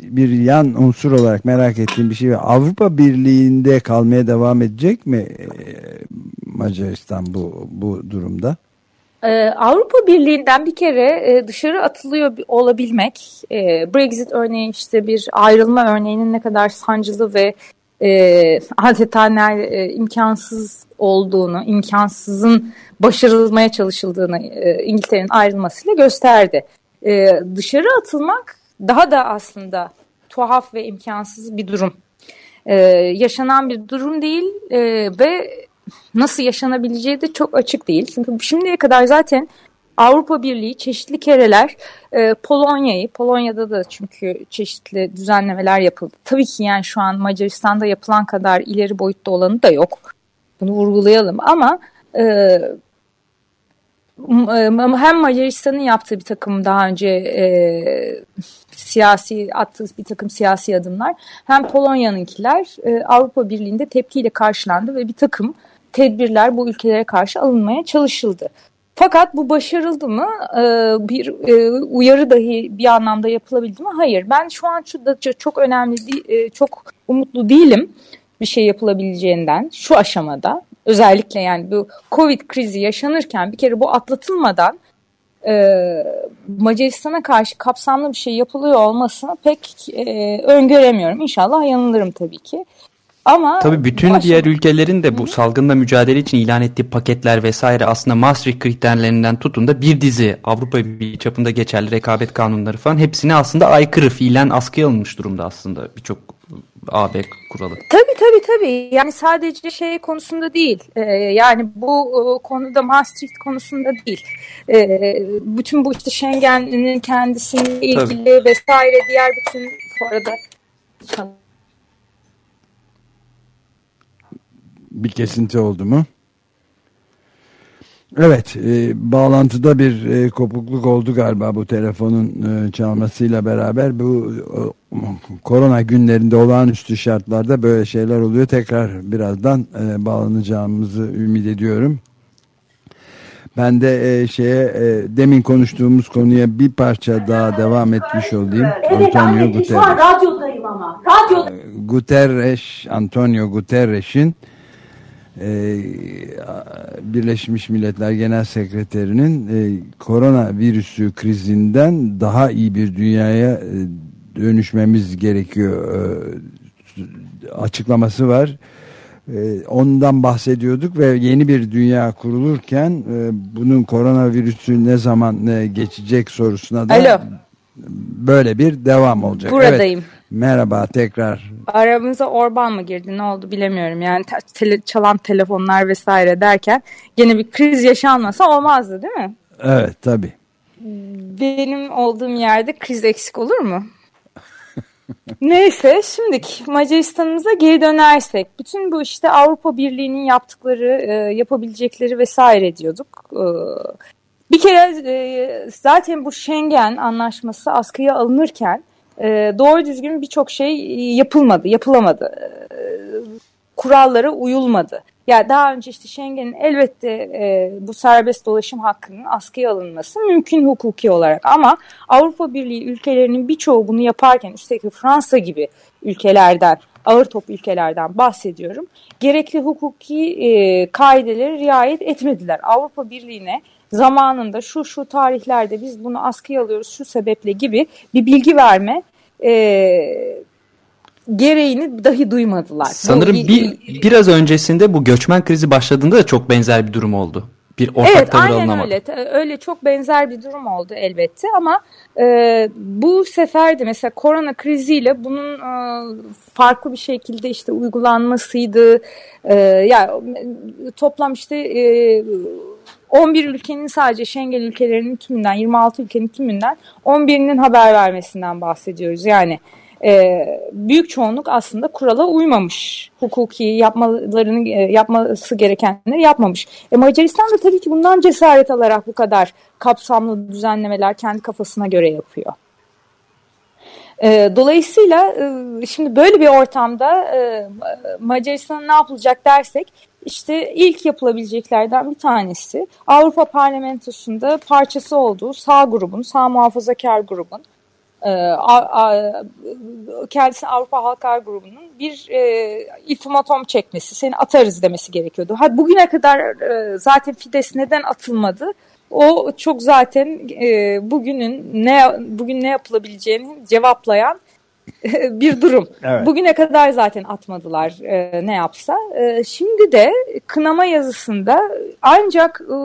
bir yan unsur olarak merak ettiğim bir şey var. Avrupa Birliği'nde kalmaya devam edecek mi e, Macaristan bu bu durumda? Ee, Avrupa Birliği'nden bir kere e, dışarı atılıyor olabilmek, e, Brexit örneği işte bir ayrılma örneğinin ne kadar sancılı ve e, adeta e, imkansız olduğunu, imkansızın başarılmaya çalışıldığını e, İngiltere'nin ayrılmasıyla gösterdi. E, dışarı atılmak daha da aslında tuhaf ve imkansız bir durum. E, yaşanan bir durum değil e, ve nasıl yaşanabileceği de çok açık değil. Çünkü şimdiye kadar zaten Avrupa Birliği çeşitli kereler e, Polonya'yı, Polonya'da da çünkü çeşitli düzenlemeler yapıldı. Tabii ki yani şu an Macaristan'da yapılan kadar ileri boyutta olanı da yok. Bunu vurgulayalım ama e, hem Macaristan'ın yaptığı bir takım daha önce e, siyasi attığı bir takım siyasi adımlar hem Polonya'nınkiler e, Avrupa Birliği'nde tepkiyle karşılandı ve bir takım tedbirler bu ülkelere karşı alınmaya çalışıldı. Fakat bu başarıldı mı? Ee, bir e, uyarı dahi bir anlamda yapılabildi mi? Hayır. Ben şu an çok önemli, e, çok umutlu değilim bir şey yapılabileceğinden şu aşamada. Özellikle yani bu Covid krizi yaşanırken bir kere bu atlatılmadan e, Macaristan'a karşı kapsamlı bir şey yapılıyor olmasını pek öngöremiyorum. İnşallah yanılırım tabii ki. Ama Tabii bütün başka... diğer ülkelerin de bu Hı. salgınla mücadele için ilan ettiği paketler vesaire aslında Maastricht kriterlerinden tutun da bir dizi Avrupa bir çapında geçerli rekabet kanunları falan hepsine aslında aykırı fiilen askıya alınmış durumda aslında birçok AB kuralı. Tabii tabii tabii. Yani sadece şey konusunda değil. Ee, yani bu e, konuda Maastricht konusunda değil. Ee, bütün bu işte Schengen'in kendisiyle ilgili tabii. vesaire diğer bütün bu arada bir kesinti oldu mu? Evet, e, bağlantıda bir e, kopukluk oldu galiba bu telefonun e, çalmasıyla beraber. Bu e, korona günlerinde olağanüstü şartlarda böyle şeyler oluyor. Tekrar birazdan e, bağlanacağımızı ümit ediyorum. Ben de e, şeye e, demin konuştuğumuz konuya bir parça daha devam etmiş olayım. Evet Antonio Guterres. şu an radyodayım ama. Radyo... Guterres, Antonio Guterres'in e, Birleşmiş Milletler Genel Sekreterinin e, korona virüsü krizinden daha iyi bir dünyaya e, dönüşmemiz gerekiyor e, açıklaması var. E, ondan bahsediyorduk ve yeni bir dünya kurulurken e, bunun koronavirüsü ne zaman ne geçecek sorusuna da Alo. Böyle bir devam olacak. Buradayım. Evet. Merhaba tekrar. Aramıza Orban mı girdi ne oldu bilemiyorum. Yani tele, çalan telefonlar vesaire derken yine bir kriz yaşanmasa olmazdı değil mi? Evet tabi. Benim olduğum yerde kriz eksik olur mu? Neyse şimdi Macaristan'ımıza geri dönersek bütün bu işte Avrupa Birliği'nin yaptıkları e, yapabilecekleri vesaire diyorduk. E, bir kere e, zaten bu Schengen anlaşması askıya alınırken e, doğru düzgün birçok şey yapılmadı, yapılamadı. E, kurallara uyulmadı. Ya yani daha önce işte Schengen'in elbette e, bu serbest dolaşım hakkının askıya alınması mümkün hukuki olarak ama Avrupa Birliği ülkelerinin birçoğu bunu yaparken üstelik Fransa gibi ülkelerden ağır top ülkelerden bahsediyorum. Gerekli hukuki e, kaideleri riayet etmediler. Avrupa Birliği'ne zamanında şu şu tarihlerde biz bunu askıya alıyoruz şu sebeple gibi bir bilgi verme e, gereğini dahi duymadılar. Sanırım bu, bir, biraz öncesinde bu göçmen krizi başladığında da çok benzer bir durum oldu. Bir ortak evet, tavır aynen öyle. Öyle çok benzer bir durum oldu elbette ama e, bu sefer de mesela korona kriziyle bunun e, farklı bir şekilde işte uygulanmasıydı. E, yani toplam işte e, 11 ülkenin sadece Schengen ülkelerinin tümünden 26 ülkenin tümünden 11'inin haber vermesinden bahsediyoruz. Yani e, büyük çoğunluk aslında kurala uymamış. Hukuki yapmalarını e, yapması gerekenleri yapmamış. E, Macaristan da tabii ki bundan cesaret alarak bu kadar kapsamlı düzenlemeler kendi kafasına göre yapıyor. E, dolayısıyla e, şimdi böyle bir ortamda e, ne yapılacak dersek işte ilk yapılabileceklerden bir tanesi Avrupa Parlamentosu'nda parçası olduğu sağ grubun, sağ muhafazakar grubun e, kendisi Avrupa Halklar Grubu'nun bir e, ultimatom çekmesi, seni atarız demesi gerekiyordu. Ha, bugüne kadar e, zaten Fides neden atılmadı? O çok zaten e, bugünün ne bugün ne yapılabileceğini cevaplayan bir durum. Evet. Bugüne kadar zaten atmadılar e, ne yapsa. E, şimdi de kınama yazısında ancak e,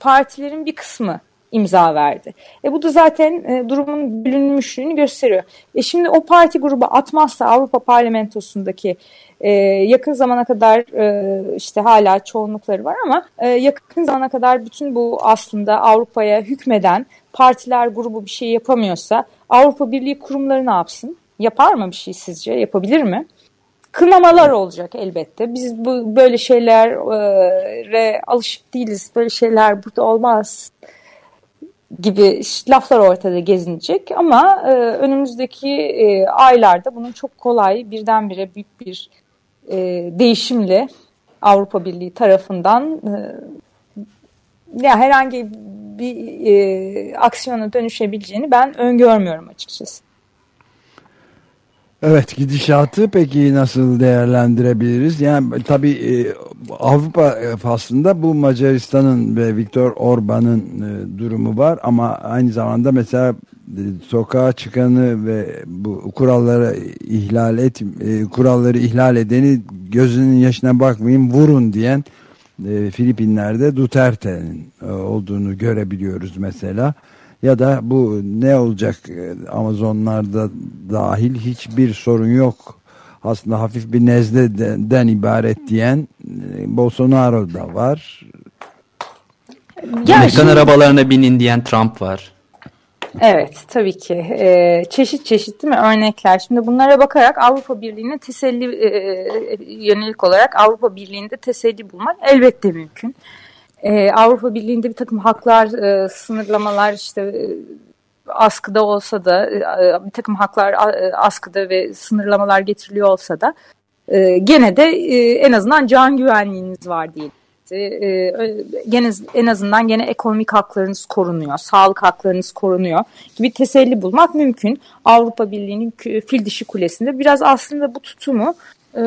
partilerin bir kısmı imza verdi. E bu da zaten e, durumun bölünmüşlüğünü gösteriyor. E şimdi o parti grubu atmazsa Avrupa Parlamentosu'ndaki e, yakın zamana kadar e, işte hala çoğunlukları var ama e, yakın zamana kadar bütün bu aslında Avrupa'ya hükmeden partiler grubu bir şey yapamıyorsa Avrupa Birliği kurumları ne yapsın? Yapar mı bir şey sizce? Yapabilir mi? Kınamalar olacak elbette. Biz bu böyle şeylere alışık değiliz. Böyle şeyler burada olmaz gibi laflar ortada gezinecek ama e, önümüzdeki e, aylarda bunun çok kolay birdenbire büyük bir e, değişimle Avrupa Birliği tarafından e, ya herhangi bir e, aksiyona dönüşebileceğini ben öngörmüyorum açıkçası. Evet gidişatı peki nasıl değerlendirebiliriz? Yani tabii e, Avrupa faslında bu Macaristan'ın ve Viktor Orban'ın e, durumu var ama aynı zamanda mesela e, sokağa çıkanı ve bu kuralları ihlal et e, kuralları ihlal edeni gözünün yaşına bakmayın vurun diyen e, Filipinler'de Duterte'nin e, olduğunu görebiliyoruz mesela ya da bu ne olacak e, Amazonlarda dahil hiçbir sorun yok aslında hafif bir nezleden ibaret diyen e, Bolsonaro da var. Ya Amerikan şimdi, arabalarına binin diyen Trump var. Evet tabii ki ee, çeşit çeşit değil mi örnekler. Şimdi bunlara bakarak Avrupa Birliği'ne teselli e, yönelik olarak Avrupa Birliği'nde teselli bulmak elbette mümkün e, Avrupa Birliği'nde bir takım haklar, e, sınırlamalar işte e, askıda olsa da e, bir takım haklar e, askıda ve sınırlamalar getiriliyor olsa da e, gene de e, en azından can güvenliğiniz var diyelim. E, gene en azından gene ekonomik haklarınız korunuyor, sağlık haklarınız korunuyor gibi teselli bulmak mümkün. Avrupa Birliği'nin fil dişi kulesinde biraz aslında bu tutumu ee,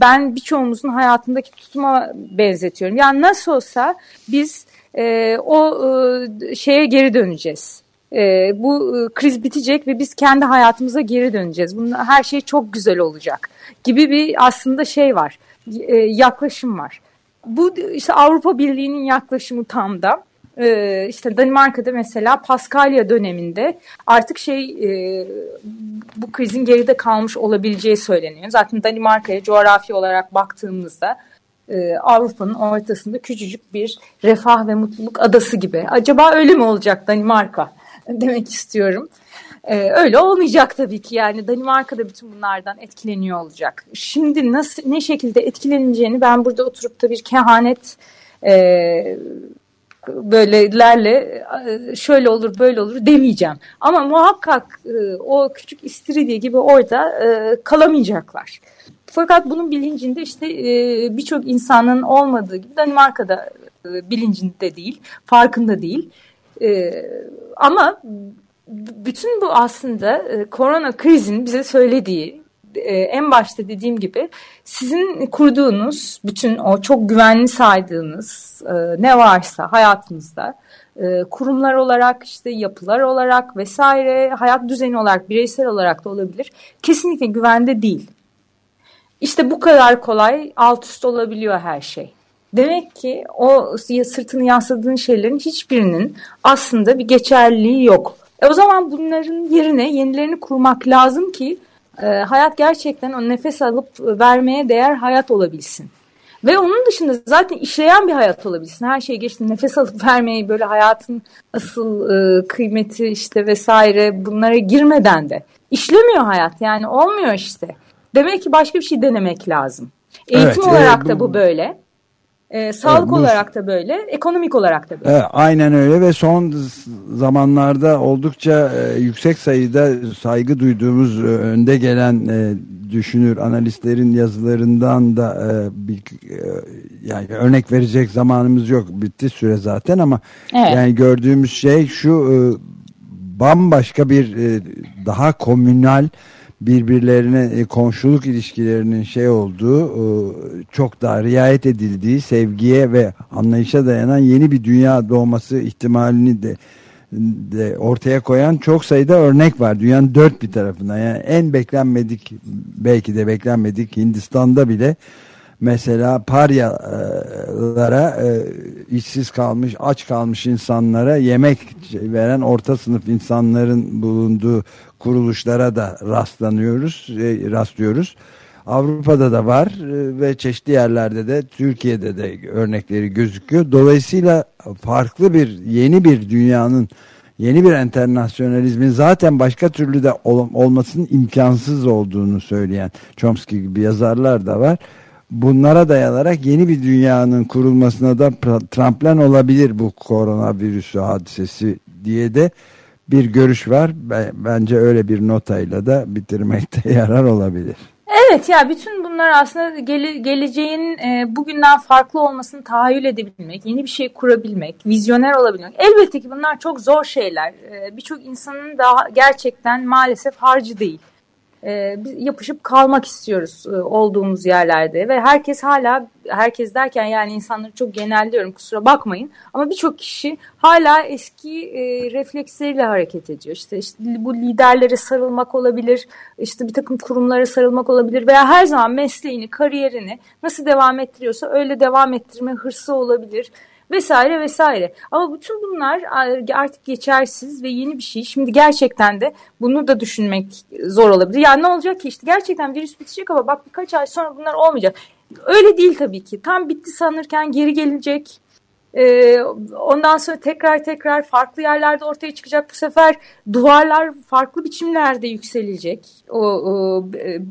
ben birçoğumuzun hayatındaki tutuma benzetiyorum. Yani nasıl olsa biz e, o e, şeye geri döneceğiz. E, bu e, kriz bitecek ve biz kendi hayatımıza geri döneceğiz. Bunun her şey çok güzel olacak gibi bir aslında şey var, e, yaklaşım var. Bu işte Avrupa Birliği'nin yaklaşımı tam da e, işte Danimarka'da mesela Paskalya döneminde artık şey e, bu krizin geride kalmış olabileceği söyleniyor. Zaten Danimarka'ya coğrafi olarak baktığımızda e, Avrupa'nın ortasında küçücük bir refah ve mutluluk adası gibi. Acaba öyle mi olacak Danimarka demek istiyorum. Ee, öyle olmayacak tabii ki yani Danimarka'da bütün bunlardan etkileniyor olacak. Şimdi nasıl ne şekilde etkileneceğini ben burada oturup da bir kehanet e, böylelerle e, şöyle olur böyle olur demeyeceğim. Ama muhakkak e, o küçük istiridye gibi orada e, kalamayacaklar. Fakat bunun bilincinde işte birçok insanın olmadığı gibi Danimarka'da bilincinde değil, farkında değil. Ama bütün bu aslında korona krizin bize söylediği e, en başta dediğim gibi sizin kurduğunuz bütün o çok güvenli saydığınız e, ne varsa hayatınızda e, kurumlar olarak işte yapılar olarak vesaire hayat düzeni olarak bireysel olarak da olabilir kesinlikle güvende değil. İşte bu kadar kolay alt üst olabiliyor her şey. Demek ki o sırtını yasladığın şeylerin hiçbirinin aslında bir geçerliliği yok. E o zaman bunların yerine yenilerini kurmak lazım ki e, hayat gerçekten o nefes alıp vermeye değer hayat olabilsin. Ve onun dışında zaten işleyen bir hayat olabilsin. Her şey geçti. Nefes alıp vermeyi böyle hayatın asıl e, kıymeti işte vesaire bunlara girmeden de işlemiyor hayat. Yani olmuyor işte. Demek ki başka bir şey denemek lazım. Eğitim evet, olarak e, bu, da bu böyle. E, sağlık evet, bu, olarak da böyle, ekonomik olarak da böyle. Evet, aynen öyle ve son zamanlarda oldukça e, yüksek sayıda saygı duyduğumuz e, önde gelen e, düşünür analistlerin yazılarından da e, bir e, yani örnek verecek zamanımız yok. Bitti süre zaten ama evet. yani gördüğümüz şey şu e, bambaşka bir e, daha komünal birbirlerine e, komşuluk ilişkilerinin şey olduğu e, çok daha riayet edildiği sevgiye ve anlayışa dayanan yeni bir dünya doğması ihtimalini de de ortaya koyan çok sayıda örnek var. Dünyanın dört bir tarafında. Yani en beklenmedik belki de beklenmedik Hindistan'da bile mesela paryalara e, işsiz kalmış, aç kalmış insanlara yemek veren orta sınıf insanların bulunduğu kuruluşlara da rastlanıyoruz, e, rastlıyoruz. Avrupa'da da var e, ve çeşitli yerlerde de Türkiye'de de örnekleri gözüküyor. Dolayısıyla farklı bir yeni bir dünyanın yeni bir internasyonalizmin zaten başka türlü de ol, olmasının imkansız olduğunu söyleyen Chomsky gibi yazarlar da var. Bunlara dayanarak yeni bir dünyanın kurulmasına da tramplen olabilir bu koronavirüsü hadisesi diye de bir görüş var. Bence öyle bir notayla da bitirmekte yarar olabilir. Evet ya bütün bunlar aslında gele, geleceğin e, bugünden farklı olmasını tahayyül edebilmek, yeni bir şey kurabilmek, vizyoner olabilmek. Elbette ki bunlar çok zor şeyler. E, Birçok insanın da gerçekten maalesef harcı değil e, yapışıp kalmak istiyoruz e, olduğumuz yerlerde. Ve herkes hala herkes derken yani insanları çok genelliyorum kusura bakmayın. Ama birçok kişi hala eski e, refleksleriyle hareket ediyor. İşte, işte bu liderlere sarılmak olabilir, işte bir takım kurumlara sarılmak olabilir veya her zaman mesleğini, kariyerini nasıl devam ettiriyorsa öyle devam ettirme hırsı olabilir vesaire vesaire. Ama bütün bunlar artık geçersiz ve yeni bir şey. Şimdi gerçekten de bunu da düşünmek zor olabilir. Yani ne olacak ki işte gerçekten virüs bitecek ama bak birkaç ay sonra bunlar olmayacak. Öyle değil tabii ki. Tam bitti sanırken geri gelecek ee, ondan sonra tekrar tekrar farklı yerlerde ortaya çıkacak. Bu sefer duvarlar farklı biçimlerde yükselecek. O, o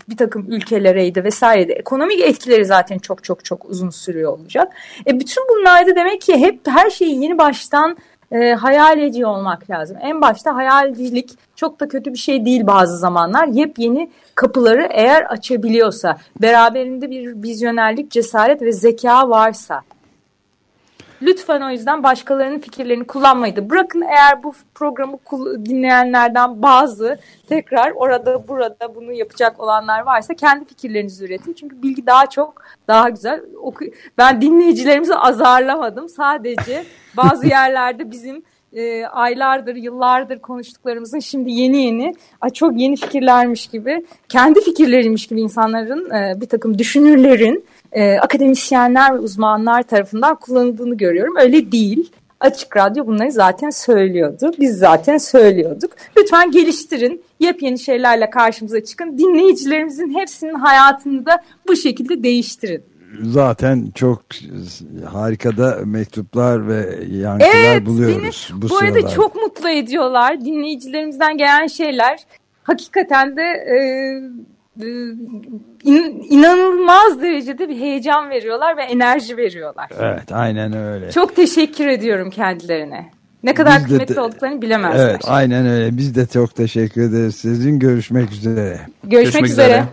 bir takım ülkelereydi vesairede. Ekonomik etkileri zaten çok çok çok uzun sürüyor olacak. E, bütün bunlarda demek ki hep her şeyi yeni baştan e, hayal ediyor olmak lazım. En başta hayalcilik çok da kötü bir şey değil bazı zamanlar. Yepyeni kapıları eğer açabiliyorsa, beraberinde bir vizyonerlik, cesaret ve zeka varsa Lütfen o yüzden başkalarının fikirlerini kullanmayı da bırakın. Eğer bu programı dinleyenlerden bazı tekrar orada burada bunu yapacak olanlar varsa kendi fikirlerinizi üretin. Çünkü bilgi daha çok daha güzel. Ben dinleyicilerimizi azarlamadım. Sadece bazı yerlerde bizim e, aylardır, yıllardır konuştuklarımızın şimdi yeni yeni, a, çok yeni fikirlermiş gibi, kendi fikirleriymiş gibi insanların, e, bir takım düşünürlerin, e, akademisyenler ve uzmanlar tarafından kullanıldığını görüyorum. Öyle değil. Açık Radyo bunları zaten söylüyordu. Biz zaten söylüyorduk. Lütfen geliştirin. Yepyeni şeylerle karşımıza çıkın. Dinleyicilerimizin hepsinin hayatını da bu şekilde değiştirin zaten çok harika da mektuplar ve yankılar evet, buluyoruz. Beni, bu, bu arada çok mutlu ediyorlar. Dinleyicilerimizden gelen şeyler hakikaten de e, in, inanılmaz derecede bir heyecan veriyorlar ve enerji veriyorlar. Evet aynen öyle. Çok teşekkür ediyorum kendilerine. Ne kadar Biz kıymetli de, olduklarını bilemezler. Evet aynen öyle. Biz de çok teşekkür ederiz. Sizin görüşmek üzere. Görüşmek, görüşmek üzere. üzere.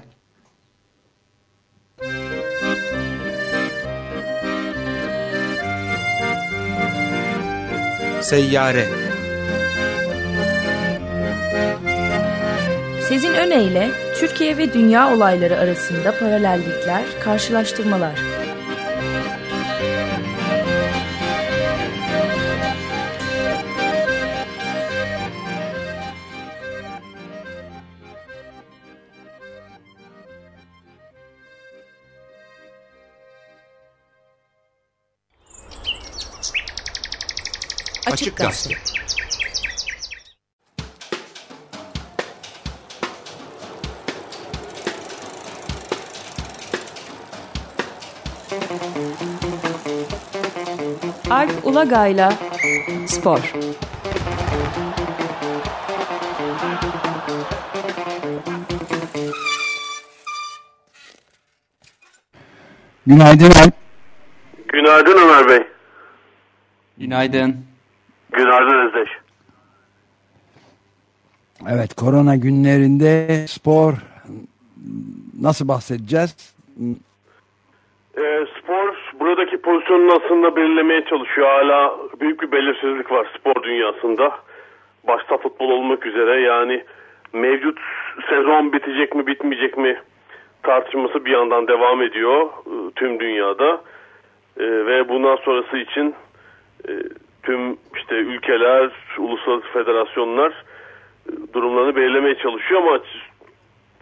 Seyyare Sezin Öne Türkiye ve dünya olayları arasında paralellikler, karşılaştırmalar. Açık Gazete. Alp Ulagay'la Spor. Günaydın Alp. Günaydın Ömer Bey. Günaydın. Günaydın Özdeş. Evet korona günlerinde spor nasıl bahsedeceğiz? E, buradaki pozisyonunu aslında belirlemeye çalışıyor. Hala büyük bir belirsizlik var spor dünyasında. Başta futbol olmak üzere yani mevcut sezon bitecek mi bitmeyecek mi tartışması bir yandan devam ediyor e, tüm dünyada. E, ve bundan sonrası için e, tüm işte ülkeler, uluslararası federasyonlar durumlarını belirlemeye çalışıyor ama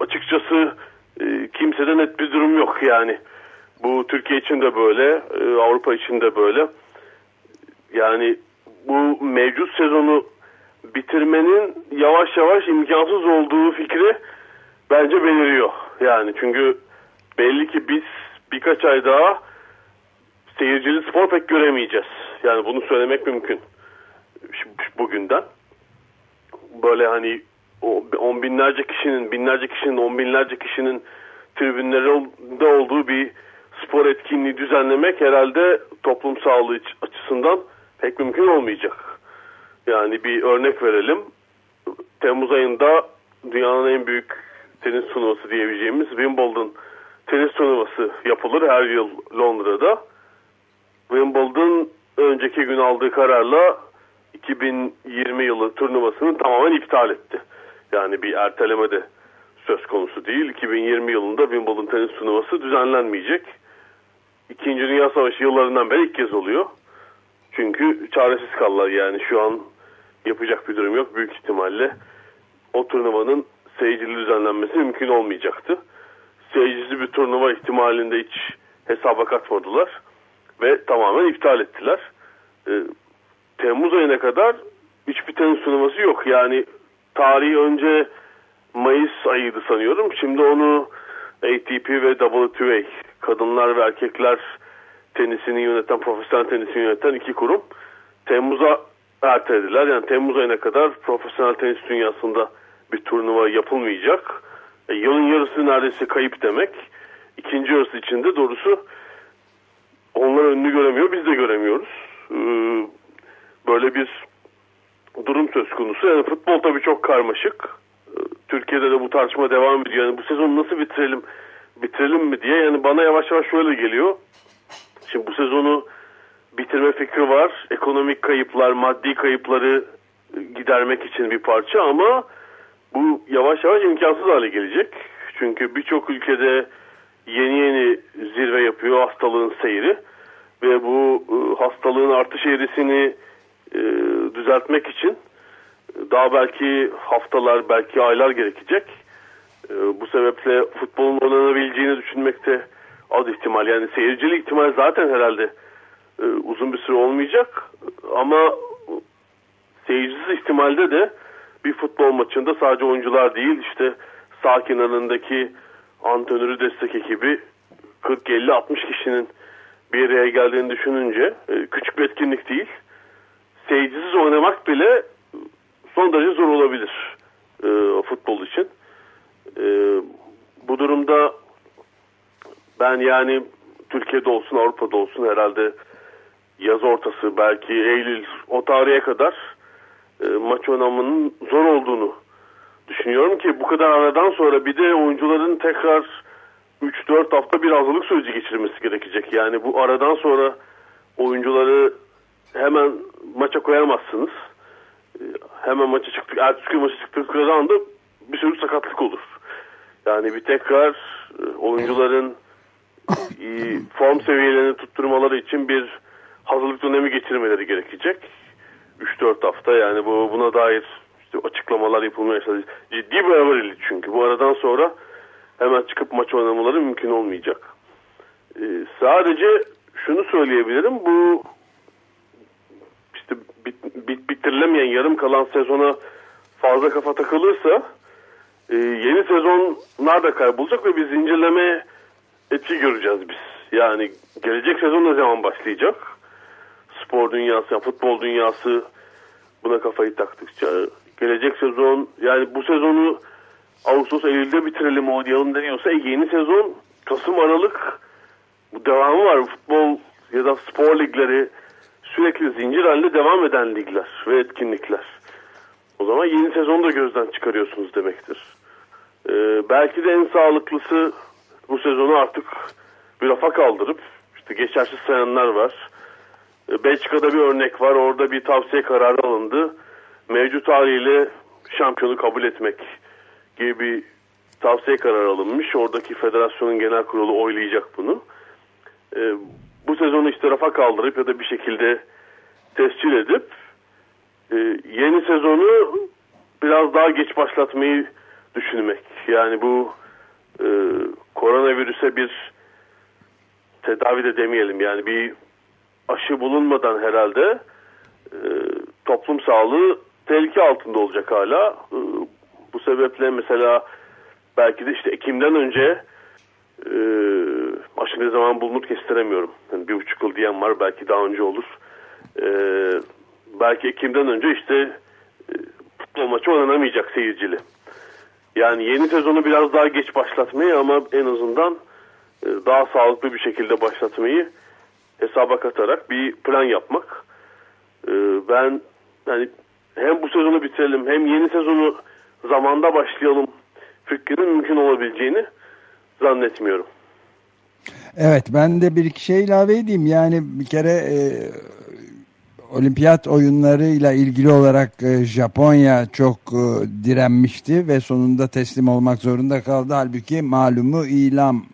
açıkçası e, kimsede net bir durum yok yani. Bu Türkiye için de böyle, e, Avrupa için de böyle. Yani bu mevcut sezonu bitirmenin yavaş yavaş imkansız olduğu fikri bence beliriyor. Yani çünkü belli ki biz birkaç ay daha seyircili spor pek göremeyeceğiz. Yani bunu söylemek mümkün bugünden. Böyle hani on binlerce kişinin, binlerce kişinin, on binlerce kişinin tribünlerinde olduğu bir spor etkinliği düzenlemek herhalde toplum sağlığı açısından pek mümkün olmayacak. Yani bir örnek verelim. Temmuz ayında dünyanın en büyük tenis turnuvası diyebileceğimiz Wimbledon tenis turnuvası yapılır her yıl Londra'da. Wimbledon önceki gün aldığı kararla 2020 yılı turnuvasını tamamen iptal etti. Yani bir erteleme de söz konusu değil. 2020 yılında Wimbledon tenis turnuvası düzenlenmeyecek. İkinci Dünya Savaşı yıllarından beri ilk kez oluyor. Çünkü çaresiz kaldılar yani şu an yapacak bir durum yok. Büyük ihtimalle o turnuvanın seyircili düzenlenmesi mümkün olmayacaktı. Seyircisi bir turnuva ihtimalinde hiç hesaba katmadılar ve tamamen iptal ettiler. Ee, Temmuz ayına kadar hiçbir tenis turnuvası yok. Yani tarihi önce Mayıs ayıydı sanıyorum. Şimdi onu ATP ve WTA kadınlar ve erkekler tenisini yöneten, profesyonel tenisini yöneten iki kurum Temmuz'a ertelediler. Yani Temmuz ayına kadar profesyonel tenis dünyasında bir turnuva yapılmayacak. E, yılın yarısı neredeyse kayıp demek. İkinci yarısı içinde doğrusu onlar önünü göremiyor, biz de göremiyoruz. Ee, böyle bir durum söz konusu. Yani futbol tabii çok karmaşık. Ee, Türkiye'de de bu tartışma devam ediyor. Yani bu sezonu nasıl bitirelim, bitirelim mi diye. Yani bana yavaş yavaş şöyle geliyor. Şimdi bu sezonu bitirme fikri var. Ekonomik kayıplar, maddi kayıpları gidermek için bir parça ama bu yavaş yavaş imkansız hale gelecek. Çünkü birçok ülkede yeni yeni zirve yapıyor hastalığın seyri ve bu e, hastalığın artış eğrisini e, düzeltmek için daha belki haftalar belki aylar gerekecek. E, bu sebeple futbolun oynanabileceğini düşünmekte az ihtimal. Yani seyircili ihtimal zaten herhalde e, uzun bir süre olmayacak. Ama seyircisiz ihtimalde de bir futbol maçında sadece oyuncular değil işte sağ kenarındaki antrenörü destek ekibi 40-50-60 kişinin bir araya geldiğini düşününce e, küçük bir etkinlik değil. Seyircisiz oynamak bile son derece zor olabilir e, futbol için. E, bu durumda ben yani Türkiye'de olsun Avrupa'da olsun herhalde yaz ortası belki Eylül o tarihe kadar e, maç oynamanın zor olduğunu düşünüyorum ki bu kadar aradan sonra bir de oyuncuların tekrar 3-4 hafta bir hazırlık süreci geçirmesi gerekecek. Yani bu aradan sonra oyuncuları hemen maça koyamazsınız. E, hemen maça çıktık, ertesi gün maça çıktıkları anda bir sürü sakatlık olur. Yani bir tekrar e, oyuncuların form seviyelerini tutturmaları için bir hazırlık dönemi geçirmeleri gerekecek. 3-4 hafta yani bu buna dair işte açıklamalar yapılmaya çalışıyor. Ciddi bir haberli çünkü bu aradan sonra hemen çıkıp maç oynamaları mümkün olmayacak. Ee, sadece şunu söyleyebilirim bu işte bit, bit, bitirilemeyen yarım kalan sezona fazla kafa takılırsa e, yeni sezonlar da kaybolacak ve bir zincirleme etki göreceğiz biz. Yani gelecek sezon ne zaman başlayacak? Spor dünyası, yani futbol dünyası buna kafayı taktıkça gelecek sezon yani bu sezonu Ağustos Eylül'de bitirelim oynayalım deniyorsa e, yeni sezon Kasım Aralık bu devamı var. Futbol ya da spor ligleri sürekli zincir halinde devam eden ligler ve etkinlikler. O zaman yeni sezonu da gözden çıkarıyorsunuz demektir. Ee, belki de en sağlıklısı bu sezonu artık bir rafa kaldırıp işte geçersiz sayanlar var. Ee, Belçika'da bir örnek var. Orada bir tavsiye kararı alındı. Mevcut haliyle şampiyonu kabul etmek gibi bir tavsiye kararı alınmış. Oradaki federasyonun genel kurulu oylayacak bunu. Ee, bu sezonu işte rafa kaldırıp ya da bir şekilde tescil edip e, yeni sezonu biraz daha geç başlatmayı düşünmek. Yani bu e, koronavirüse bir tedavi de demeyelim yani bir aşı bulunmadan herhalde e, toplum sağlığı tehlike altında olacak hala. E, bu sebeple mesela belki de işte Ekim'den önce e, aşı ne zaman bulunur kestiremiyorum. Yani bir buçuk yıl diyen var belki daha önce olur. E, belki Ekim'den önce işte e, futbol maçı oynanamayacak seyircili. Yani yeni sezonu biraz daha geç başlatmayı ama en azından e, daha sağlıklı bir şekilde başlatmayı hesaba katarak bir plan yapmak. E, ben yani hem bu sezonu bitirelim hem yeni sezonu zamanda başlayalım fikrinin mümkün olabileceğini zannetmiyorum. Evet ben de bir iki şey ilave edeyim. Yani bir kere olimpiyat oyunlarıyla ilgili olarak e, Japonya çok e, direnmişti ve sonunda teslim olmak zorunda kaldı. Halbuki malumu ilam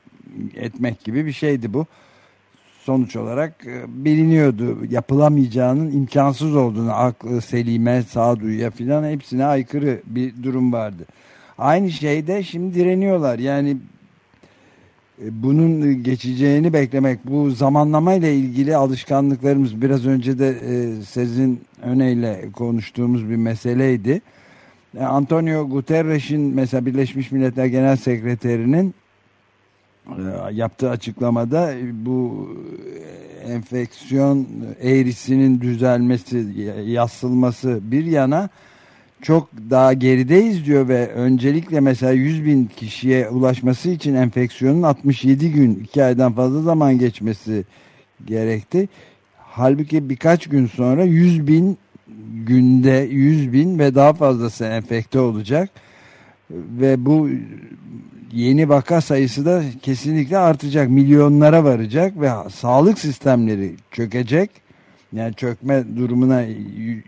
etmek gibi bir şeydi bu. Sonuç olarak e, biliniyordu yapılamayacağının imkansız olduğunu aklı selime, sağduyuya filan hepsine aykırı bir durum vardı. Aynı şeyde şimdi direniyorlar. Yani bunun geçeceğini beklemek bu zamanlama ile ilgili alışkanlıklarımız biraz önce de e, sizin öneyle konuştuğumuz bir meseleydi. E, Antonio Guterres'in mesela Birleşmiş Milletler Genel Sekreterinin e, yaptığı açıklamada bu enfeksiyon eğrisinin düzelmesi, yassılması bir yana çok daha gerideyiz diyor ve öncelikle mesela 100 bin kişiye ulaşması için enfeksiyonun 67 gün 2 aydan fazla zaman geçmesi gerekti. Halbuki birkaç gün sonra 100 bin günde 100 bin ve daha fazlası enfekte olacak ve bu yeni vaka sayısı da kesinlikle artacak milyonlara varacak ve sağlık sistemleri çökecek yani çökme durumuna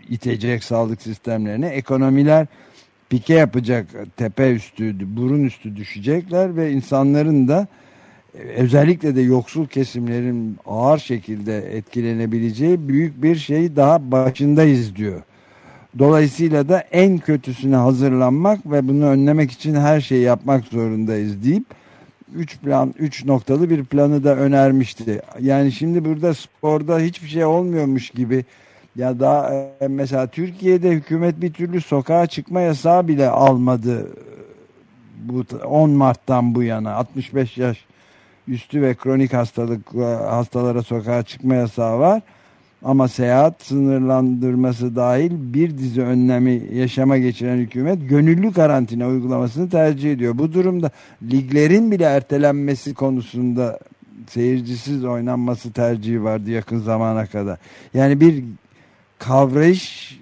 itecek sağlık sistemlerine ekonomiler pike yapacak tepe üstü burun üstü düşecekler ve insanların da özellikle de yoksul kesimlerin ağır şekilde etkilenebileceği büyük bir şey daha başındayız diyor. Dolayısıyla da en kötüsüne hazırlanmak ve bunu önlemek için her şeyi yapmak zorundayız deyip üç plan üç noktalı bir planı da önermişti. Yani şimdi burada sporda hiçbir şey olmuyormuş gibi ya da e, mesela Türkiye'de hükümet bir türlü sokağa çıkma yasağı bile almadı. Bu 10 Mart'tan bu yana 65 yaş üstü ve kronik hastalık hastalara sokağa çıkma yasağı var. Ama seyahat sınırlandırması dahil bir dizi önlemi yaşama geçiren hükümet gönüllü karantina uygulamasını tercih ediyor. Bu durumda liglerin bile ertelenmesi konusunda seyircisiz oynanması tercihi vardı yakın zamana kadar. Yani bir kavrayış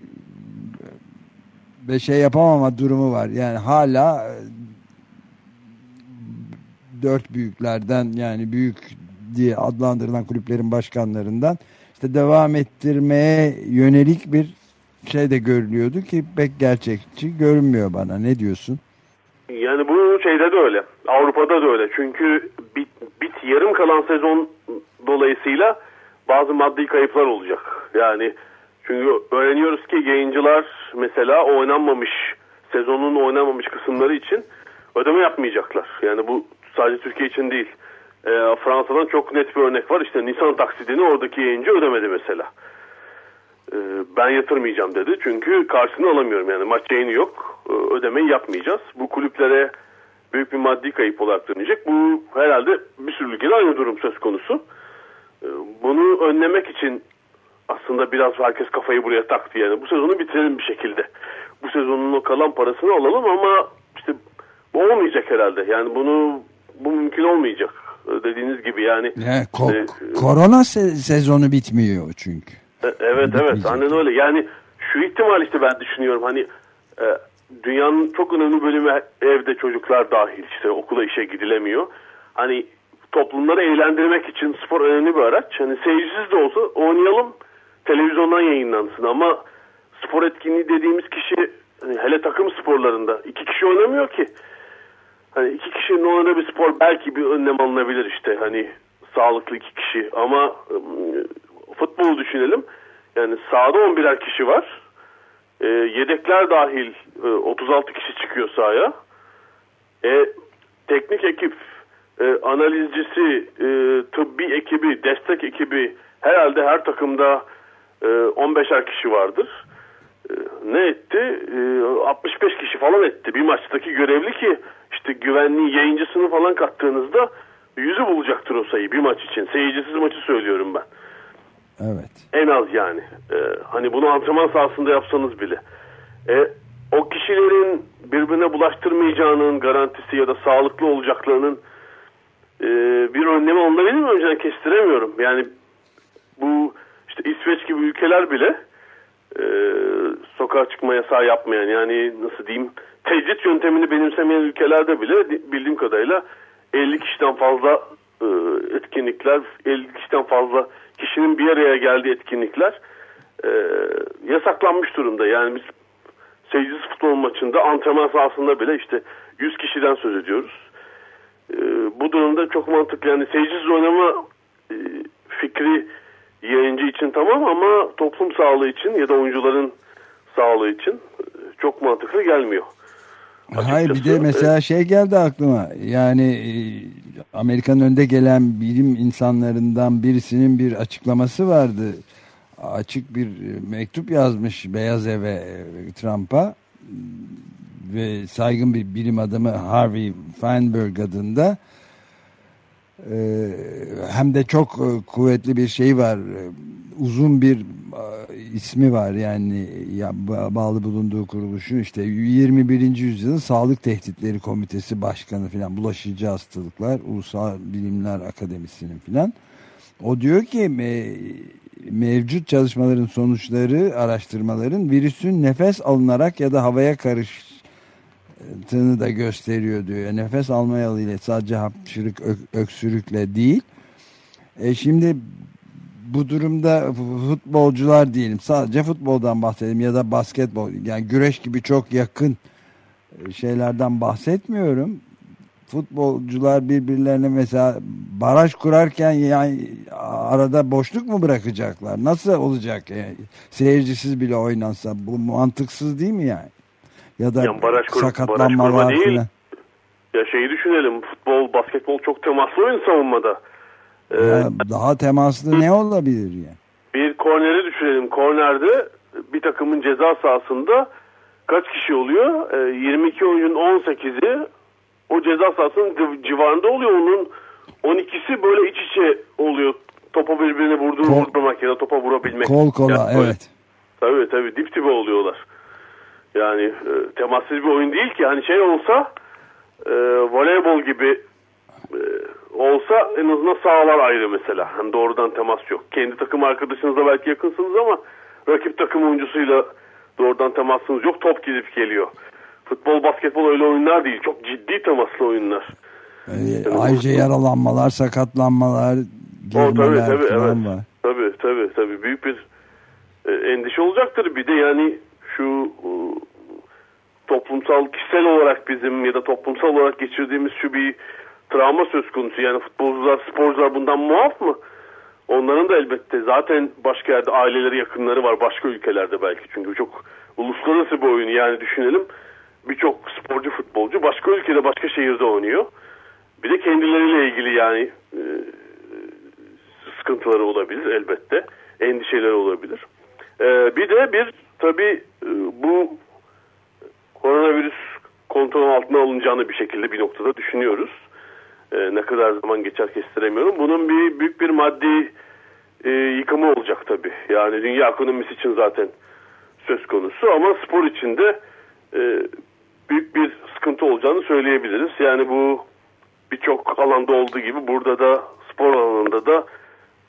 ve şey yapamama durumu var. Yani hala e, dört büyüklerden yani büyük diye adlandırılan kulüplerin başkanlarından işte devam ettirmeye yönelik bir şey de görülüyordu ki pek gerçekçi görünmüyor bana. Ne diyorsun? Yani bu şeyde de öyle. Avrupa'da da öyle. Çünkü bit, bit yarım kalan sezon dolayısıyla bazı maddi kayıplar olacak. Yani çünkü öğreniyoruz ki yayıncılar mesela oynanmamış sezonun oynanmamış kısımları için ödeme yapmayacaklar. Yani bu sadece Türkiye için değil. E, Fransa'dan çok net bir örnek var. İşte Nisan taksidini oradaki yayıncı ödemedi mesela. E, ben yatırmayacağım dedi. Çünkü karşını alamıyorum. Yani maç yayını yok. E, ödemeyi yapmayacağız. Bu kulüplere büyük bir maddi kayıp olarak dönecek. Bu herhalde bir sürü ülkede aynı durum söz konusu. E, bunu önlemek için aslında biraz herkes kafayı buraya taktı yani. Bu sezonu bitirelim bir şekilde. Bu sezonun o kalan parasını alalım ama işte bu olmayacak herhalde. Yani bunu bu mümkün olmayacak dediğiniz gibi yani. yani ko e, korona se sezonu bitmiyor çünkü. E, evet evet aynen öyle. Yani şu ihtimal işte ben düşünüyorum hani e, dünyanın çok önemli bölümü evde çocuklar dahil işte okula işe gidilemiyor. Hani toplumları eğlendirmek için spor önemli bir araç. Hani seyircisiz de olsa oynayalım televizyondan yayınlansın ama spor etkinliği dediğimiz kişi hani hele takım sporlarında iki kişi oynamıyor ki. Hani iki kişinin oynadığı bir spor belki bir önlem alınabilir işte hani sağlıklı iki kişi ama futbolu düşünelim. Yani sahada 11'er kişi var. E, yedekler dahil e, 36 kişi çıkıyor sahaya. E, teknik ekip, e, analizcisi, e, tıbbi ekibi, destek ekibi herhalde her takımda e, 15'er kişi vardır. E, ne etti? E, 65 kişi falan etti. Bir maçtaki görevli ki işte güvenliği yayıncısını falan kattığınızda yüzü bulacaktır o sayı bir maç için. Seyircisiz maçı söylüyorum ben. Evet. En az yani. Ee, hani bunu antrenman sahasında yapsanız bile. E, o kişilerin birbirine bulaştırmayacağının garantisi ya da sağlıklı olacaklarının e, bir önlemi alınabilir mi? Önceden kestiremiyorum. Yani bu işte İsveç gibi ülkeler bile e, sokağa çıkma yasağı yapmayan yani nasıl diyeyim tecrit yöntemini benimsemeyen ülkelerde bile bildiğim kadarıyla 50 kişiden fazla e, etkinlikler 50 kişiden fazla kişinin bir araya geldiği etkinlikler e, yasaklanmış durumda. Yani biz seyircisiz futbol maçında antrenman sahasında bile işte 100 kişiden söz ediyoruz. E, bu durumda çok mantıklı. Yani seyircisiz oynama e, fikri yayıncı için tamam ama toplum sağlığı için ya da oyuncuların sağlığı için e, çok mantıklı gelmiyor. Açıkçası, Hayır bir de mesela e, şey geldi aklıma. Yani e, Amerika'nın önde gelen bilim insanlarından birisinin bir açıklaması vardı. Açık bir mektup yazmış Beyaz Eve Trump'a ve saygın bir bilim adamı Harvey Feinberg adında hem de çok e, kuvvetli bir şey var uzun bir ismi var yani ya, bağlı bulunduğu kuruluşun işte 21. yüzyılın sağlık tehditleri komitesi başkanı filan bulaşıcı hastalıklar ulusal bilimler akademisinin filan o diyor ki me, mevcut çalışmaların sonuçları araştırmaların virüsün nefes alınarak ya da havaya karıştığını da gösteriyor diyor. Nefes alma yoluyla sadece hapşırık ök, öksürükle değil. E şimdi bu durumda futbolcular diyelim sadece futboldan bahsedelim ya da basketbol yani güreş gibi çok yakın e, şeylerden bahsetmiyorum. Futbolcular birbirlerine mesela baraj kurarken yani arada boşluk mu bırakacaklar? Nasıl olacak? Yani, seyircisiz bile oynansa bu mantıksız değil mi yani? Ya da yani baraj kur, sakatlanmalar baraj değil. Falan. Ya şeyi düşünelim futbol, basketbol çok temaslı oyun savunmada. Ee, daha temaslı ne olabilir yani? Bir korneri düşünelim. Kornerde bir takımın ceza sahasında kaç kişi oluyor? Ee, 22 oyuncunun 18'i o ceza sahasının civarında oluyor. Onun 12'si böyle iç içe oluyor. Topa birbirine vurduğunu vurmamak ya da topa vurabilmek. Kol kola yani, evet. Tabii tabii dip dibe oluyorlar. Yani e, temassız bir oyun değil ki. Hani şey olsa e, voleybol gibi e, olsa en azından sağlar ayrı mesela. Hani doğrudan temas yok. Kendi takım arkadaşınızla belki yakınsınız ama rakip takım oyuncusuyla doğrudan temasınız yok. Top gidip geliyor. Futbol, basketbol öyle oyunlar değil. Çok ciddi temaslı oyunlar. Ee, ayrıca yaralanmalar, sakatlanmalar, o, tabii, tabii, evet. var. Tabii, tabii, tabii. Büyük bir e, endişe olacaktır. Bir de yani şu toplumsal, kişisel olarak bizim ya da toplumsal olarak geçirdiğimiz şu bir travma söz konusu. Yani futbolcular, sporcular bundan muaf mı? Onların da elbette zaten başka yerde aileleri, yakınları var. Başka ülkelerde belki. Çünkü çok uluslararası bir oyun yani düşünelim. Birçok sporcu, futbolcu başka ülkede, başka şehirde oynuyor. Bir de kendileriyle ilgili yani e, sıkıntıları olabilir elbette. Endişeleri olabilir. E, bir de bir tabii e, bu koronavirüs kontrol altına alınacağını bir şekilde bir noktada düşünüyoruz. E, ne kadar zaman geçer kestiremiyorum. Bunun bir büyük bir maddi e, yıkımı olacak tabii. Yani dünya ekonomisi için zaten söz konusu ama spor için de e, büyük bir sıkıntı olacağını söyleyebiliriz. Yani bu birçok alanda olduğu gibi burada da spor alanında da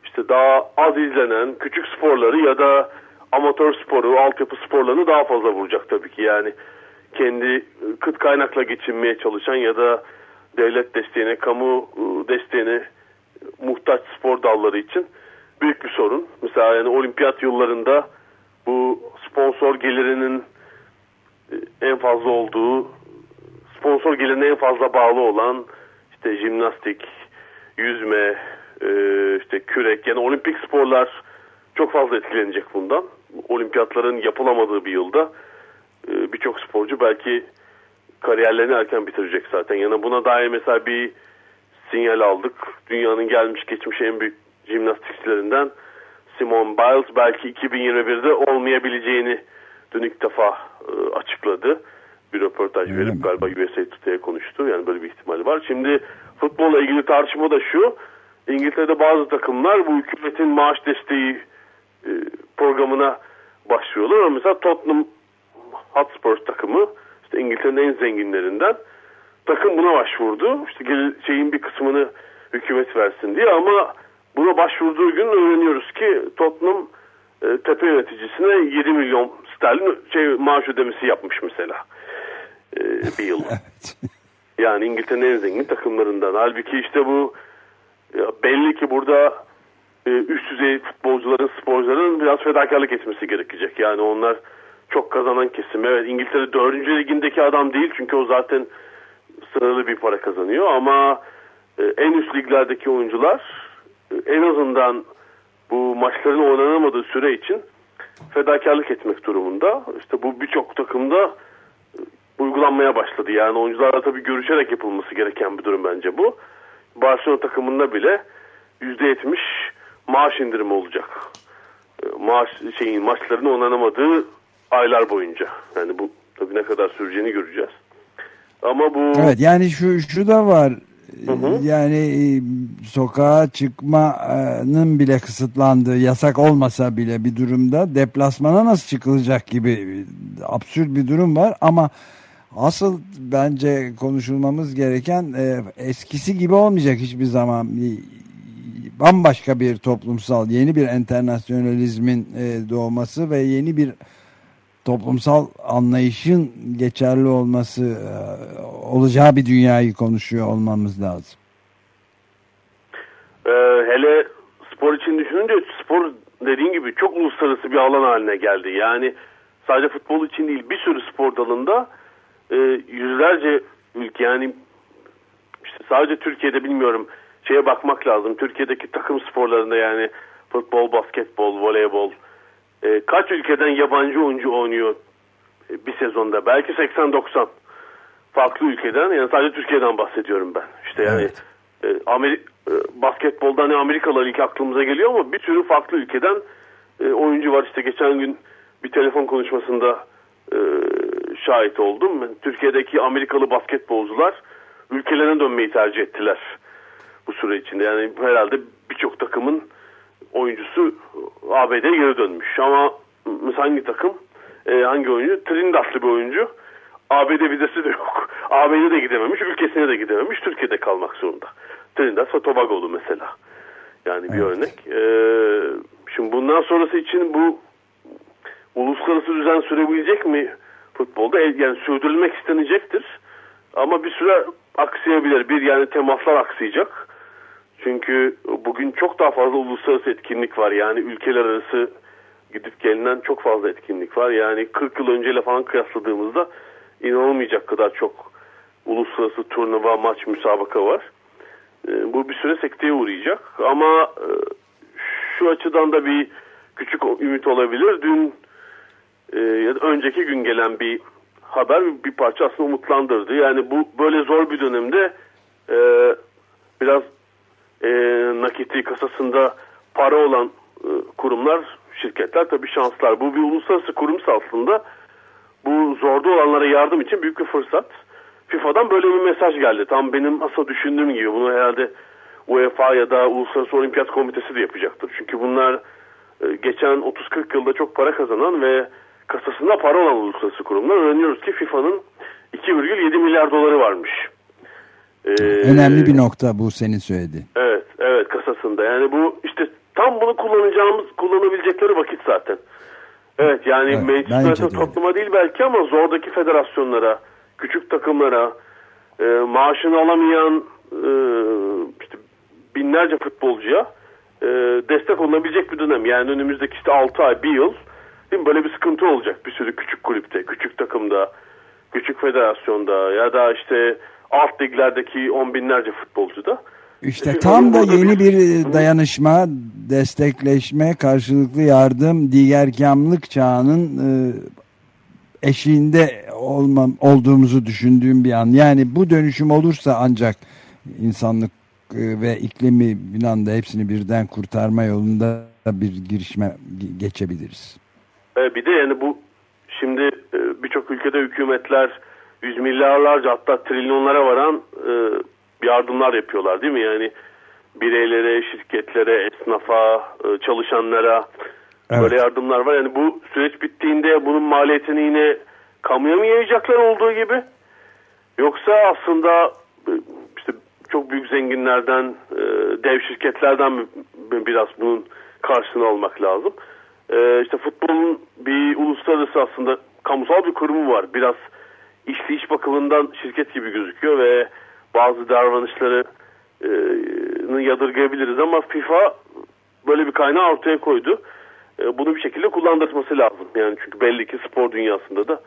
işte daha az izlenen küçük sporları ya da amatör sporu, altyapı sporlarını daha fazla vuracak tabii ki. Yani kendi kıt kaynakla geçinmeye çalışan ya da devlet desteğine, kamu ıı, desteğine muhtaç spor dalları için büyük bir sorun. Mesela yani olimpiyat yıllarında bu sponsor gelirinin en fazla olduğu, sponsor gelirine en fazla bağlı olan işte jimnastik, yüzme, işte kürek yani olimpik sporlar çok fazla etkilenecek bundan. Olimpiyatların yapılamadığı bir yılda e, birçok sporcu belki kariyerlerini erken bitirecek zaten. Yani buna dair mesela bir sinyal aldık. Dünyanın gelmiş geçmiş en büyük jimnastikçilerinden Simone Biles belki 2021'de olmayabileceğini dün ilk defa e, açıkladı. Bir röportaj Öyle verip mi? galiba USA Today'e konuştu. Yani böyle bir ihtimali var. Şimdi futbolla ilgili tartışma da şu. İngiltere'de bazı takımlar bu hükümetin maaş desteği e, programına başlıyorlar. Ama mesela Tottenham Hotspur takımı işte İngiltere'nin en zenginlerinden takım buna başvurdu. İşte şeyin bir kısmını hükümet versin diye ama buna başvurduğu gün öğreniyoruz ki Tottenham e, tepe yöneticisine 7 milyon sterlin şey, maaş ödemesi yapmış mesela e, bir yıl. Yani İngiltere'nin en zengin takımlarından. Halbuki işte bu belli ki burada e, üst düzey futbolcuların, sporcuların biraz fedakarlık etmesi gerekecek. Yani onlar çok kazanan kesim. Evet İngiltere 4. ligindeki adam değil çünkü o zaten sınırlı bir para kazanıyor ama e, en üst liglerdeki oyuncular e, en azından bu maçların oynanamadığı süre için fedakarlık etmek durumunda. İşte bu birçok takımda e, uygulanmaya başladı. Yani oyuncularla tabii görüşerek yapılması gereken bir durum bence bu. Barcelona takımında bile %70 maaş indirimi olacak. Maaş şeyin maçlarını oynanamadığı aylar boyunca. Yani bu tabii ne kadar süreceğini göreceğiz. Ama bu Evet yani şu şu da var. Hı hı. Yani e, sokağa çıkmanın bile kısıtlandığı, yasak olmasa bile bir durumda deplasmana nasıl çıkılacak gibi absürt bir durum var ama asıl bence konuşulmamız gereken e, eskisi gibi olmayacak hiçbir zaman bambaşka bir toplumsal yeni bir internasyonalizmin e, doğması ve yeni bir toplumsal anlayışın geçerli olması e, olacağı bir dünyayı konuşuyor olmamız lazım. Ee, hele spor için düşününce spor dediğin gibi çok uluslararası bir alan haline geldi. Yani sadece futbol için değil bir sürü spor dalında e, yüzlerce ülke yani işte sadece Türkiye'de bilmiyorum şeye bakmak lazım. Türkiye'deki takım sporlarında yani futbol, basketbol, voleybol, e, kaç ülkeden yabancı oyuncu oynuyor e, bir sezonda? Belki 80-90 farklı ülkeden yani sadece Türkiye'den bahsediyorum ben. İşte yani evet. e, Ameri e, basketbolda hani Amerikalılar ilk aklımıza geliyor ama bir sürü farklı ülkeden e, oyuncu var. İşte geçen gün bir telefon konuşmasında e, şahit oldum. Türkiye'deki Amerikalı basketbolcular ülkelerine dönmeyi tercih ettiler bu süre içinde. Yani herhalde birçok takımın oyuncusu ABD'ye geri dönmüş. Ama mesela hangi takım, e, hangi oyuncu? Trinidadlı bir oyuncu. ABD vizesi de yok. ABD'ye de gidememiş, ülkesine de gidememiş. Türkiye'de kalmak zorunda. Trinidad ve Tobago'lu mesela. Yani bir evet. örnek. Ee, şimdi bundan sonrası için bu uluslararası düzen sürebilecek mi futbolda? E, yani sürdürülmek istenecektir. Ama bir süre aksayabilir. Bir yani temaslar aksayacak. Çünkü bugün çok daha fazla uluslararası etkinlik var. Yani ülkeler arası gidip gelinen çok fazla etkinlik var. Yani 40 yıl önceyle falan kıyasladığımızda inanılmayacak kadar çok uluslararası turnuva, maç, müsabaka var. E, bu bir süre sekteye uğrayacak. Ama e, şu açıdan da bir küçük ümit olabilir. Dün e, ya da önceki gün gelen bir haber bir parça aslında umutlandırdı. Yani bu böyle zor bir dönemde e, biraz e, nakiti kasasında para olan e, kurumlar, şirketler tabii şanslar. Bu bir uluslararası kurumsa aslında bu zorda olanlara yardım için büyük bir fırsat. FIFA'dan böyle bir mesaj geldi. Tam benim asıl düşündüğüm gibi. Bunu herhalde UEFA ya da Uluslararası Olimpiyat Komitesi de yapacaktır. Çünkü bunlar e, geçen 30-40 yılda çok para kazanan ve kasasında para olan uluslararası kurumlar. Öğreniyoruz ki FIFA'nın 2,7 milyar doları varmış. Ee, Önemli bir nokta bu senin söylediğin. Evet, evet kasasında. Yani bu işte tam bunu kullanacağımız, kullanabilecekleri vakit zaten. Evet yani evet, Manchester topluma değil belki ama zordaki federasyonlara, küçük takımlara, e, maaşını alamayan e, işte binlerce futbolcuya e, destek olunabilecek bir dönem. Yani önümüzdeki işte 6 ay, 1 yıl değil mi? böyle bir sıkıntı olacak bir sürü küçük kulüpte, küçük takımda, küçük federasyonda ya da işte alt liglerdeki on binlerce futbolcuda. İşte tam da yeni bir dayanışma, destekleşme, karşılıklı yardım, digerkamlık çağının e, eşiğinde olmam, olduğumuzu düşündüğüm bir an. Yani bu dönüşüm olursa ancak insanlık e, ve iklimi bir anda hepsini birden kurtarma yolunda bir girişme geçebiliriz. E, bir de yani bu şimdi e, birçok ülkede hükümetler yüz milyarlarca hatta trilyonlara varan e, yardımlar yapıyorlar değil mi? Yani bireylere, şirketlere, esnafa, e, çalışanlara evet. böyle yardımlar var. Yani bu süreç bittiğinde bunun maliyetini yine kamuya mı yayacaklar olduğu gibi? Yoksa aslında e, işte çok büyük zenginlerden, e, dev şirketlerden biraz bunun karşısını almak lazım. İşte futbolun bir uluslararası aslında kamusal bir kurumu var. Biraz işleyiş bakımından şirket gibi gözüküyor ve bazı davranışları e, yadırgayabiliriz ama FIFA böyle bir kaynağı ortaya koydu. E, bunu bir şekilde kullandırması lazım. Yani çünkü belli ki spor dünyasında da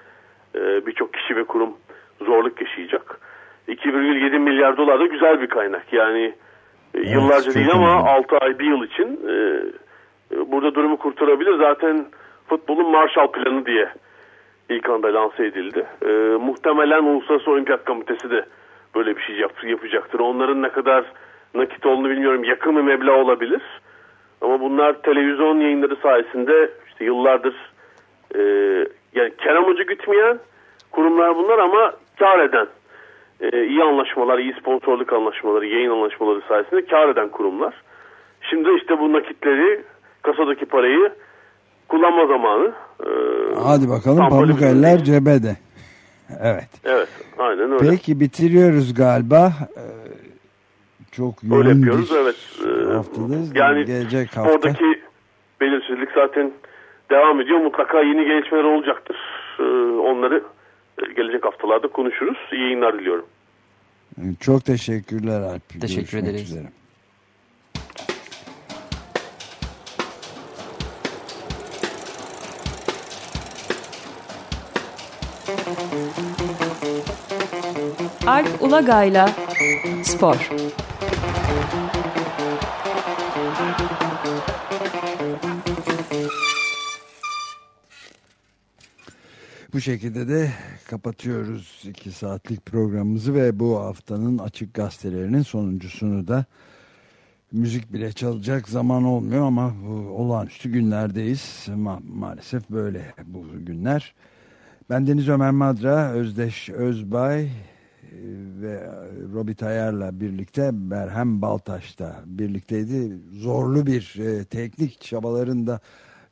e, birçok kişi ve kurum zorluk yaşayacak. 2,7 milyar dolar da güzel bir kaynak. Yani evet, yıllarca değil ama 6 ay bir yıl için burada durumu kurtarabilir. Zaten futbolun Marshall planı diye ilk anda lanse edildi. muhtemelen Uluslararası Olimpiyat Komitesi de böyle bir şey yap, yapacaktır. Onların ne kadar nakit olduğunu bilmiyorum. Yakın bir meblağ olabilir. Ama bunlar televizyon yayınları sayesinde işte yıllardır e, yani kar amacı gütmeyen kurumlar bunlar ama kar eden e, iyi anlaşmalar, iyi sponsorluk anlaşmaları, yayın anlaşmaları sayesinde kar eden kurumlar. Şimdi işte bu nakitleri, kasadaki parayı kullanma zamanı. E, Hadi bakalım pamuk eller cebede. Evet. Evet, aynen öyle. Peki bitiriyoruz galiba. Ee, çok yoğun öyle yapıyoruz, bir evet. Ee, haftadayız. Yani gelecek hafta. Oradaki belirsizlik zaten devam ediyor. Mutlaka yeni gelişmeler olacaktır. Ee, onları e, gelecek haftalarda konuşuruz. İyi yayınlar diliyorum. Çok teşekkürler Alp. Teşekkür Görüşmek ederiz. Üzere. Alp Ulagay'la Spor Bu şekilde de kapatıyoruz iki saatlik programımızı ve bu haftanın açık gazetelerinin sonuncusunu da müzik bile çalacak zaman olmuyor ama bu olağanüstü günlerdeyiz. Ma maalesef böyle bu günler. Ben Deniz Ömer Madra, Özdeş Özbay, ve Robi Tayar'la birlikte Berhem Baltaş'ta birlikteydi. Zorlu bir e, teknik çabalarında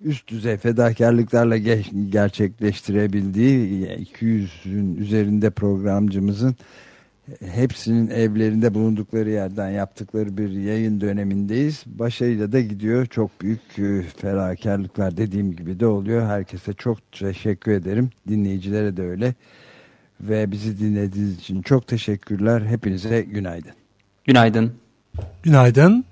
üst düzey fedakarlıklarla ge gerçekleştirebildiği 200'ün üzerinde programcımızın hepsinin evlerinde bulundukları yerden yaptıkları bir yayın dönemindeyiz. Başarıyla da gidiyor. Çok büyük e, ferakarlıklar dediğim gibi de oluyor. Herkese çok teşekkür ederim. Dinleyicilere de öyle ve bizi dinlediğiniz için çok teşekkürler. Hepinize günaydın. Günaydın. Günaydın.